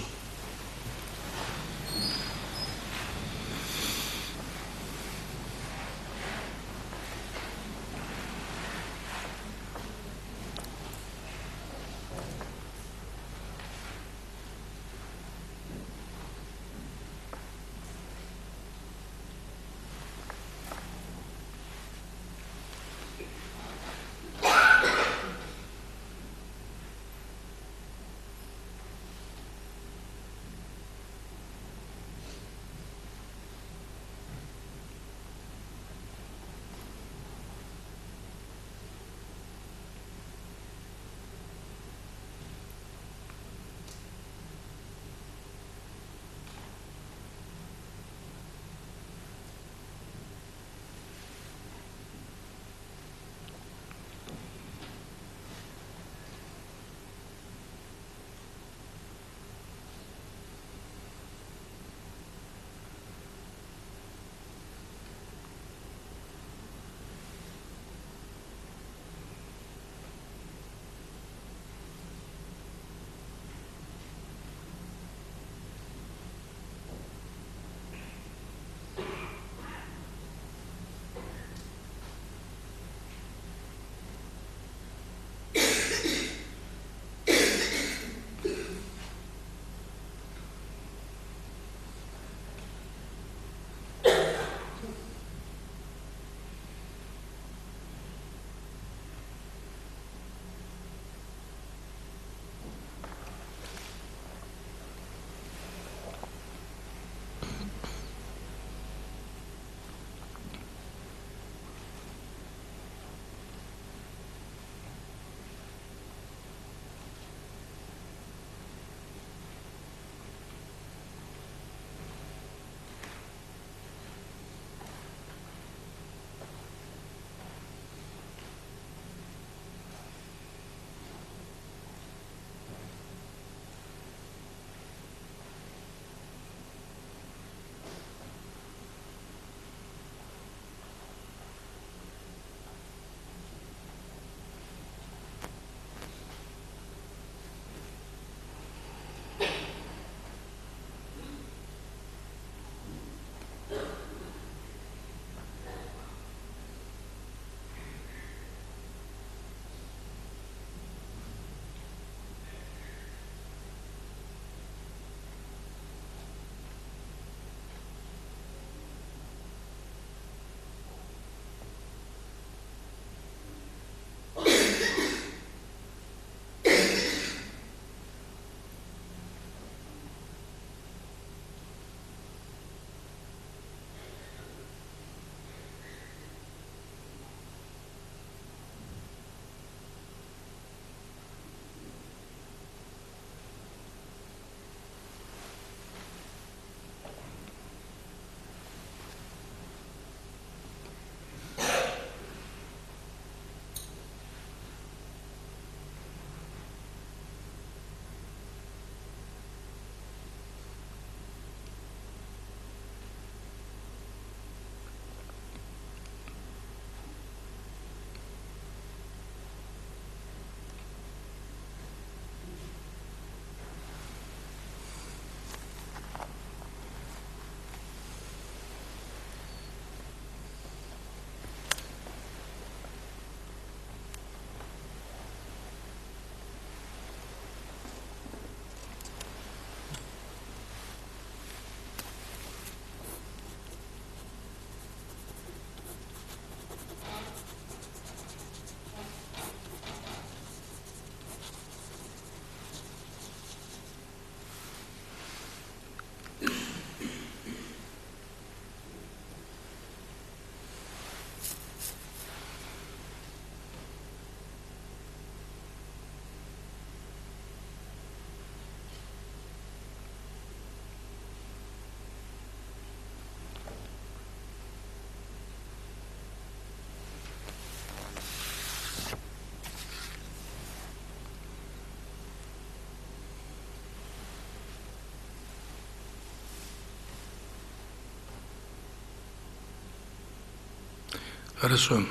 Хорошо.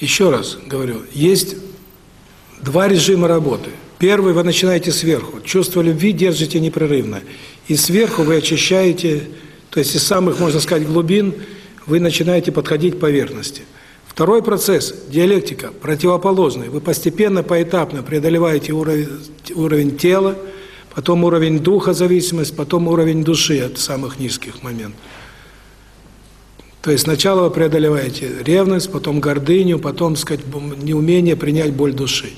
Еще раз говорю, есть два режима работы. Первый вы начинаете сверху. Чувство любви держите непрерывно. И сверху вы очищаете, то есть из самых, можно сказать, глубин вы начинаете подходить к поверхности. Второй процесс диалектика противоположный. Вы постепенно, поэтапно преодолеваете уровень уровень тела, потом уровень духа зависимость, потом уровень души от самых низких моментов. То есть сначала вы преодолеваете ревность, потом гордыню, потом, сказать, неумение принять боль души.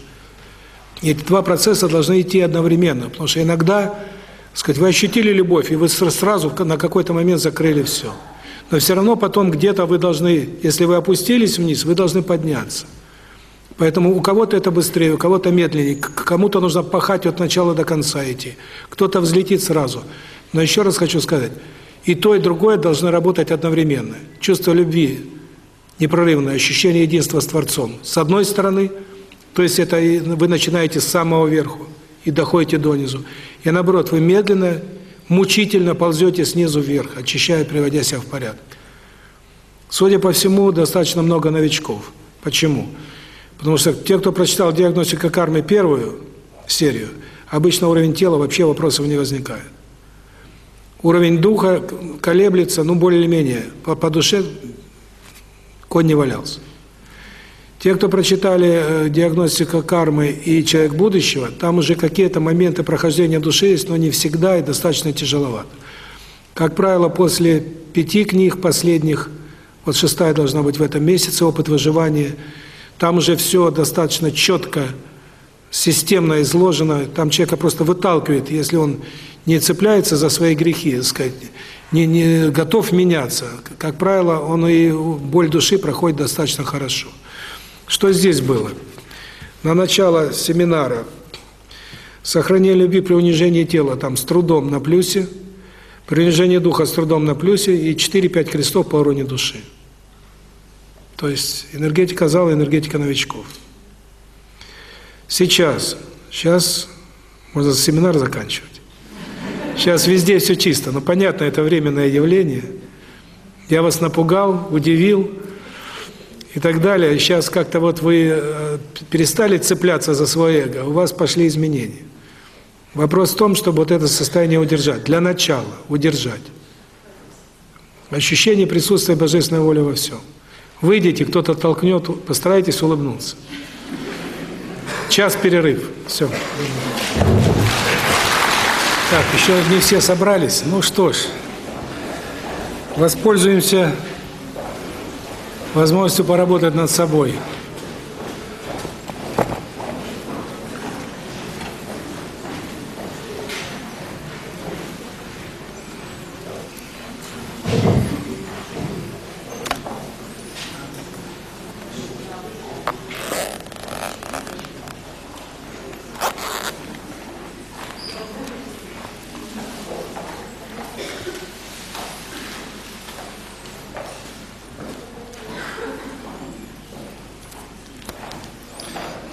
И эти два процесса должны идти одновременно, потому что иногда, сказать, вы ощутили любовь, и вы сразу на какой-то момент закрыли все. Но все равно потом где-то вы должны, если вы опустились вниз, вы должны подняться. Поэтому у кого-то это быстрее, у кого-то медленнее, кому-то нужно пахать от начала до конца идти, кто-то взлетит сразу. Но еще раз хочу сказать, и то, и другое должны работать одновременно. Чувство любви, непрерывное ощущение единства с Творцом. С одной стороны, то есть это вы начинаете с самого верху и доходите до низу. И наоборот, вы медленно, мучительно ползете снизу вверх, очищая, приводя себя в порядок. Судя по всему, достаточно много новичков. Почему? Потому что те, кто прочитал «Диагностика кармы» первую серию, обычно уровень тела вообще вопросов не возникает. Уровень духа колеблется, ну, более или менее, по, по душе конь не валялся. Те, кто прочитали э, «Диагностика кармы» и «Человек будущего», там уже какие-то моменты прохождения души есть, но не всегда и достаточно тяжеловато. Как правило, после пяти книг последних, вот шестая должна быть в этом месяце, «Опыт выживания», там уже все достаточно четко, системно изложено, там человека просто выталкивает, если он не цепляется за свои грехи, так сказать, не, не готов меняться. Как правило, он и боль души проходит достаточно хорошо. Что здесь было? На начало семинара сохранение любви при унижении тела там с трудом на плюсе, при унижении духа с трудом на плюсе и 4-5 крестов по уровню души. То есть энергетика зала, энергетика новичков. Сейчас, сейчас можно семинар заканчивать. Сейчас везде все чисто, но понятно, это временное явление. Я вас напугал, удивил и так далее. Сейчас как-то вот вы э, перестали цепляться за свое эго, у вас пошли изменения. Вопрос в том, чтобы вот это состояние удержать. Для начала удержать. Ощущение присутствия Божественной воли во всем. Выйдите, кто-то толкнет, постарайтесь улыбнуться. Час перерыв. Все. Так, еще не все собрались. Ну что ж, воспользуемся возможностью поработать над собой.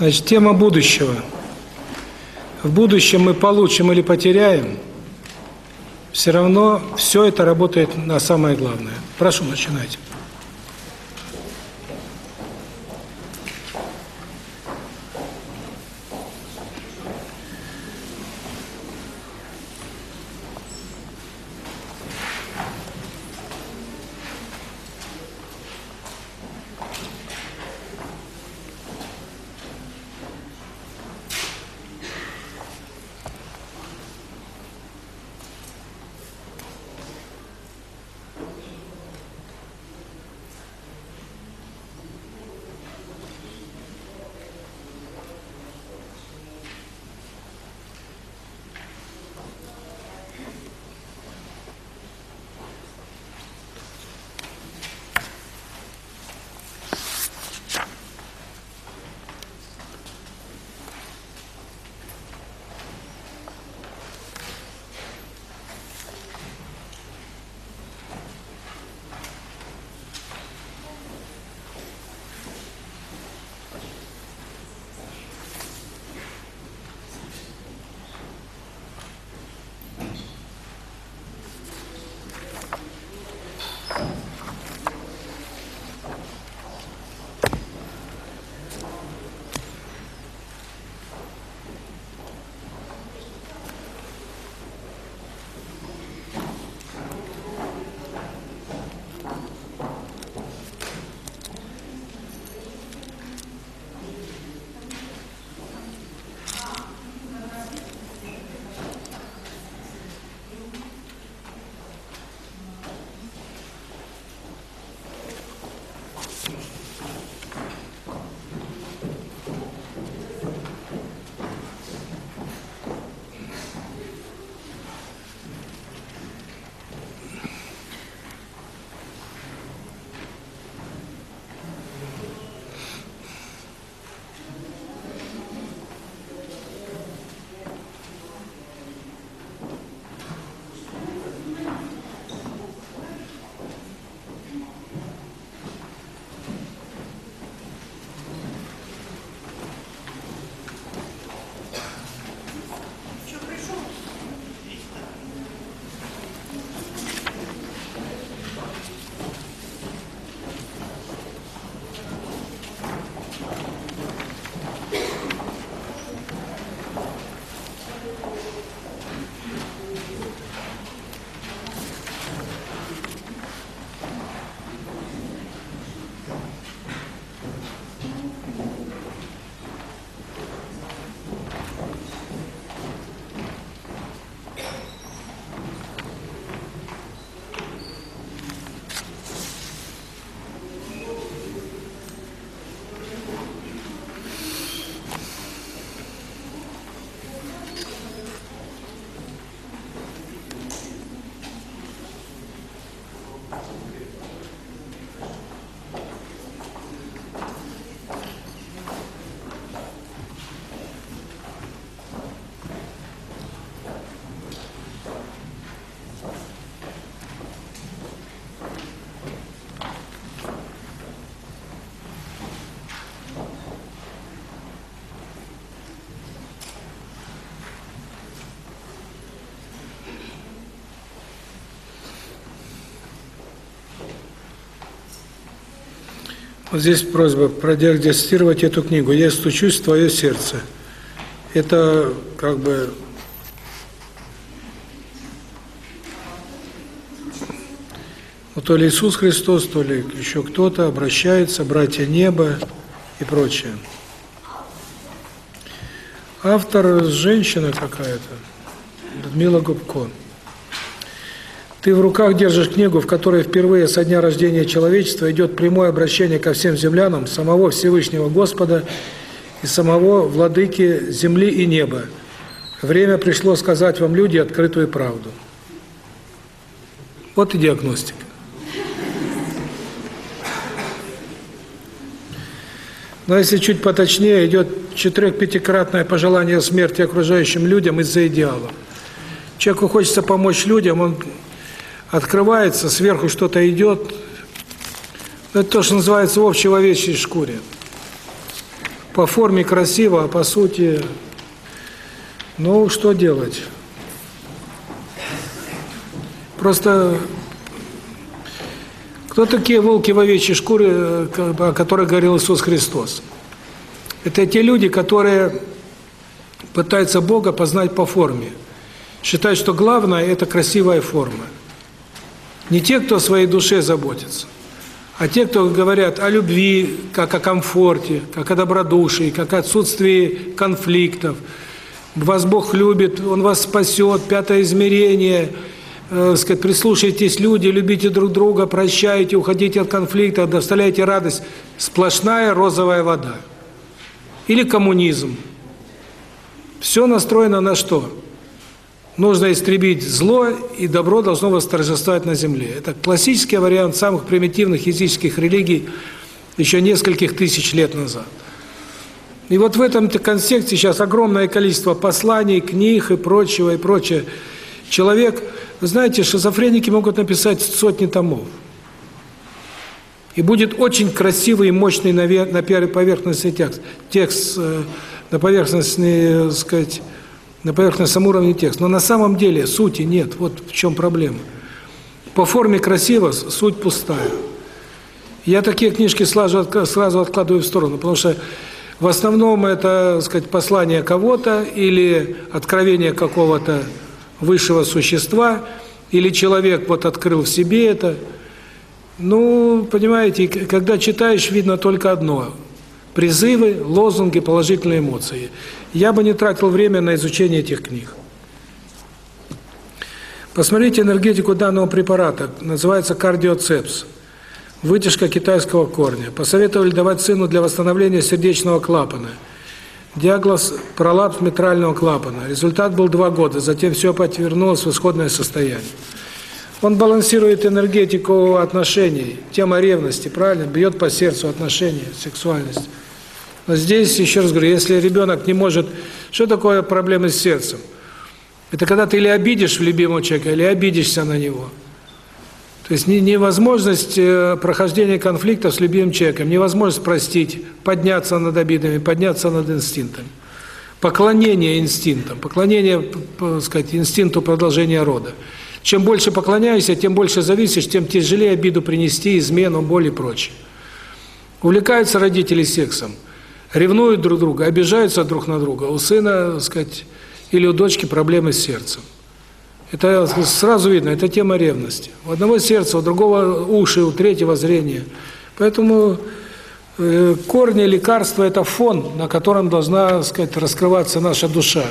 Значит, тема будущего. В будущем мы получим или потеряем, все равно все это работает на самое главное. Прошу, начинайте. Вот здесь просьба продиагностировать эту книгу. Я стучусь в твое сердце. Это как бы ну, то ли Иисус Христос, то ли еще кто-то обращается, братья неба и прочее. Автор женщина какая-то, Людмила Губко. Ты в руках держишь книгу, в которой впервые со дня рождения человечества идет прямое обращение ко всем землянам, самого Всевышнего Господа и самого Владыки земли и неба. Время пришло сказать вам, люди, открытую правду. Вот и диагностика. Но если чуть поточнее, идет четырех-пятикратное пожелание смерти окружающим людям из-за идеала. Человеку хочется помочь людям, он открывается, сверху что-то идет. Это то, что называется в общечеловеческой шкуре. По форме красиво, а по сути, ну, что делать? Просто кто такие волки в овечьей шкуре, о которых говорил Иисус Христос? Это те люди, которые пытаются Бога познать по форме. Считают, что главное – это красивая форма. Не те, кто о своей душе заботится, а те, кто говорят о любви, как о комфорте, как о добродушии, как о отсутствии конфликтов. Вас Бог любит, Он вас спасет, пятое измерение – э, сказать, прислушайтесь, люди, любите друг друга, прощайте, уходите от конфликта, доставляйте радость. Сплошная розовая вода. Или коммунизм. Все настроено на что? Нужно истребить зло, и добро должно восторжествовать на земле. Это классический вариант самых примитивных языческих религий еще нескольких тысяч лет назад. И вот в этом контексте сейчас огромное количество посланий, книг и прочего, и прочее. Человек знаете, шизофреники могут написать сотни томов. И будет очень красивый и мощный на поверхностный текст, текст э, на поверхностный, э, сказать, на поверхностном уровне текст. Но на самом деле сути нет. Вот в чем проблема. По форме красиво, суть пустая. Я такие книжки сразу, сразу откладываю в сторону, потому что в основном это, сказать, послание кого-то или откровение какого-то высшего существа, или человек вот открыл в себе это. Ну, понимаете, когда читаешь, видно только одно – призывы, лозунги, положительные эмоции. Я бы не тратил время на изучение этих книг. Посмотрите энергетику данного препарата, называется кардиоцепс. Вытяжка китайского корня. Посоветовали давать сыну для восстановления сердечного клапана – Диагноз – пролапс митрального клапана. Результат был два года, затем все повернулось в исходное состояние. Он балансирует энергетику отношений, тема ревности, правильно? Бьет по сердцу отношения, сексуальность. Но здесь, еще раз говорю, если ребенок не может... Что такое проблемы с сердцем? Это когда ты или обидишь любимого человека, или обидишься на него – то есть невозможность э, прохождения конфликта с любимым человеком, невозможность простить, подняться над обидами, подняться над инстинктами. Поклонение инстинктам, поклонение, сказать, инстинкту продолжения рода. Чем больше поклоняешься, тем больше зависишь, тем тяжелее обиду принести, измену, боль и прочее. Увлекаются родители сексом, ревнуют друг друга, обижаются друг на друга. У сына, сказать, или у дочки проблемы с сердцем. Это сразу видно, это тема ревности. У одного сердца, у другого уши, у третьего зрение. Поэтому э, корни лекарства – это фон, на котором должна, сказать, раскрываться наша душа.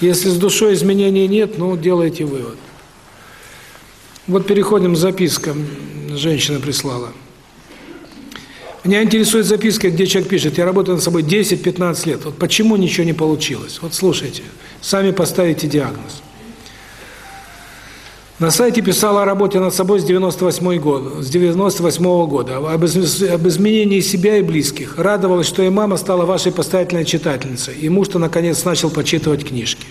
Если с душой изменений нет, ну, делайте вывод. Вот переходим к запискам. Женщина прислала. Меня интересует записка, где человек пишет, я работаю над собой 10-15 лет. Вот почему ничего не получилось? Вот слушайте, сами поставите диагноз. На сайте писала о работе над собой с 98 года, с 98 -го года, об, об изменении себя и близких. Радовалась, что и мама стала вашей постоянной читательницей, и муж-то наконец начал почитывать книжки.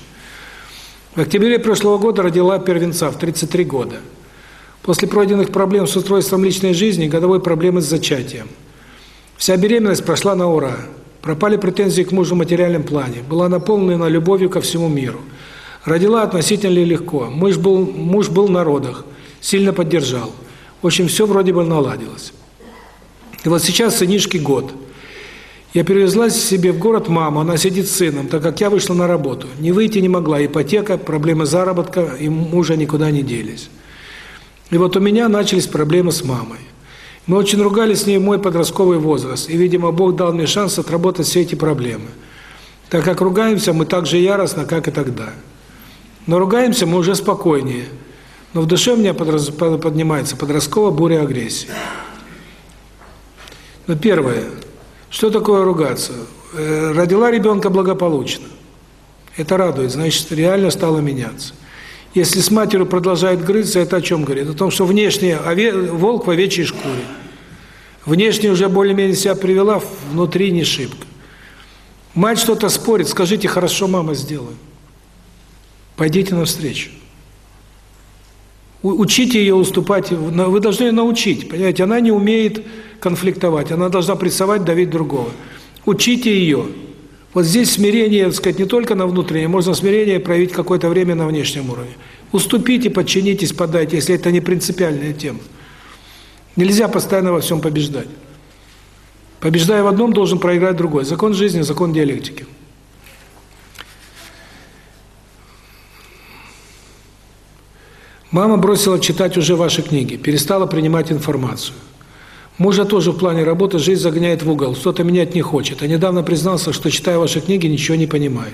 В октябре прошлого года родила первенца в 33 года. После пройденных проблем с устройством личной жизни, годовой проблемы с зачатием. Вся беременность прошла на ура. Пропали претензии к мужу в материальном плане. Была наполнена любовью ко всему миру. Родила относительно легко. Муж был, муж был на родах, сильно поддержал. В общем, все вроде бы наладилось. И вот сейчас сынишке год. Я перевезла себе в город маму, она сидит с сыном, так как я вышла на работу. Не выйти не могла, ипотека, проблемы заработка, и мужа никуда не делись. И вот у меня начались проблемы с мамой. Мы очень ругались с ней в мой подростковый возраст, и, видимо, Бог дал мне шанс отработать все эти проблемы. Так как ругаемся мы так же яростно, как и тогда. Но ругаемся мы уже спокойнее. Но в душе у меня поднимается подростковая буря агрессии. Но первое – что такое ругаться? Э, родила ребенка благополучно. Это радует, значит, реально стало меняться. Если с матерью продолжает грызться, это о чем говорит? О том, что внешне ове, волк в овечьей шкуре. Внешне уже более-менее себя привела, внутри не шибко. Мать что-то спорит, скажите, хорошо, мама, сделаю. Пойдите навстречу. Учите ее уступать, вы должны ее научить, понимаете, она не умеет конфликтовать, она должна прессовать, давить другого. Учите ее. Вот здесь смирение, так сказать, не только на внутреннем, можно смирение проявить какое-то время на внешнем уровне. Уступите, подчинитесь, подайте, если это не принципиальная тема. Нельзя постоянно во всем побеждать. Побеждая в одном, должен проиграть другой. Закон жизни, закон диалектики. Мама бросила читать уже ваши книги, перестала принимать информацию. Мужа тоже в плане работы жизнь загоняет в угол, что-то менять не хочет. А недавно признался, что читая ваши книги, ничего не понимает.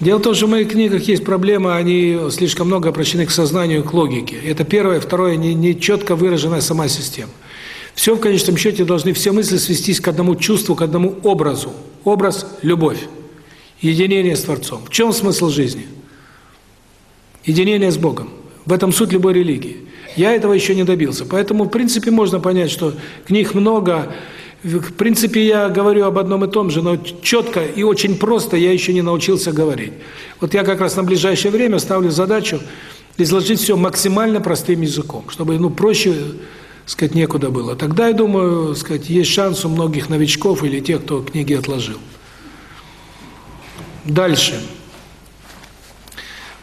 Дело в том, что в моих книгах есть проблема, они слишком много обращены к сознанию, к логике. Это первое. Второе, не, не четко выраженная сама система. Все в конечном счете должны все мысли свестись к одному чувству, к одному образу. Образ – любовь. Единение с Творцом. В чем смысл жизни? единение с Богом. В этом суть любой религии. Я этого еще не добился. Поэтому, в принципе, можно понять, что книг много. В принципе, я говорю об одном и том же, но четко и очень просто я еще не научился говорить. Вот я как раз на ближайшее время ставлю задачу изложить все максимально простым языком, чтобы ну проще, сказать, некуда было. Тогда, я думаю, сказать, есть шанс у многих новичков или тех, кто книги отложил. Дальше.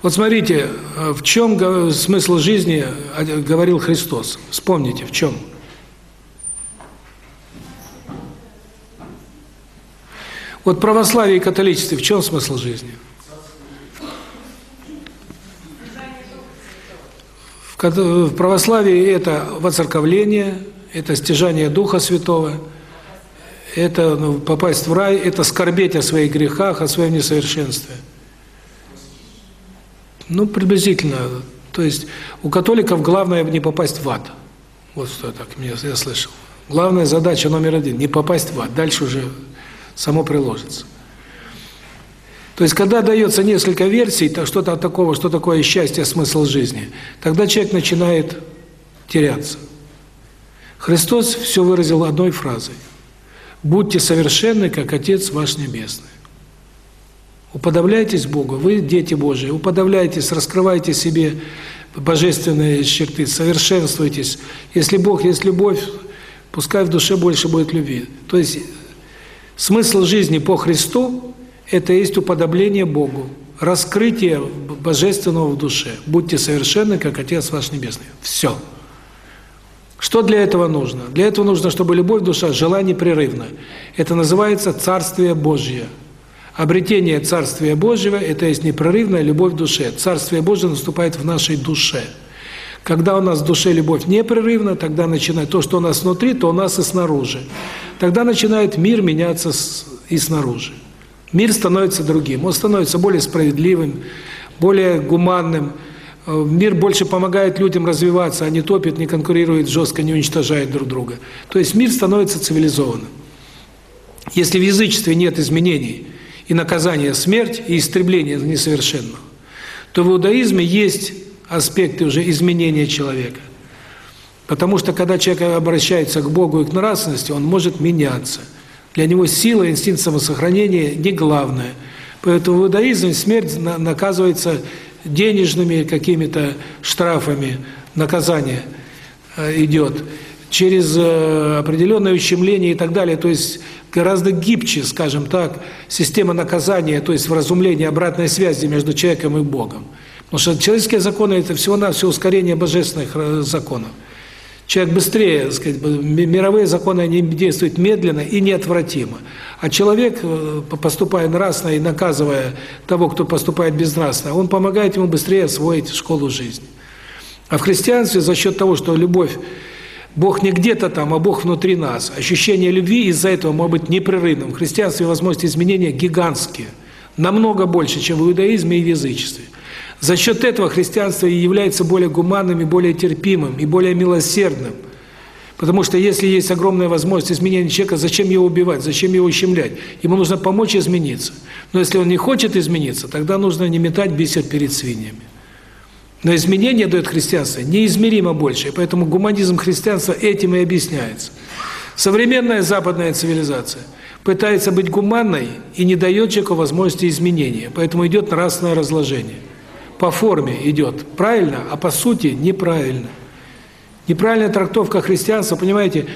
Вот смотрите, э, в чем смысл жизни, э, говорил Христос. Вспомните, в чем? Вот православие и католичество, в чем смысл жизни? В православии это воцерковление, это стяжание Духа Святого, это ну, попасть в рай, это скорбеть о своих грехах, о своем несовершенстве. Ну, приблизительно. То есть у католиков главное не попасть в ад. Вот что так я слышал. Главная задача номер один – не попасть в ад. Дальше уже само приложится. То есть, когда дается несколько версий, то что-то такого, что такое счастье, смысл жизни, тогда человек начинает теряться. Христос все выразил одной фразой. «Будьте совершенны, как Отец ваш Небесный». Уподобляйтесь Богу, вы дети Божьи, уподобляйтесь, раскрывайте себе божественные черты, совершенствуйтесь. Если Бог есть любовь, пускай в душе больше будет любви. То есть смысл жизни по Христу – это есть уподобление Богу, раскрытие божественного в душе. Будьте совершенны, как Отец ваш Небесный. Все. Что для этого нужно? Для этого нужно, чтобы любовь душа жила непрерывно. Это называется Царствие Божье – Обретение Царствия Божьего – это есть непрерывная любовь в душе. Царствие Божье наступает в нашей душе. Когда у нас в душе любовь непрерывна, тогда начинает то, что у нас внутри, то у нас и снаружи. Тогда начинает мир меняться и снаружи. Мир становится другим, он становится более справедливым, более гуманным. Э, мир больше помогает людям развиваться, а не топит, не конкурирует жестко, не уничтожает друг друга. То есть мир становится цивилизованным. Если в язычестве нет изменений – и наказание смерть, и истребление несовершенного, то в иудаизме есть аспекты уже изменения человека. Потому что когда человек обращается к Богу и к нравственности, он может меняться. Для него сила, инстинкт самосохранения не главное. Поэтому в иудаизме смерть наказывается денежными какими-то штрафами, наказание э, идет через э, определенное ущемление и так далее. То есть гораздо гибче, скажем так, система наказания, то есть вразумление обратной связи между человеком и Богом. Потому что человеческие законы – это всего-навсего ускорение божественных э, законов. Человек быстрее, так сказать, мировые законы, они действуют медленно и неотвратимо. А человек, э, поступая нравственно и наказывая того, кто поступает безнравственно, он помогает ему быстрее освоить школу жизни. А в христианстве за счет того, что любовь, Бог не где-то там, а Бог внутри нас, ощущение любви из-за этого может быть непрерывным. В христианстве возможности изменения гигантские, намного больше, чем в иудаизме и в язычестве. За счет этого христианство и является более гуманным, и более терпимым, и более милосердным. Потому что если есть огромная возможность изменения человека, зачем его убивать, зачем его ущемлять? Ему нужно помочь измениться. Но если он не хочет измениться, тогда нужно не метать бисер перед свиньями. Но изменение дает христианство неизмеримо больше, поэтому гуманизм христианства этим и объясняется. Современная западная цивилизация пытается быть гуманной и не дает человеку возможности изменения, поэтому идет нравственное разложение по форме идет правильно, а по сути неправильно. Неправильная трактовка христианства, понимаете,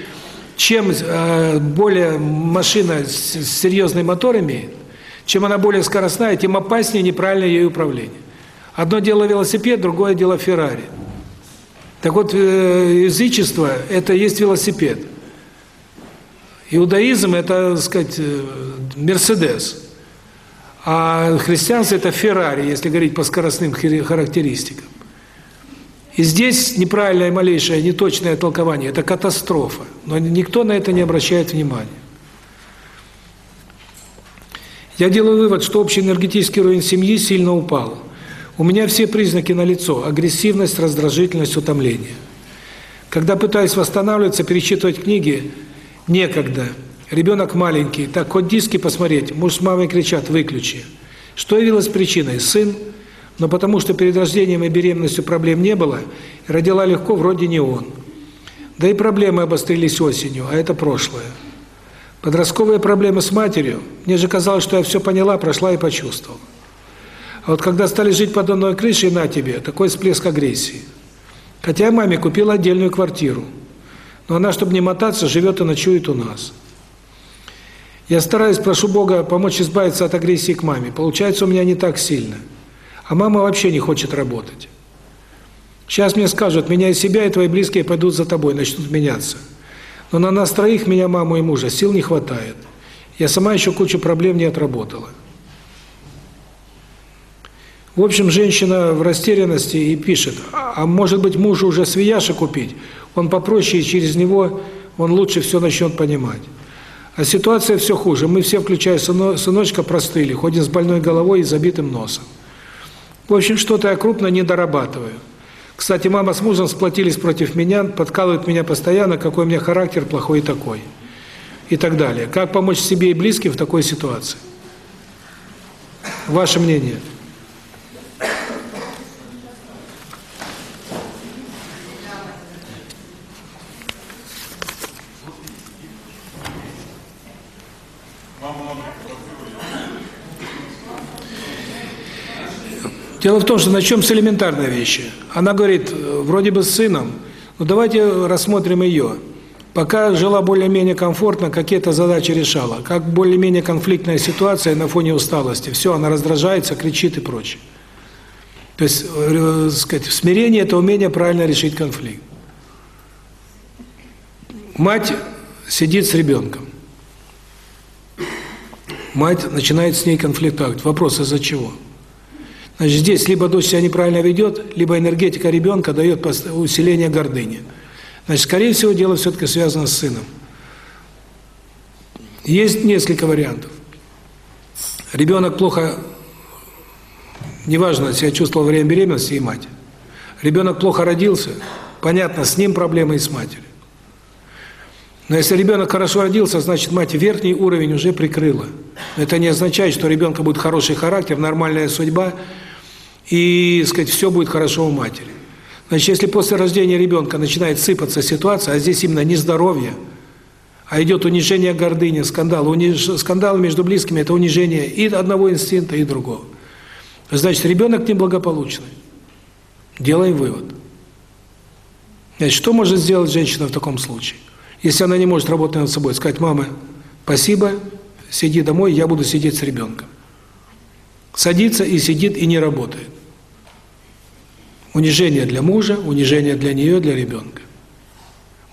чем э, более машина с, с серьезный мотор имеет, чем она более скоростная, тем опаснее неправильное ее управление. Одно дело велосипед, другое дело Феррари. Так вот, э, язычество – это есть велосипед. Иудаизм – это, так сказать, э, Мерседес. А христианство – это Феррари, если говорить по скоростным характеристикам. И здесь неправильное, малейшее, неточное толкование – это катастрофа. Но никто на это не обращает внимания. Я делаю вывод, что общий энергетический уровень семьи сильно упал. У меня все признаки налицо – агрессивность, раздражительность, утомление. Когда пытаюсь восстанавливаться, перечитывать книги – некогда – Ребенок маленький, так хоть диски посмотреть, муж с мамой кричат «выключи». Что явилось причиной? Сын, но потому что перед рождением и беременностью проблем не было, родила легко, вроде не он. Да и проблемы обострились осенью, а это прошлое. Подростковые проблемы с матерью, мне же казалось, что я все поняла, прошла и почувствовала. А вот когда стали жить под одной крышей, на тебе, такой всплеск агрессии. Хотя я маме купила отдельную квартиру, но она, чтобы не мотаться, живет и ночует у нас. Я стараюсь, прошу Бога помочь избавиться от агрессии к маме. Получается у меня не так сильно. А мама вообще не хочет работать. Сейчас мне скажут, меняй себя, и твои близкие пойдут за тобой, начнут меняться. Но на нас троих, меня, маму и мужа, сил не хватает. Я сама еще кучу проблем не отработала. В общем, женщина в растерянности и пишет, а может быть мужу уже свияши купить? Он попроще, и через него он лучше все начнет понимать. А ситуация все хуже. Мы все, включая сыночка, простыли, ходим с больной головой и забитым носом. В общем, что-то я крупно не дорабатываю. Кстати, мама с мужем сплотились против меня, подкалывают меня постоянно, какой у меня характер плохой такой. И так далее. Как помочь себе и близким в такой ситуации? Ваше мнение? Дело в том, что начнем с элементарной вещи. Она говорит, вроде бы с сыном, но давайте рассмотрим ее. Пока жила более-менее комфортно, какие-то задачи решала. Как более-менее конфликтная ситуация на фоне усталости. Все, она раздражается, кричит и прочее. То есть, э, сказать, смирение – это умение правильно решить конфликт. Мать сидит с ребенком. Мать начинает с ней конфликтовать. Вопрос, из-за чего? Значит, здесь либо дочь себя неправильно ведет, либо энергетика ребенка дает усиление гордыни. Значит, скорее всего, дело все-таки связано с сыном. Есть несколько вариантов. Ребенок плохо, неважно, себя чувствовал во время беременности и мать. Ребенок плохо родился, понятно, с ним проблемы и с матерью. Но если ребенок хорошо родился, значит, мать верхний уровень уже прикрыла. Это не означает, что у ребенка будет хороший характер, нормальная судьба – и, сказать, все будет хорошо у матери. Значит, если после рождения ребенка начинает сыпаться ситуация, а здесь именно не здоровье, а идет унижение гордыни, скандал, униж... скандал между близкими – это унижение и одного инстинкта, и другого. Значит, ребенок неблагополучный. Делаем вывод. Значит, что может сделать женщина в таком случае? Если она не может работать над собой, сказать, мама, спасибо, сиди домой, я буду сидеть с ребенком. Садится и сидит, и не работает. Унижение для мужа, унижение для нее, для ребенка.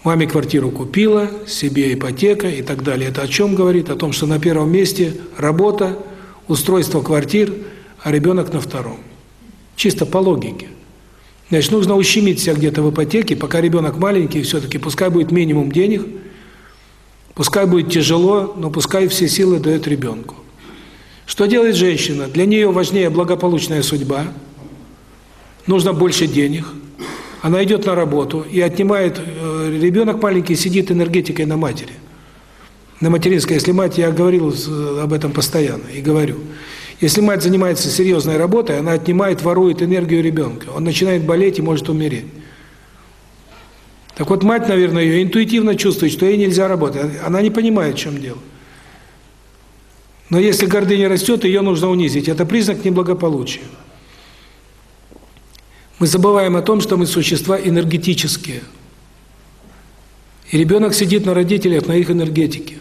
Маме квартиру купила, себе ипотека и так далее. Это о чем говорит? О том, что на первом месте работа, устройство квартир, а ребенок на втором. Чисто по логике. Значит, нужно ущемить себя где-то в ипотеке, пока ребенок маленький, все-таки пускай будет минимум денег, пускай будет тяжело, но пускай все силы дает ребенку. Что делает женщина? Для нее важнее благополучная судьба, нужно больше денег – она идет на работу и отнимает, э, ребенок маленький сидит энергетикой на матери. На материнской, если мать, я говорил об этом постоянно и говорю. Если мать занимается серьезной работой, она отнимает, ворует энергию ребенка. Он начинает болеть и может умереть. Так вот, мать, наверное, ее интуитивно чувствует, что ей нельзя работать. Она не понимает, в чем дело. Но если гордыня растет, ее нужно унизить. Это признак неблагополучия. Мы забываем о том, что мы существа энергетические. И ребенок сидит на родителях, на их энергетике.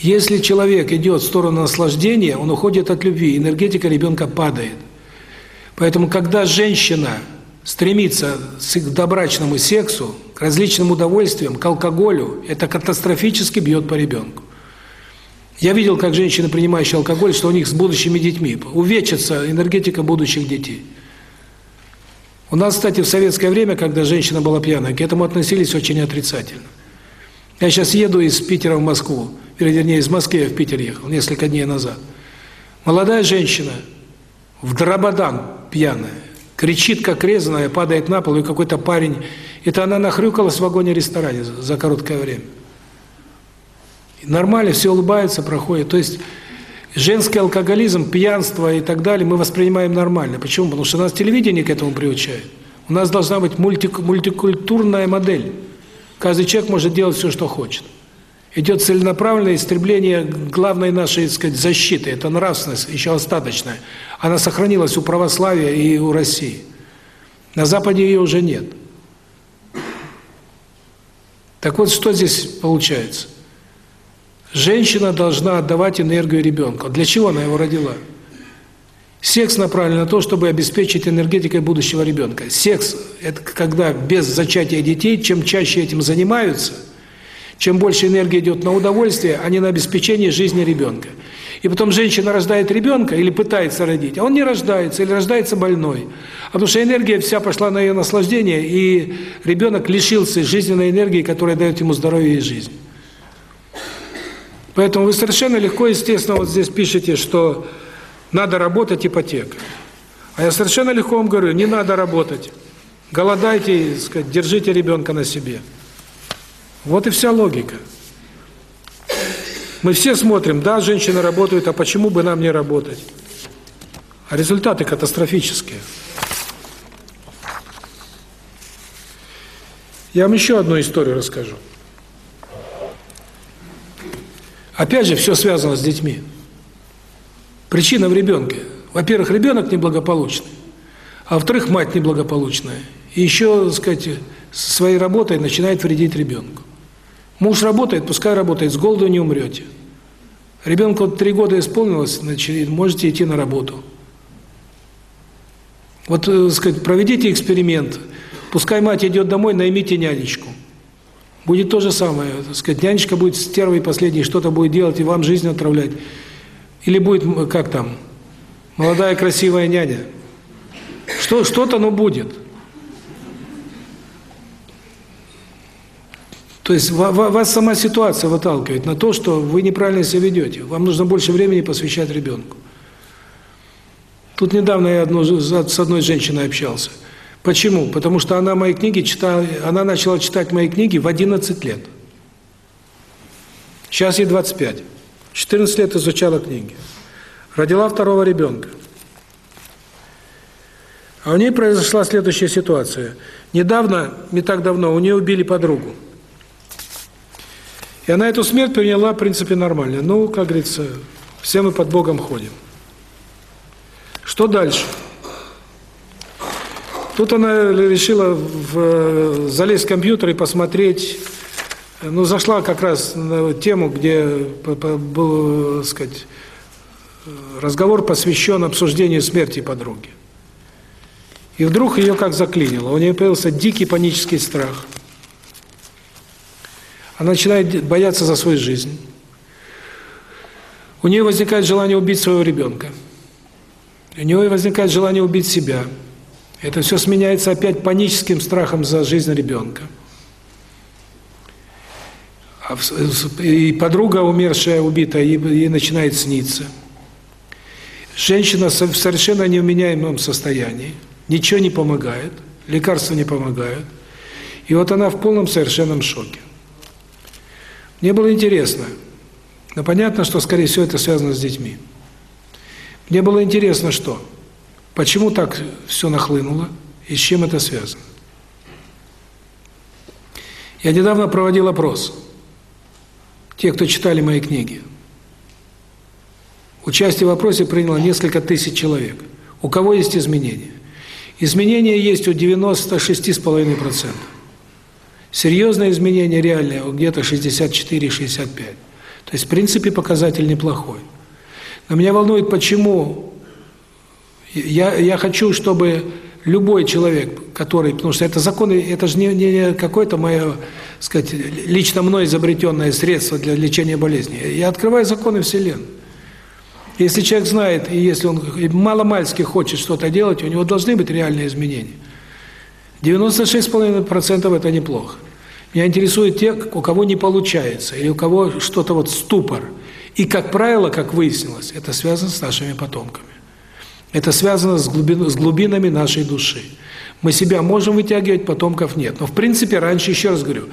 Если человек идет в сторону наслаждения, он уходит от любви, энергетика ребенка падает. Поэтому, когда женщина стремится к добрачному сексу, к различным удовольствиям, к алкоголю, это катастрофически бьет по ребенку. Я видел, как женщины, принимающие алкоголь, что у них с будущими детьми увечится энергетика будущих детей. У нас, кстати, в советское время, когда женщина была пьяная, к этому относились очень отрицательно. Я сейчас еду из Питера в Москву, вернее, из Москвы я в Питер ехал несколько дней назад. Молодая женщина в дрободан пьяная, кричит как резаная, падает на пол, и какой-то парень, это она нахрюкалась в вагоне-ресторане за короткое время. Нормально, все улыбаются, проходят. То есть Женский алкоголизм, пьянство и так далее мы воспринимаем нормально. Почему? Потому что нас телевидение к этому приучает. У нас должна быть мульти мультикультурная модель. Каждый человек может делать все, что хочет. Идет целенаправленное истребление главной нашей, так сказать, защиты. Это нравственность, еще остаточная. Она сохранилась у православия и у России. На Западе ее уже нет. Так вот, что здесь получается? Женщина должна отдавать энергию ребенку. Для чего она его родила? Секс направлен на то, чтобы обеспечить энергетикой будущего ребенка. Секс – это когда без зачатия детей, чем чаще этим занимаются, чем больше энергии идет на удовольствие, а не на обеспечение жизни ребенка. И потом женщина рождает ребенка или пытается родить, а он не рождается или рождается больной. А потому что энергия вся пошла на ее наслаждение, и ребенок лишился жизненной энергии, которая дает ему здоровье и жизнь. Поэтому вы совершенно легко, естественно, вот здесь пишете, что надо работать ипотека. А я совершенно легко вам говорю, не надо работать. Голодайте, сказать, держите ребенка на себе. Вот и вся логика. Мы все смотрим, да, женщины работают, а почему бы нам не работать? А результаты катастрофические. Я вам еще одну историю расскажу. Опять же, все связано с детьми. Причина в ребенке. Во-первых, ребенок неблагополучный, а во-вторых, мать неблагополучная. И еще, так сказать, своей работой начинает вредить ребенку. Муж работает, пускай работает, с голоду не умрете. Ребенку три года исполнилось, значит, можете идти на работу. Вот, так сказать, проведите эксперимент. Пускай мать идет домой, наймите нянечку. Будет то же самое, так сказать, нянечка будет стервой последней, что-то будет делать и вам жизнь отравлять. Или будет, как там, молодая красивая няня. Что, что-то, но будет. То есть вас сама ситуация выталкивает на то, что вы неправильно себя ведете. Вам нужно больше времени посвящать ребенку. Тут недавно я одну, с одной женщиной общался. Почему? Потому что она мои книги читала, она начала читать мои книги в 11 лет. Сейчас ей 25. 14 лет изучала книги. Родила второго ребенка. А у нее произошла следующая ситуация. Недавно, не так давно, у нее убили подругу. И она эту смерть приняла, в принципе, нормально. Ну, как говорится, все мы под Богом ходим. Что дальше? Тут она решила в, залезть в компьютер и посмотреть, ну, зашла как раз на тему, где был, так сказать, разговор посвящен обсуждению смерти подруги. И вдруг ее как заклинило, у нее появился дикий панический страх. Она начинает бояться за свою жизнь. У нее возникает желание убить своего ребенка. У нее возникает желание убить себя. Это все сменяется опять паническим страхом за жизнь ребенка. А и подруга умершая, убитая, ей начинает сниться. Женщина в совершенно невменяемом состоянии, ничего не помогает, лекарства не помогают. И вот она в полном совершенном шоке. Мне было интересно, но понятно, что, скорее всего, это связано с детьми. Мне было интересно, что? Почему так все нахлынуло и с чем это связано? Я недавно проводил опрос. Те, кто читали мои книги. Участие в опросе приняло несколько тысяч человек. У кого есть изменения? Изменения есть у 96,5%. Серьезные изменения реальные где-то 64-65%. То есть, в принципе, показатель неплохой. Но меня волнует, почему я, я хочу, чтобы любой человек, который, потому что это законы, это же не, не какое-то мое, сказать, лично мной изобретенное средство для лечения болезни. Я открываю законы Вселенной. Если человек знает, и если он маломальски хочет что-то делать, у него должны быть реальные изменения. 96,5% это неплохо. Меня интересуют те, у кого не получается, или у кого что-то вот ступор. И, как правило, как выяснилось, это связано с нашими потомками. Это связано с, глубин, с глубинами нашей души. Мы себя можем вытягивать, потомков нет. Но, в принципе, раньше, еще раз говорю,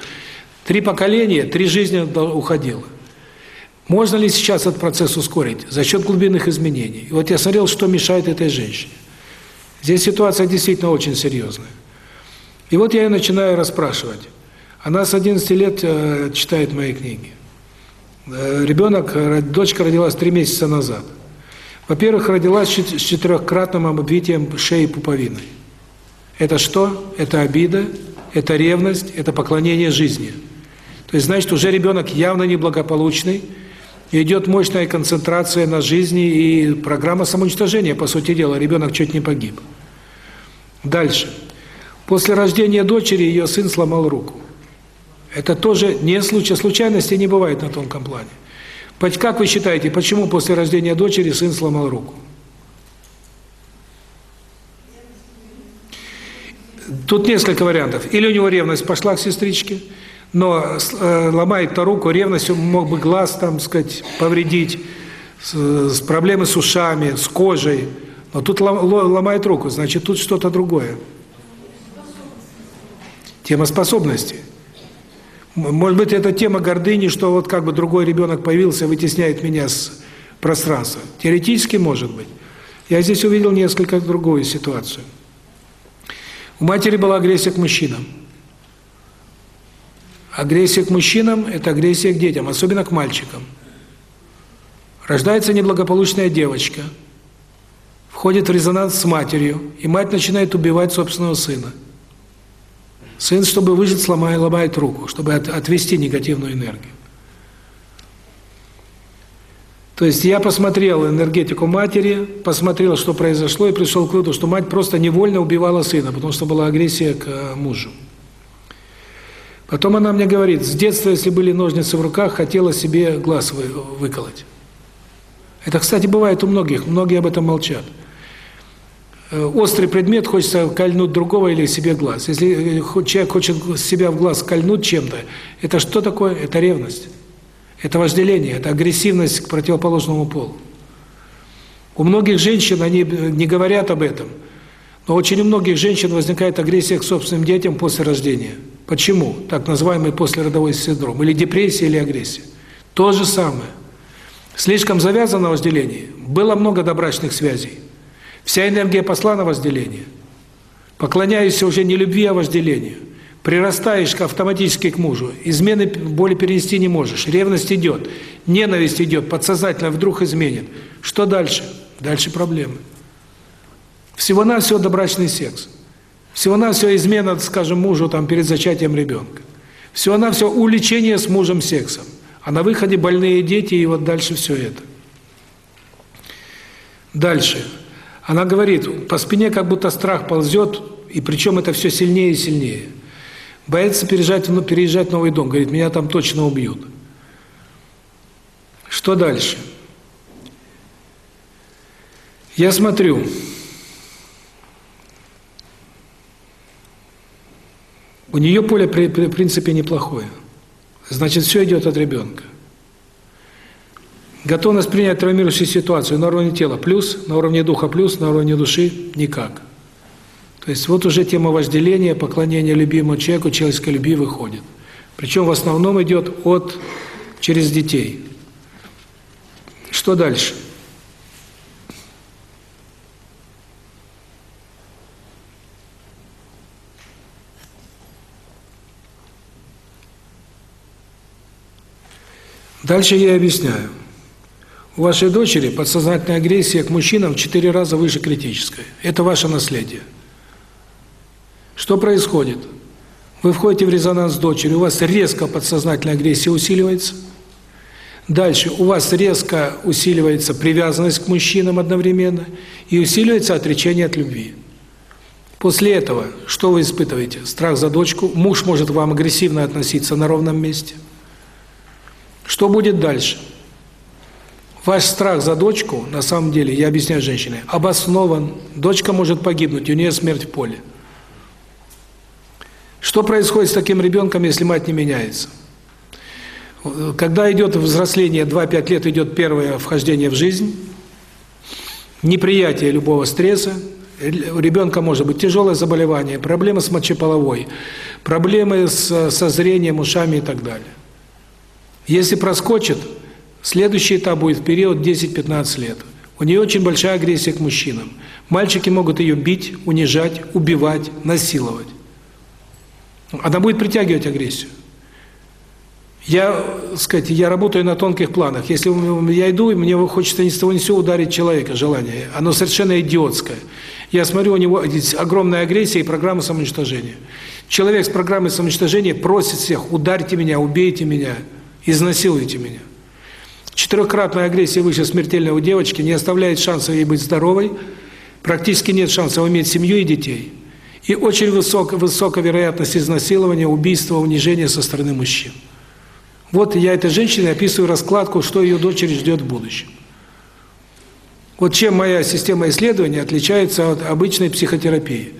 три поколения, три жизни уходило. Можно ли сейчас этот процесс ускорить? За счет глубинных изменений. И вот я смотрел, что мешает этой женщине. Здесь ситуация действительно очень серьезная. И вот я ее начинаю расспрашивать. Она с 11 лет э, читает мои книги. Э, ребенок, э, дочка родилась три месяца назад. Во-первых, родилась с четырехкратным обвитием шеи пуповиной. Это что? Это обида, это ревность, это поклонение жизни. То есть, значит, уже ребенок явно неблагополучный, идет мощная концентрация на жизни и программа самоуничтожения, по сути дела, ребенок чуть не погиб. Дальше. После рождения дочери ее сын сломал руку. Это тоже не случай, случайности не бывает на тонком плане. Как вы считаете, почему после рождения дочери сын сломал руку? Тут несколько вариантов. Или у него ревность пошла к сестричке, но э, ломает-то руку, ревность мог бы глаз, там, сказать, повредить, с, с проблемы с ушами, с кожей. Но тут ломает руку, значит, тут что-то другое. Тема способности. Может быть, это тема гордыни, что вот как бы другой ребенок появился, вытесняет меня с пространства. Теоретически может быть. Я здесь увидел несколько другую ситуацию. У матери была агрессия к мужчинам. Агрессия к мужчинам – это агрессия к детям, особенно к мальчикам. Рождается неблагополучная девочка, входит в резонанс с матерью, и мать начинает убивать собственного сына. Сын, чтобы выжить, сломает, ломает руку, чтобы от, отвести негативную энергию. То есть я посмотрел энергетику матери, посмотрел, что произошло, и пришел к выводу, что мать просто невольно убивала сына, потому что была агрессия к э, мужу. Потом она мне говорит, с детства, если были ножницы в руках, хотела себе глаз вы, выколоть. Это, кстати, бывает у многих, многие об этом молчат. Э, острый предмет, хочется кольнуть другого или себе глаз. Если э, человек хочет себя в глаз кольнуть чем-то, это что такое? Это ревность. Это вожделение, это агрессивность к противоположному полу. У многих женщин, они не говорят об этом, но очень у многих женщин возникает агрессия к собственным детям после рождения. Почему? Так называемый послеродовой синдром. Или депрессия, или агрессия. То же самое. Слишком завязано вожделение. Было много добрачных связей. Вся энергия пошла на возделение. Поклоняешься уже не любви, а вожделению. Прирастаешь автоматически к мужу. Измены более перенести не можешь. Ревность идет. Ненависть идет. Подсознательно вдруг изменит. Что дальше? Дальше проблемы. Всего-навсего добрачный секс. Всего-навсего измена, скажем, мужу там перед зачатием ребенка. Всего-навсего увлечение с мужем сексом. А на выходе больные дети и вот дальше все это. Дальше. Она говорит, по спине как будто страх ползет, и причем это все сильнее и сильнее. Боится переезжать, ну, переезжать в новый дом. Говорит, меня там точно убьют. Что дальше? Я смотрю. У нее поле, в принципе, неплохое. Значит, все идет от ребенка. Готовность принять травмирующую ситуацию на уровне тела плюс, на уровне духа плюс, на уровне души никак. То есть вот уже тема вожделения, поклонения любимому человеку, человеческой любви выходит. Причем в основном идет от через детей. Что дальше? Дальше я объясняю. У вашей дочери подсознательная агрессия к мужчинам в четыре раза выше критической. Это ваше наследие. Что происходит? Вы входите в резонанс с дочерью, у вас резко подсознательная агрессия усиливается. Дальше у вас резко усиливается привязанность к мужчинам одновременно и усиливается отречение от любви. После этого что вы испытываете? Страх за дочку. Муж может к вам агрессивно относиться на ровном месте. Что будет дальше? Ваш страх за дочку, на самом деле, я объясняю женщине, обоснован. Дочка может погибнуть, у нее смерть в поле. Что происходит с таким ребенком, если мать не меняется? Когда идет взросление, 2-5 лет идет первое вхождение в жизнь, неприятие любого стресса, у ребенка может быть тяжелое заболевание, проблемы с мочеполовой, проблемы с, со зрением, ушами и так далее. Если проскочит, следующий этап будет в период 10-15 лет. У нее очень большая агрессия к мужчинам. Мальчики могут ее бить, унижать, убивать, насиловать. Она будет притягивать агрессию. Я, сказать, я работаю на тонких планах. Если я иду, и мне хочется ни с того ни с сего ударить человека, желание. Оно совершенно идиотское. Я смотрю, у него огромная агрессия и программа самоуничтожения. Человек с программой самоуничтожения просит всех, ударьте меня, убейте меня – изнасилуйте меня. Четырехкратная агрессия выше смертельной у девочки не оставляет шанса ей быть здоровой, практически нет шансов иметь семью и детей. И очень высок, высокая вероятность изнасилования, убийства, унижения со стороны мужчин. Вот я этой женщине описываю раскладку, что ее дочери ждет в будущем. Вот чем моя система исследования отличается от обычной психотерапии.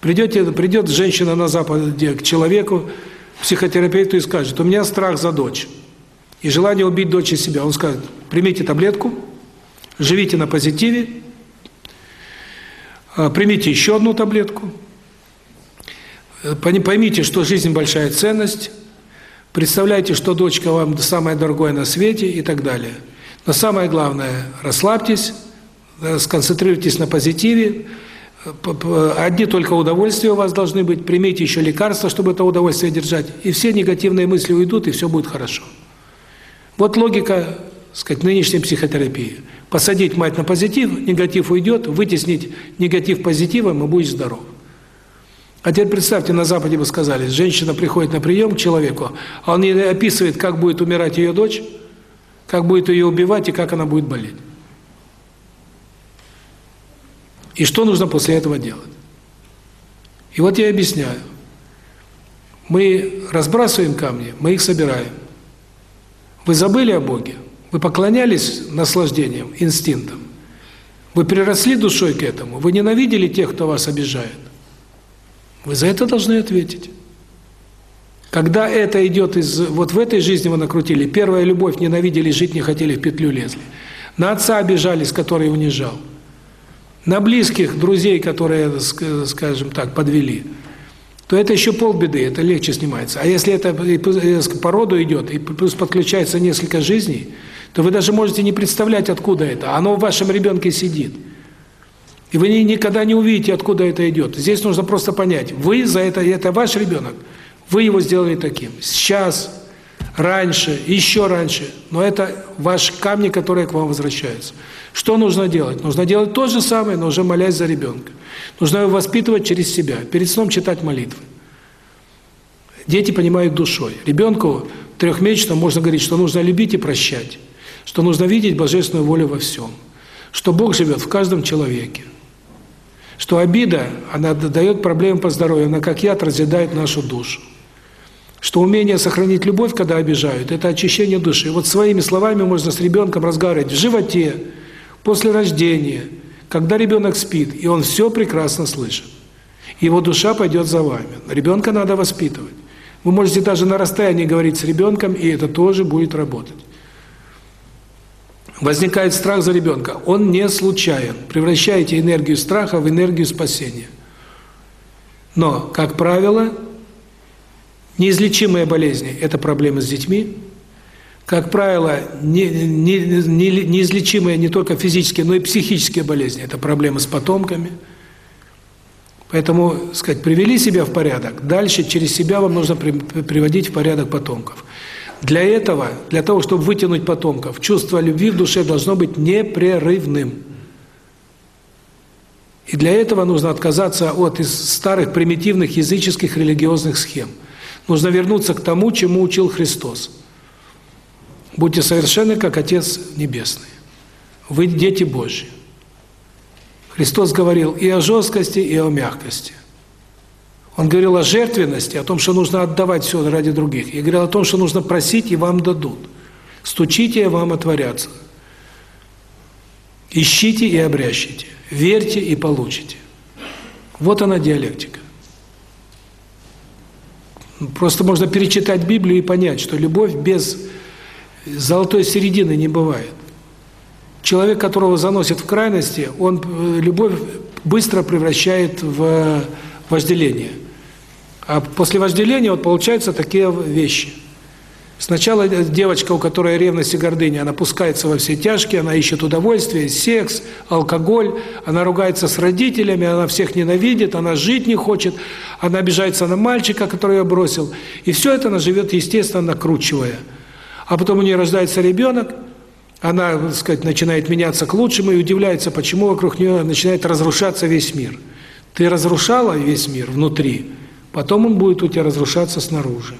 Придете, придет женщина на Западе к человеку, психотерапевту и скажет, у меня страх за дочь и желание убить дочь и себя. Он скажет, примите таблетку, живите на позитиве, а, примите еще одну таблетку, поймите, что жизнь большая ценность, представляйте, что дочка вам самое дорогое на свете и так далее. Но самое главное, расслабьтесь, э, сконцентрируйтесь на позитиве, одни только удовольствия у вас должны быть, примите еще лекарства, чтобы это удовольствие держать, и все негативные мысли уйдут, и все будет хорошо. Вот логика, сказать, нынешней психотерапии. Посадить мать на позитив, негатив уйдет, вытеснить негатив позитивом, и будешь здоров. А теперь представьте, на Западе бы сказали, женщина приходит на прием к человеку, а он ей описывает, как будет умирать ее дочь, как будет ее убивать и как она будет болеть. И что нужно после этого делать? И вот я объясняю. Мы разбрасываем камни, мы их собираем. Вы забыли о Боге? Вы поклонялись наслаждениям, инстинктам? Вы приросли душой к этому? Вы ненавидели тех, кто вас обижает? Вы за это должны ответить. Когда это идет из... Вот в этой жизни вы накрутили. Первая любовь, ненавидели, жить не хотели, в петлю лезли. На отца обижались, который унижал. На близких, друзей, которые, скажем так, подвели – то это еще полбеды, это легче снимается. А если это по роду идет, и плюс подключается несколько жизней, то вы даже можете не представлять, откуда это. Оно в вашем ребенке сидит. И вы никогда не увидите, откуда это идет. Здесь нужно просто понять, вы за это, это ваш ребенок, вы его сделали таким. Сейчас, раньше, еще раньше. Но это ваши камни, которые к вам возвращаются. Что нужно делать? Нужно делать то же самое, но уже молясь за ребенка. Нужно его воспитывать через себя. Перед сном читать молитвы. Дети понимают душой. Ребенку трехмесячному можно говорить, что нужно любить и прощать, что нужно видеть божественную волю во всем, что Бог живет в каждом человеке, что обида, она дает проблемы по здоровью, она как яд разъедает нашу душу. Что умение сохранить любовь, когда обижают, это очищение души. Вот своими словами можно с ребенком разговаривать в животе, после рождения, когда ребенок спит, и он все прекрасно слышит. Его душа пойдет за вами. Ребенка надо воспитывать. Вы можете даже на расстоянии говорить с ребенком, и это тоже будет работать. Возникает страх за ребенка. Он не случайен. Превращаете энергию страха в энергию спасения. Но, как правило, неизлечимые болезни – это проблемы с детьми. Как правило, не, не, не, неизлечимые не только физические, но и психические болезни – это проблемы с потомками. Поэтому, сказать, привели себя в порядок, дальше через себя вам нужно приводить в порядок потомков. Для этого, для того, чтобы вытянуть потомков, чувство любви в душе должно быть непрерывным. И для этого нужно отказаться от старых примитивных языческих религиозных схем. Нужно вернуться к тому, чему учил Христос. Будьте совершенны, как Отец Небесный. Вы дети Божьи. Христос говорил и о жесткости, и о мягкости. Он говорил о жертвенности, о том, что нужно отдавать все ради других. И говорил о том, что нужно просить, и вам дадут. Стучите, и вам отворятся. Ищите и обрящите. Верьте и получите. Вот она диалектика. Просто можно перечитать Библию и понять, что любовь без золотой середины не бывает. Человек, которого заносит в крайности, он э, любовь быстро превращает в вожделение. А после вожделения вот получаются такие вещи. Сначала девочка, у которой ревность и гордыня, она пускается во все тяжкие, она ищет удовольствие, секс, алкоголь, она ругается с родителями, она всех ненавидит, она жить не хочет, она обижается на мальчика, который ее бросил. И все это она живет, естественно, накручивая. А потом у нее рождается ребенок, она, так сказать, начинает меняться к лучшему и удивляется, почему вокруг нее начинает разрушаться весь мир. Ты разрушала весь мир внутри, потом он будет у тебя разрушаться снаружи.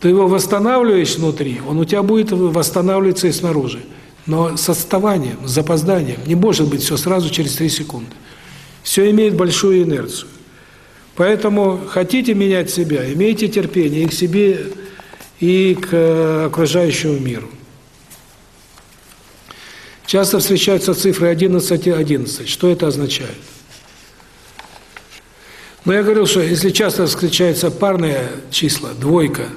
Ты его восстанавливаешь внутри, он у тебя будет восстанавливаться и снаружи. Но с отставанием, с запозданием. Не может быть все сразу через 3 секунды. Все имеет большую инерцию. Поэтому хотите менять себя, имейте терпение и к себе, и к э, окружающему миру. Часто встречаются цифры 11 и 11. Что это означает? Но я говорил, что если часто встречаются парные числа, двойка,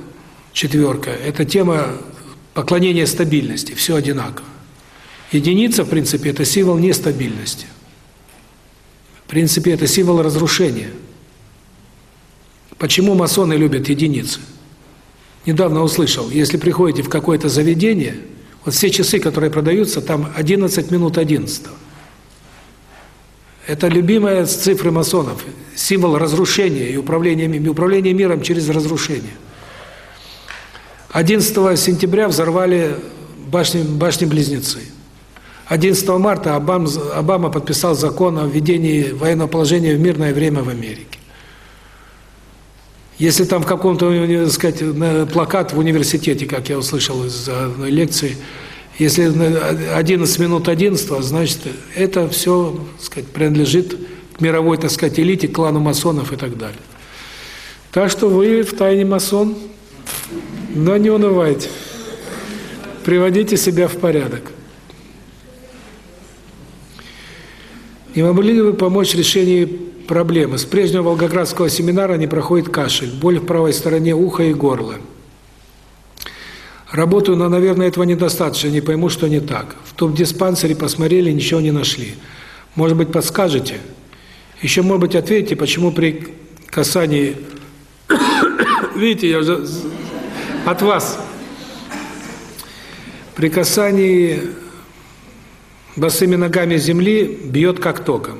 четверка, это тема поклонения стабильности, все одинаково. Единица, в принципе, это символ нестабильности. В принципе, это символ разрушения. Почему масоны любят единицы? Недавно услышал, если приходите в какое-то заведение – вот все часы, которые продаются, там 11 минут 11. Это любимая цифры масонов, символ разрушения и управления, и управления миром через разрушение. 11 сентября взорвали башни, башни-близнецы. 11 марта Обама, Обама подписал закон о введении военного положения в мирное время в Америке. Если там в каком-то, сказать, плакат в университете, как я услышал из одной лекции, если 11 минут 11, значит, это все, сказать, принадлежит к мировой, так сказать, элите, клану масонов и так далее. Так что вы в тайне масон, но не унывайте. Приводите себя в порядок. Не могли ли вы помочь в решении проблемы. С прежнего волгоградского семинара не проходит кашель, боль в правой стороне уха и горла. Работаю, но, наверное, этого недостаточно, не пойму, что не так. В топ-диспансере посмотрели, ничего не нашли. Может быть, подскажете? Еще, может быть, ответите, почему при касании... Видите, я уже от вас. При касании босыми ногами земли бьет как током.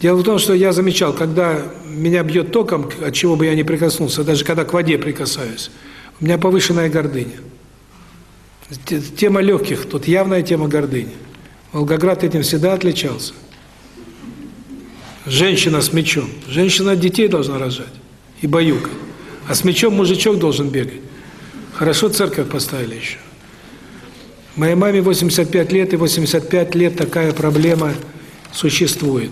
Дело в том, что я замечал, когда меня бьет током, от чего бы я ни прикоснулся, даже когда к воде прикасаюсь, у меня повышенная гордыня. Тема легких, тут явная тема гордыни. Волгоград этим всегда отличался. Женщина с мечом. Женщина детей должна рожать и баюкать. А с мечом мужичок должен бегать. Хорошо церковь поставили еще. Моей маме 85 лет, и 85 лет такая проблема существует.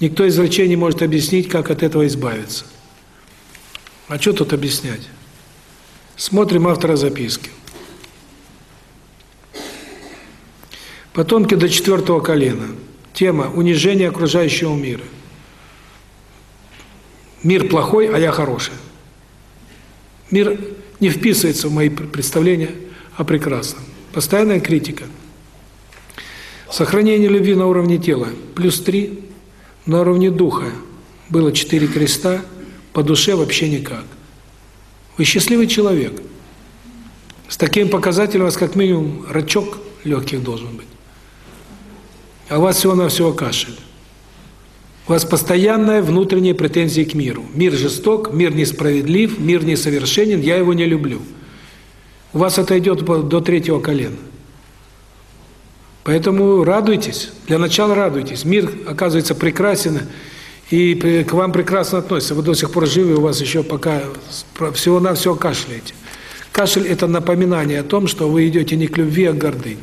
Никто из врачей не может объяснить, как от этого избавиться. А что тут объяснять? Смотрим автора записки. Потомки до четвертого колена. Тема унижение окружающего мира. Мир плохой, а я хороший. Мир не вписывается в мои представления о прекрасном. Постоянная критика. Сохранение любви на уровне тела плюс три, на уровне духа было четыре креста, по душе вообще никак. Вы счастливый человек. С таким показателем у вас как минимум рачок легких должен быть. А у вас всего-навсего кашель. У вас постоянная внутренняя претензия к миру. Мир жесток, мир несправедлив, мир несовершенен, я его не люблю. У вас это идет до третьего колена. Поэтому радуйтесь. Для начала радуйтесь. Мир, оказывается, прекрасен, и к вам прекрасно относится. Вы до сих пор живы, у вас еще пока всего-навсего кашляете. Кашель – это напоминание о том, что вы идете не к любви, а к гордыне.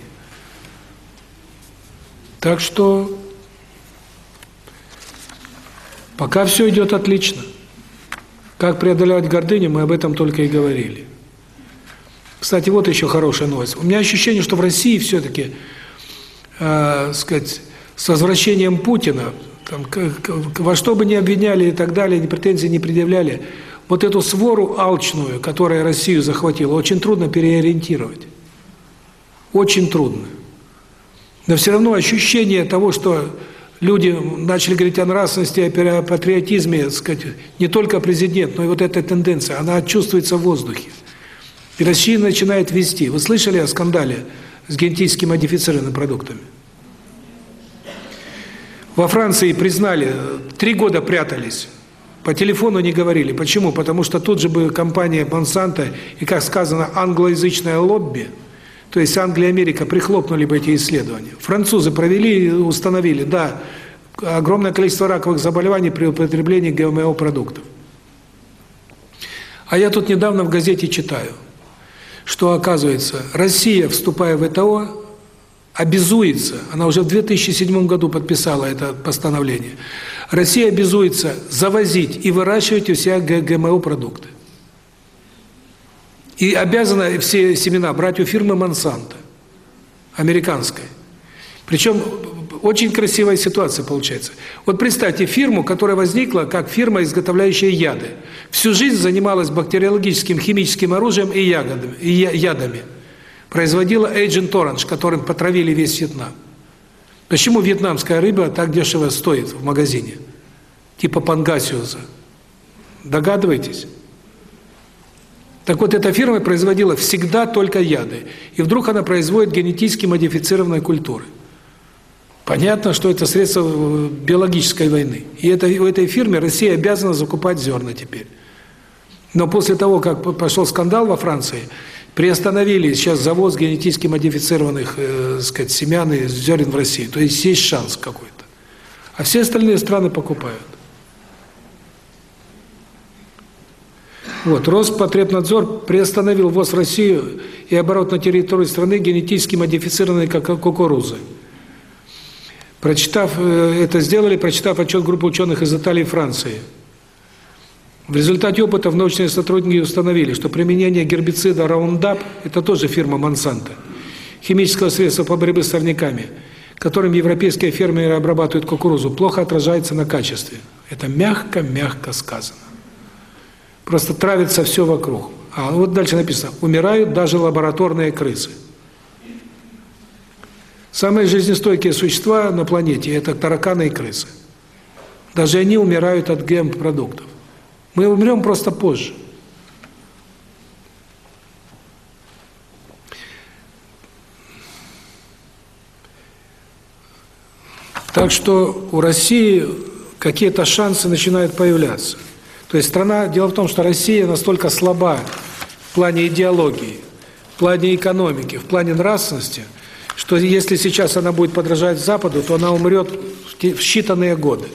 Так что пока все идет отлично. Как преодолевать гордыню, мы об этом только и говорили. Кстати, вот еще хорошая новость. У меня ощущение, что в России все-таки, э, сказать, с возвращением Путина, там, во что бы ни обвиняли и так далее, ни претензий не предъявляли, вот эту свору алчную, которая Россию захватила, очень трудно переориентировать. Очень трудно. Но все равно ощущение того, что люди начали говорить о нравственности, о патриотизме, сказать, не только президент, но и вот эта тенденция, она чувствуется в воздухе. И Россия начинает вести. Вы слышали о скандале с генетически модифицированными продуктами? Во Франции признали, три года прятались, по телефону не говорили. Почему? Потому что тут же бы компания Monsanto и, как сказано, англоязычное лобби, то есть Англия и Америка прихлопнули бы эти исследования. Французы провели и установили, да, огромное количество раковых заболеваний при употреблении ГМО-продуктов. А я тут недавно в газете читаю, что, оказывается, Россия, вступая в ВТО, обязуется, она уже в 2007 году подписала это постановление, Россия обязуется завозить и выращивать у себя ГМО-продукты. И обязана все семена брать у фирмы Monsanto, американской. Причем очень красивая ситуация получается. Вот представьте фирму, которая возникла как фирма, изготовляющая яды. Всю жизнь занималась бактериологическим, химическим оружием и ягодами, и ядами производила Agent Orange, которым потравили весь Вьетнам. Почему вьетнамская рыба так дешево стоит в магазине? Типа пангасиоза. Догадываетесь? Так вот, эта фирма производила всегда только яды. И вдруг она производит генетически модифицированные культуры. Понятно, что это средство биологической войны. И это, у этой фирмы Россия обязана закупать зерна теперь. Но после того, как пошел скандал во Франции, приостановили сейчас завоз генетически модифицированных, э, сказать, семян и зерен в России. То есть есть шанс какой-то. А все остальные страны покупают. Вот, Роспотребнадзор приостановил ввоз в Россию и оборот на территории страны генетически модифицированной кукурузы. Прочитав э, это сделали, прочитав отчет группы ученых из Италии и Франции. В результате опытов научные сотрудники установили, что применение гербицида Roundup – это тоже фирма Monsanto, химического средства по борьбе с сорняками, которым европейские фермеры обрабатывают кукурузу, плохо отражается на качестве. Это мягко-мягко сказано. Просто травится все вокруг. А вот дальше написано, умирают даже лабораторные крысы. Самые жизнестойкие существа на планете – это тараканы и крысы. Даже они умирают от ГМ-продуктов. Мы умрем просто позже. Так что у России какие-то шансы начинают появляться. То есть страна, дело в том, что Россия настолько слаба в плане идеологии, в плане экономики, в плане нравственности, что если сейчас она будет подражать Западу, то она умрет в считанные годы.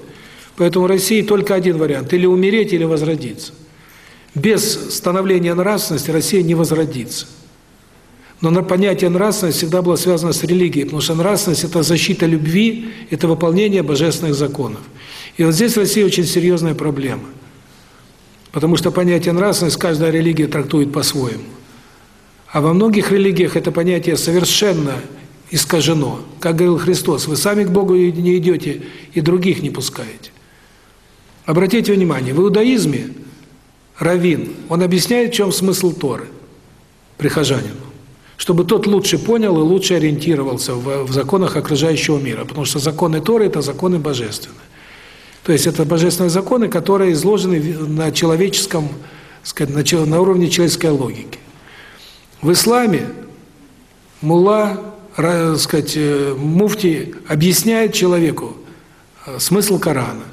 Поэтому России только один вариант – или умереть, или возродиться. Без становления нравственности Россия не возродится. Но понятие нравственности всегда было связано с религией, потому что нравственность – это защита любви, это выполнение божественных законов. И вот здесь в России очень серьезная проблема. Потому что понятие нравственность каждая религия трактует по-своему. А во многих религиях это понятие совершенно искажено. Как говорил Христос, вы сами к Богу не идете и других не пускаете. Обратите внимание, в иудаизме Равин, он объясняет, в чем смысл Торы прихожанину, чтобы тот лучше понял и лучше ориентировался в, в законах окружающего мира, потому что законы Торы – это законы божественные. То есть это божественные законы, которые изложены на человеческом, сказать, на, уровне человеческой логики. В исламе мулла, сказать, э, муфти объясняет человеку э, смысл Корана,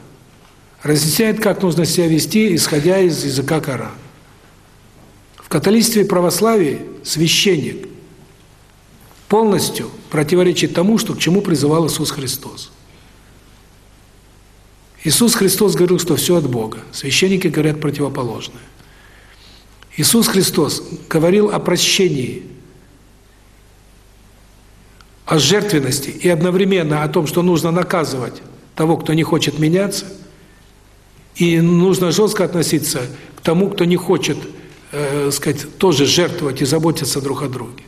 разъясняет, как нужно себя вести, исходя из языка Корана. В католичестве и православии священник полностью противоречит тому, что к чему призывал Иисус Христос. Иисус Христос говорил, что все от Бога. Священники говорят противоположное. Иисус Христос говорил о прощении, о жертвенности и одновременно о том, что нужно наказывать того, кто не хочет меняться, и нужно жестко относиться к тому, кто не хочет, э, сказать, тоже жертвовать и заботиться друг о друге.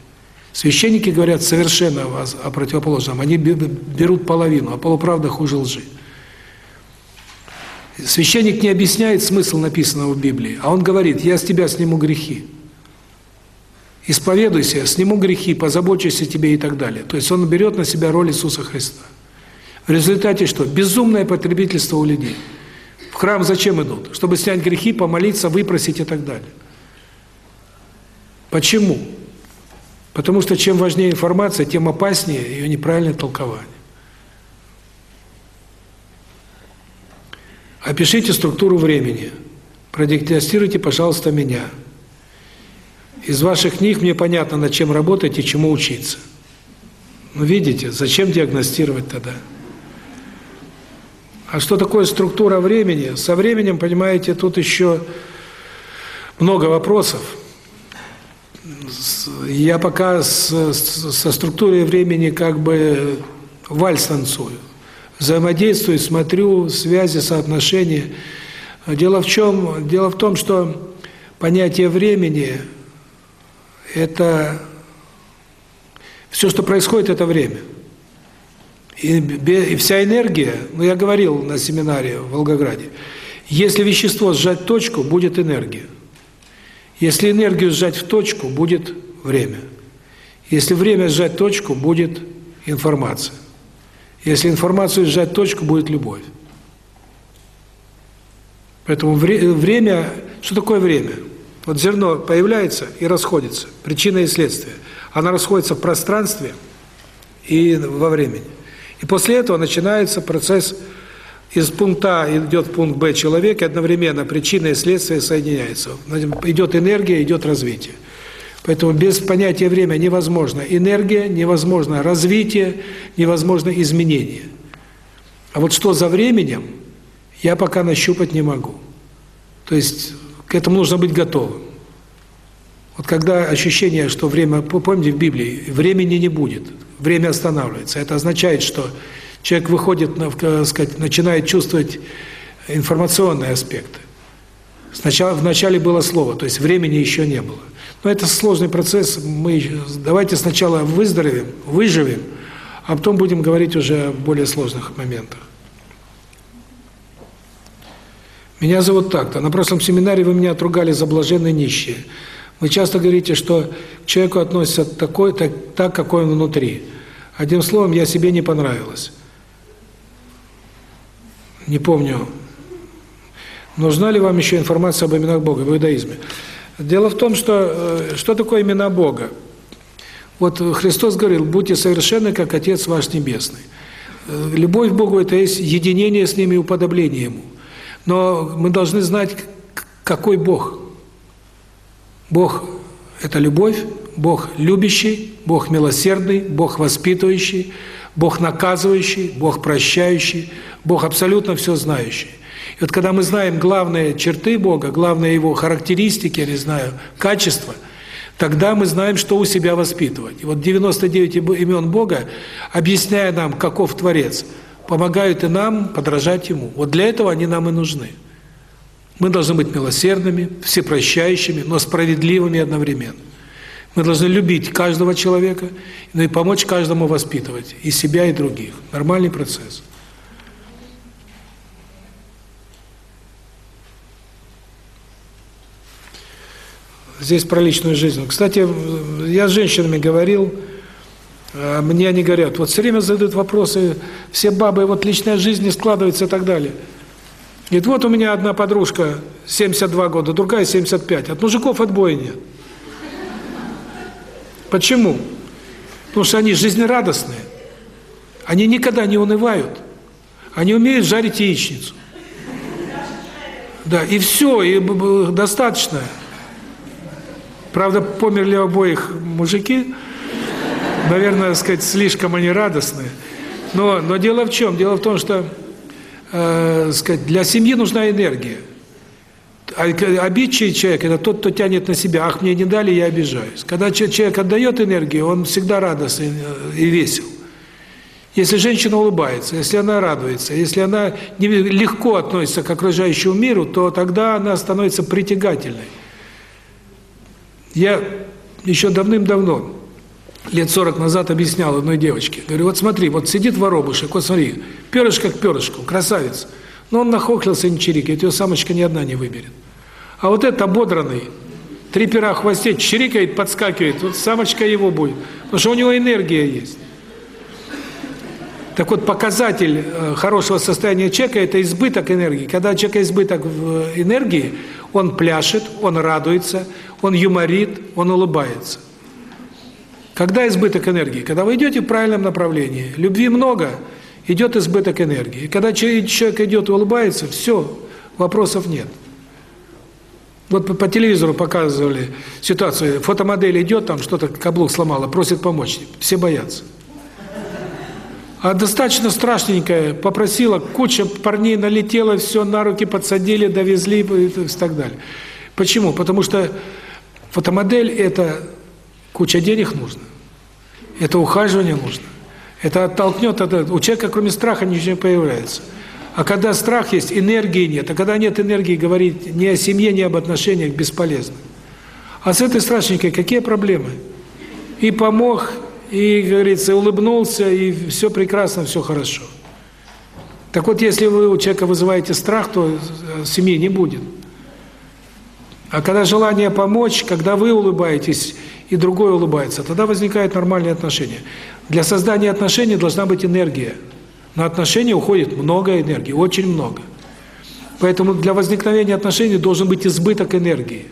Священники говорят совершенно о, о противоположном. Они берут половину, а полуправда хуже лжи. Священник не объясняет смысл написанного в Библии, а он говорит, я с тебя сниму грехи. Исповедуйся, сниму грехи, позабочусь о тебе и так далее. То есть он берет на себя роль Иисуса Христа. В результате что? Безумное потребительство у людей. В храм зачем идут? Чтобы снять грехи, помолиться, выпросить и так далее. Почему? Потому что чем важнее информация, тем опаснее ее неправильное толкование. Опишите структуру времени. Продиагностируйте, пожалуйста, меня. Из ваших книг мне понятно, над чем работать и чему учиться. Ну, видите, зачем диагностировать тогда? А что такое структура времени? Со временем, понимаете, тут еще много вопросов. Я пока с, со структурой времени как бы вальс танцую взаимодействую, смотрю связи, соотношения. Дело в чем? Дело в том, что понятие времени – это все, что происходит, это время. И, и вся энергия, ну я говорил на семинаре в Волгограде, если вещество сжать точку, будет энергия. Если энергию сжать в точку, будет время. Если время сжать точку, будет информация. Если информацию сжать точку, будет любовь. Поэтому время, что такое время? Вот зерно появляется и расходится, причина и следствие. Она расходится в пространстве и во времени. И после этого начинается процесс из пункта А идет пункт Б человек, и одновременно причина и следствие соединяются. Идет энергия, идет развитие. Поэтому без понятия время невозможно энергия, невозможно развитие, невозможно изменение. А вот что за временем, я пока нащупать не могу. То есть к этому нужно быть готовым. Вот когда ощущение, что время, помните в Библии, времени не будет, время останавливается. Это означает, что человек выходит, сказать, начинает чувствовать информационные аспекты. Сначала вначале было слово, то есть времени еще не было. Это сложный процесс. Мы давайте сначала выздоровеем, выживем, а потом будем говорить уже о более сложных моментах. Меня зовут так-то. На прошлом семинаре вы меня отругали за блаженные нищие. Вы часто говорите, что к человеку относятся такой, так, так, какой он внутри. Одним словом, я себе не понравилась. Не помню. Нужна ли вам еще информация об именах Бога в иудаизме? Дело в том, что э, что такое имена Бога? Вот Христос говорил, будьте совершенны, как Отец ваш Небесный. Э, любовь к Богу – это есть единение с Ним и уподобление Ему. Но мы должны знать, какой Бог. Бог – это любовь, Бог любящий, Бог милосердный, Бог воспитывающий, Бог наказывающий, Бог прощающий, Бог абсолютно все знающий. И вот когда мы знаем главные черты Бога, главные Его характеристики, я не знаю, качества, тогда мы знаем, что у себя воспитывать. И вот 99 имен Бога, объясняя нам, каков Творец, помогают и нам подражать Ему. Вот для этого они нам и нужны. Мы должны быть милосердными, всепрощающими, но справедливыми одновременно. Мы должны любить каждого человека, ну и помочь каждому воспитывать и себя, и других. Нормальный процесс. Здесь про личную жизнь. Кстати, я с женщинами говорил, а мне они говорят, вот все время задают вопросы, все бабы, вот личная жизнь не складывается и так далее. Говорит, вот у меня одна подружка, 72 года, другая 75, от мужиков отбоя нет. Почему? Потому что они жизнерадостные, они никогда не унывают, они умеют жарить яичницу. Да, и все, и достаточно. Правда, померли обоих мужики, наверное, сказать, слишком они радостные. Но, но дело в чем? Дело в том, что э, сказать, для семьи нужна энергия. А обидчивый человек – это тот, кто тянет на себя. Ах, мне не дали, я обижаюсь. Когда человек отдает энергию, он всегда радостный э, и весел. Если женщина улыбается, если она радуется, если она легко относится к окружающему миру, то тогда она становится притягательной. Я еще давным-давно, лет 40 назад, объяснял одной девочке. Говорю, вот смотри, вот сидит воробушек, вот смотри, перышко к перышку, красавец. Но он нахохлился не чирикает, ее самочка ни одна не выберет. А вот этот ободранный, три пера в хвосте, чирикает, подскакивает, вот самочка его будет. Потому что у него энергия есть. Так вот, показатель э, хорошего состояния человека – это избыток энергии. Когда у человека избыток энергии, он пляшет, он радуется, он юморит, он улыбается. Когда избыток энергии? Когда вы идете в правильном направлении, любви много, идет избыток энергии. Когда человек идет и улыбается, все, вопросов нет. Вот по телевизору показывали ситуацию, фотомодель идет, там что-то каблук сломала, просит помочь, все боятся. А достаточно страшненькая, попросила, куча парней налетела, все на руки подсадили, довезли и так далее. Почему? Потому что фотомодель – это куча денег нужно, это ухаживание нужно, это оттолкнет, это, у человека кроме страха ничего не появляется. А когда страх есть, энергии нет. А когда нет энергии, говорить ни о семье, ни об отношениях бесполезно. А с этой страшненькой какие проблемы? И помог, и, говорится, улыбнулся, и все прекрасно, все хорошо. Так вот, если вы у человека вызываете страх, то семьи не будет. А когда желание помочь, когда вы улыбаетесь, и другой улыбается, тогда возникают нормальные отношения. Для создания отношений должна быть энергия. На отношения уходит много энергии, очень много. Поэтому для возникновения отношений должен быть избыток энергии.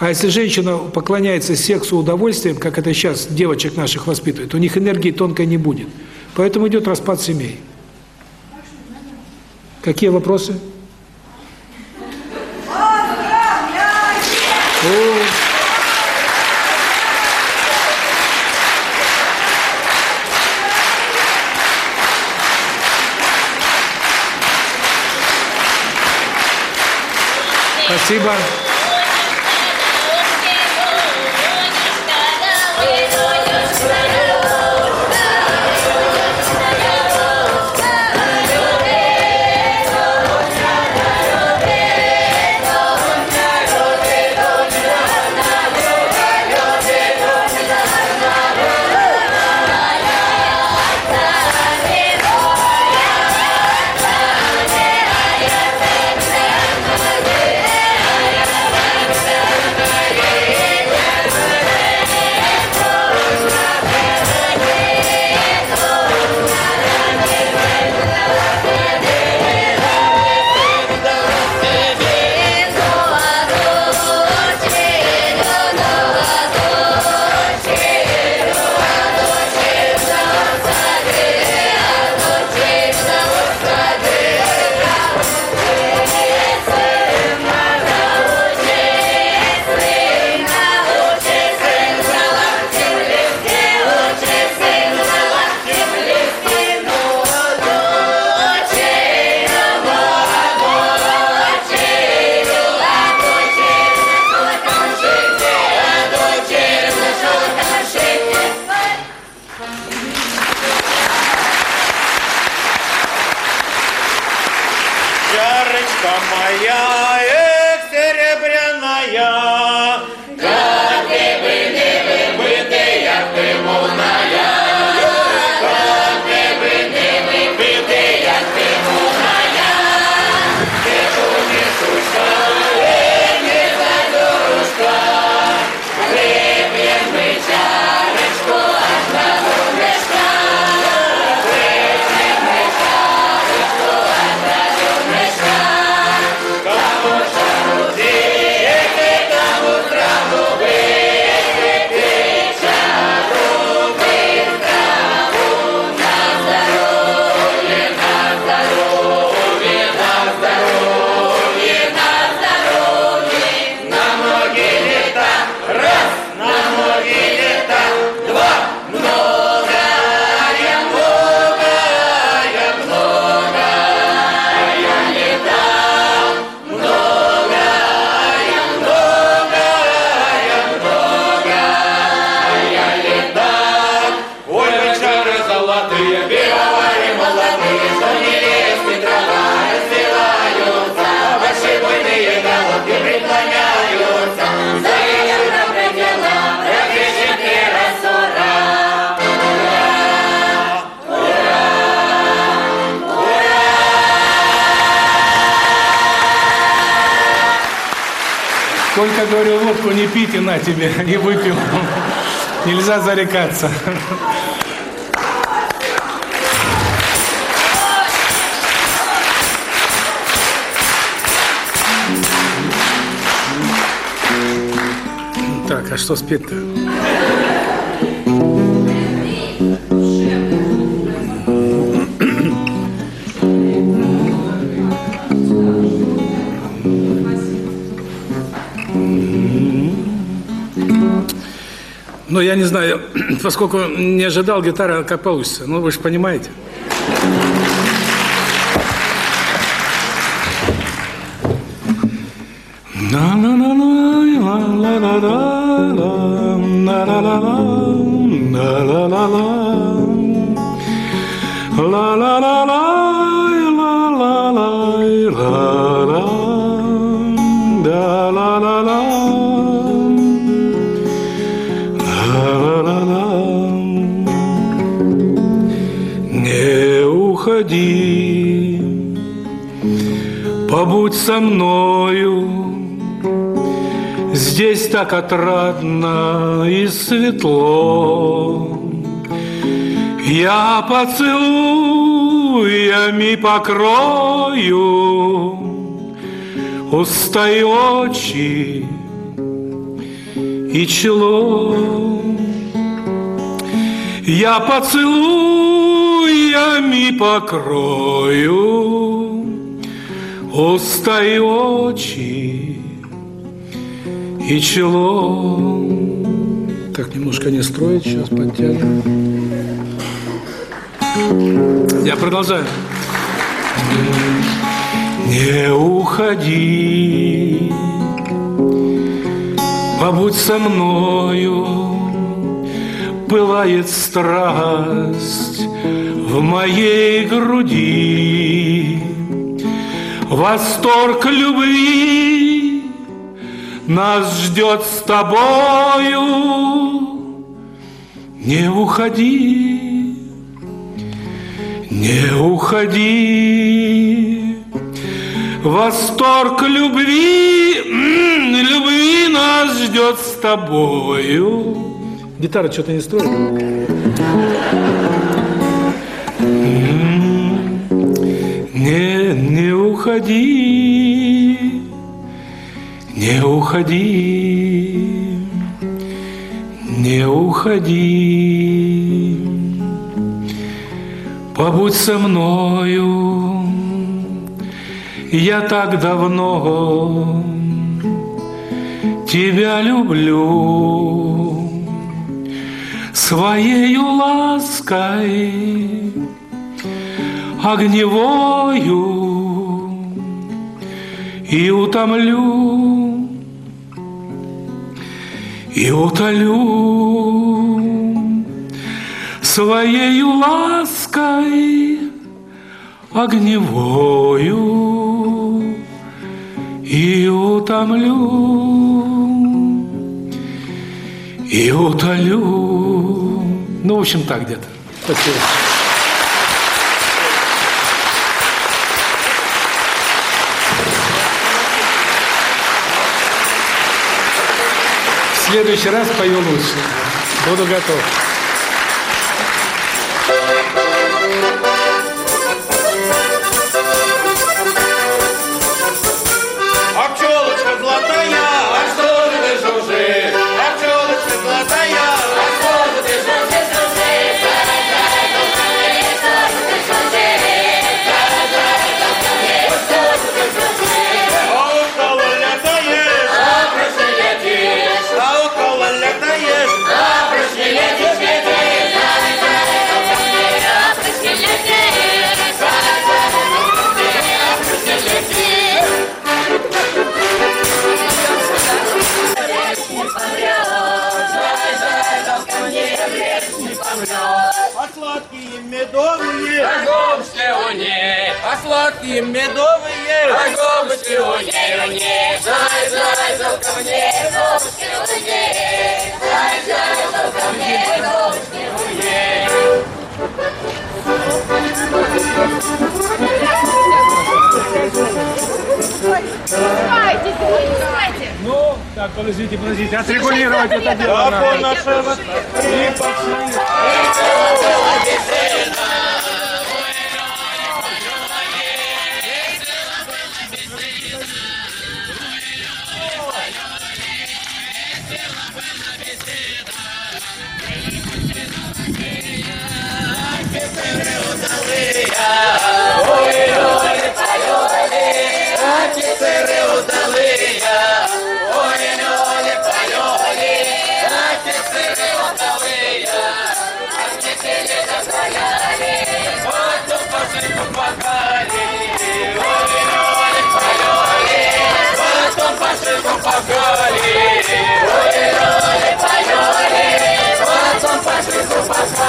А если женщина поклоняется сексу удовольствием, как это сейчас девочек наших воспитывают, у них энергии тонкой не будет. Поэтому идет распад семей. Какие вопросы? Спасибо. Водку не пить, и на тебе, и выпил. Нельзя зарекаться. Так, а что спеть-то? Ну, я не знаю, поскольку не ожидал гитара, как получится. Ну, вы же понимаете. на на на на ла ла на ла ла ла на уходи, побудь со мною, Здесь так отрадно и светло. Я поцелуями покрою Устаи очи и чело. Я поцелуями покрою Устаи очи и чело. Так, немножко не строить, сейчас подтяжем. Я продолжаю. Не уходи, побудь со мною, Пылает страсть в моей груди, Восторг любви нас ждет с тобою. Не уходи, не уходи. Восторг любви, любви нас ждет с тобою. Гитара что-то не строит. Не, не уходи, не уходи, не уходи. Побудь со мною, я так давно тебя люблю своею лаской огневою и утомлю, и утолю своею лаской огневою и утомлю, и утолю. Ну, в общем, так где-то. Спасибо. В следующий раз пою лучше. Буду готов. Сладкие медовые, а голубушки у ней, у ней, зай, зай, ко мне, голубушки у ней, зай, зай, ко мне, голубушки у ней. Давайте, давайте. Ну, Так, подождите, подождите, отрегулировать это дело Вот Потом пошли, потом пошли,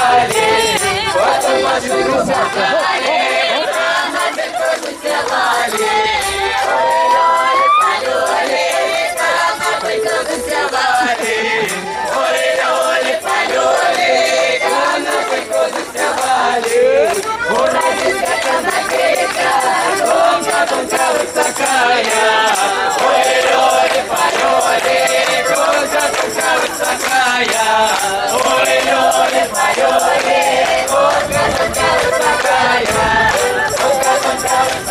потом пошли, потом пошли, Ой-ой-ой, ой-ой-ой, как на плечо засвали! Ой-ой-ой, ой-ой-ой, как на Лёля, моё, вот как такая. Ой,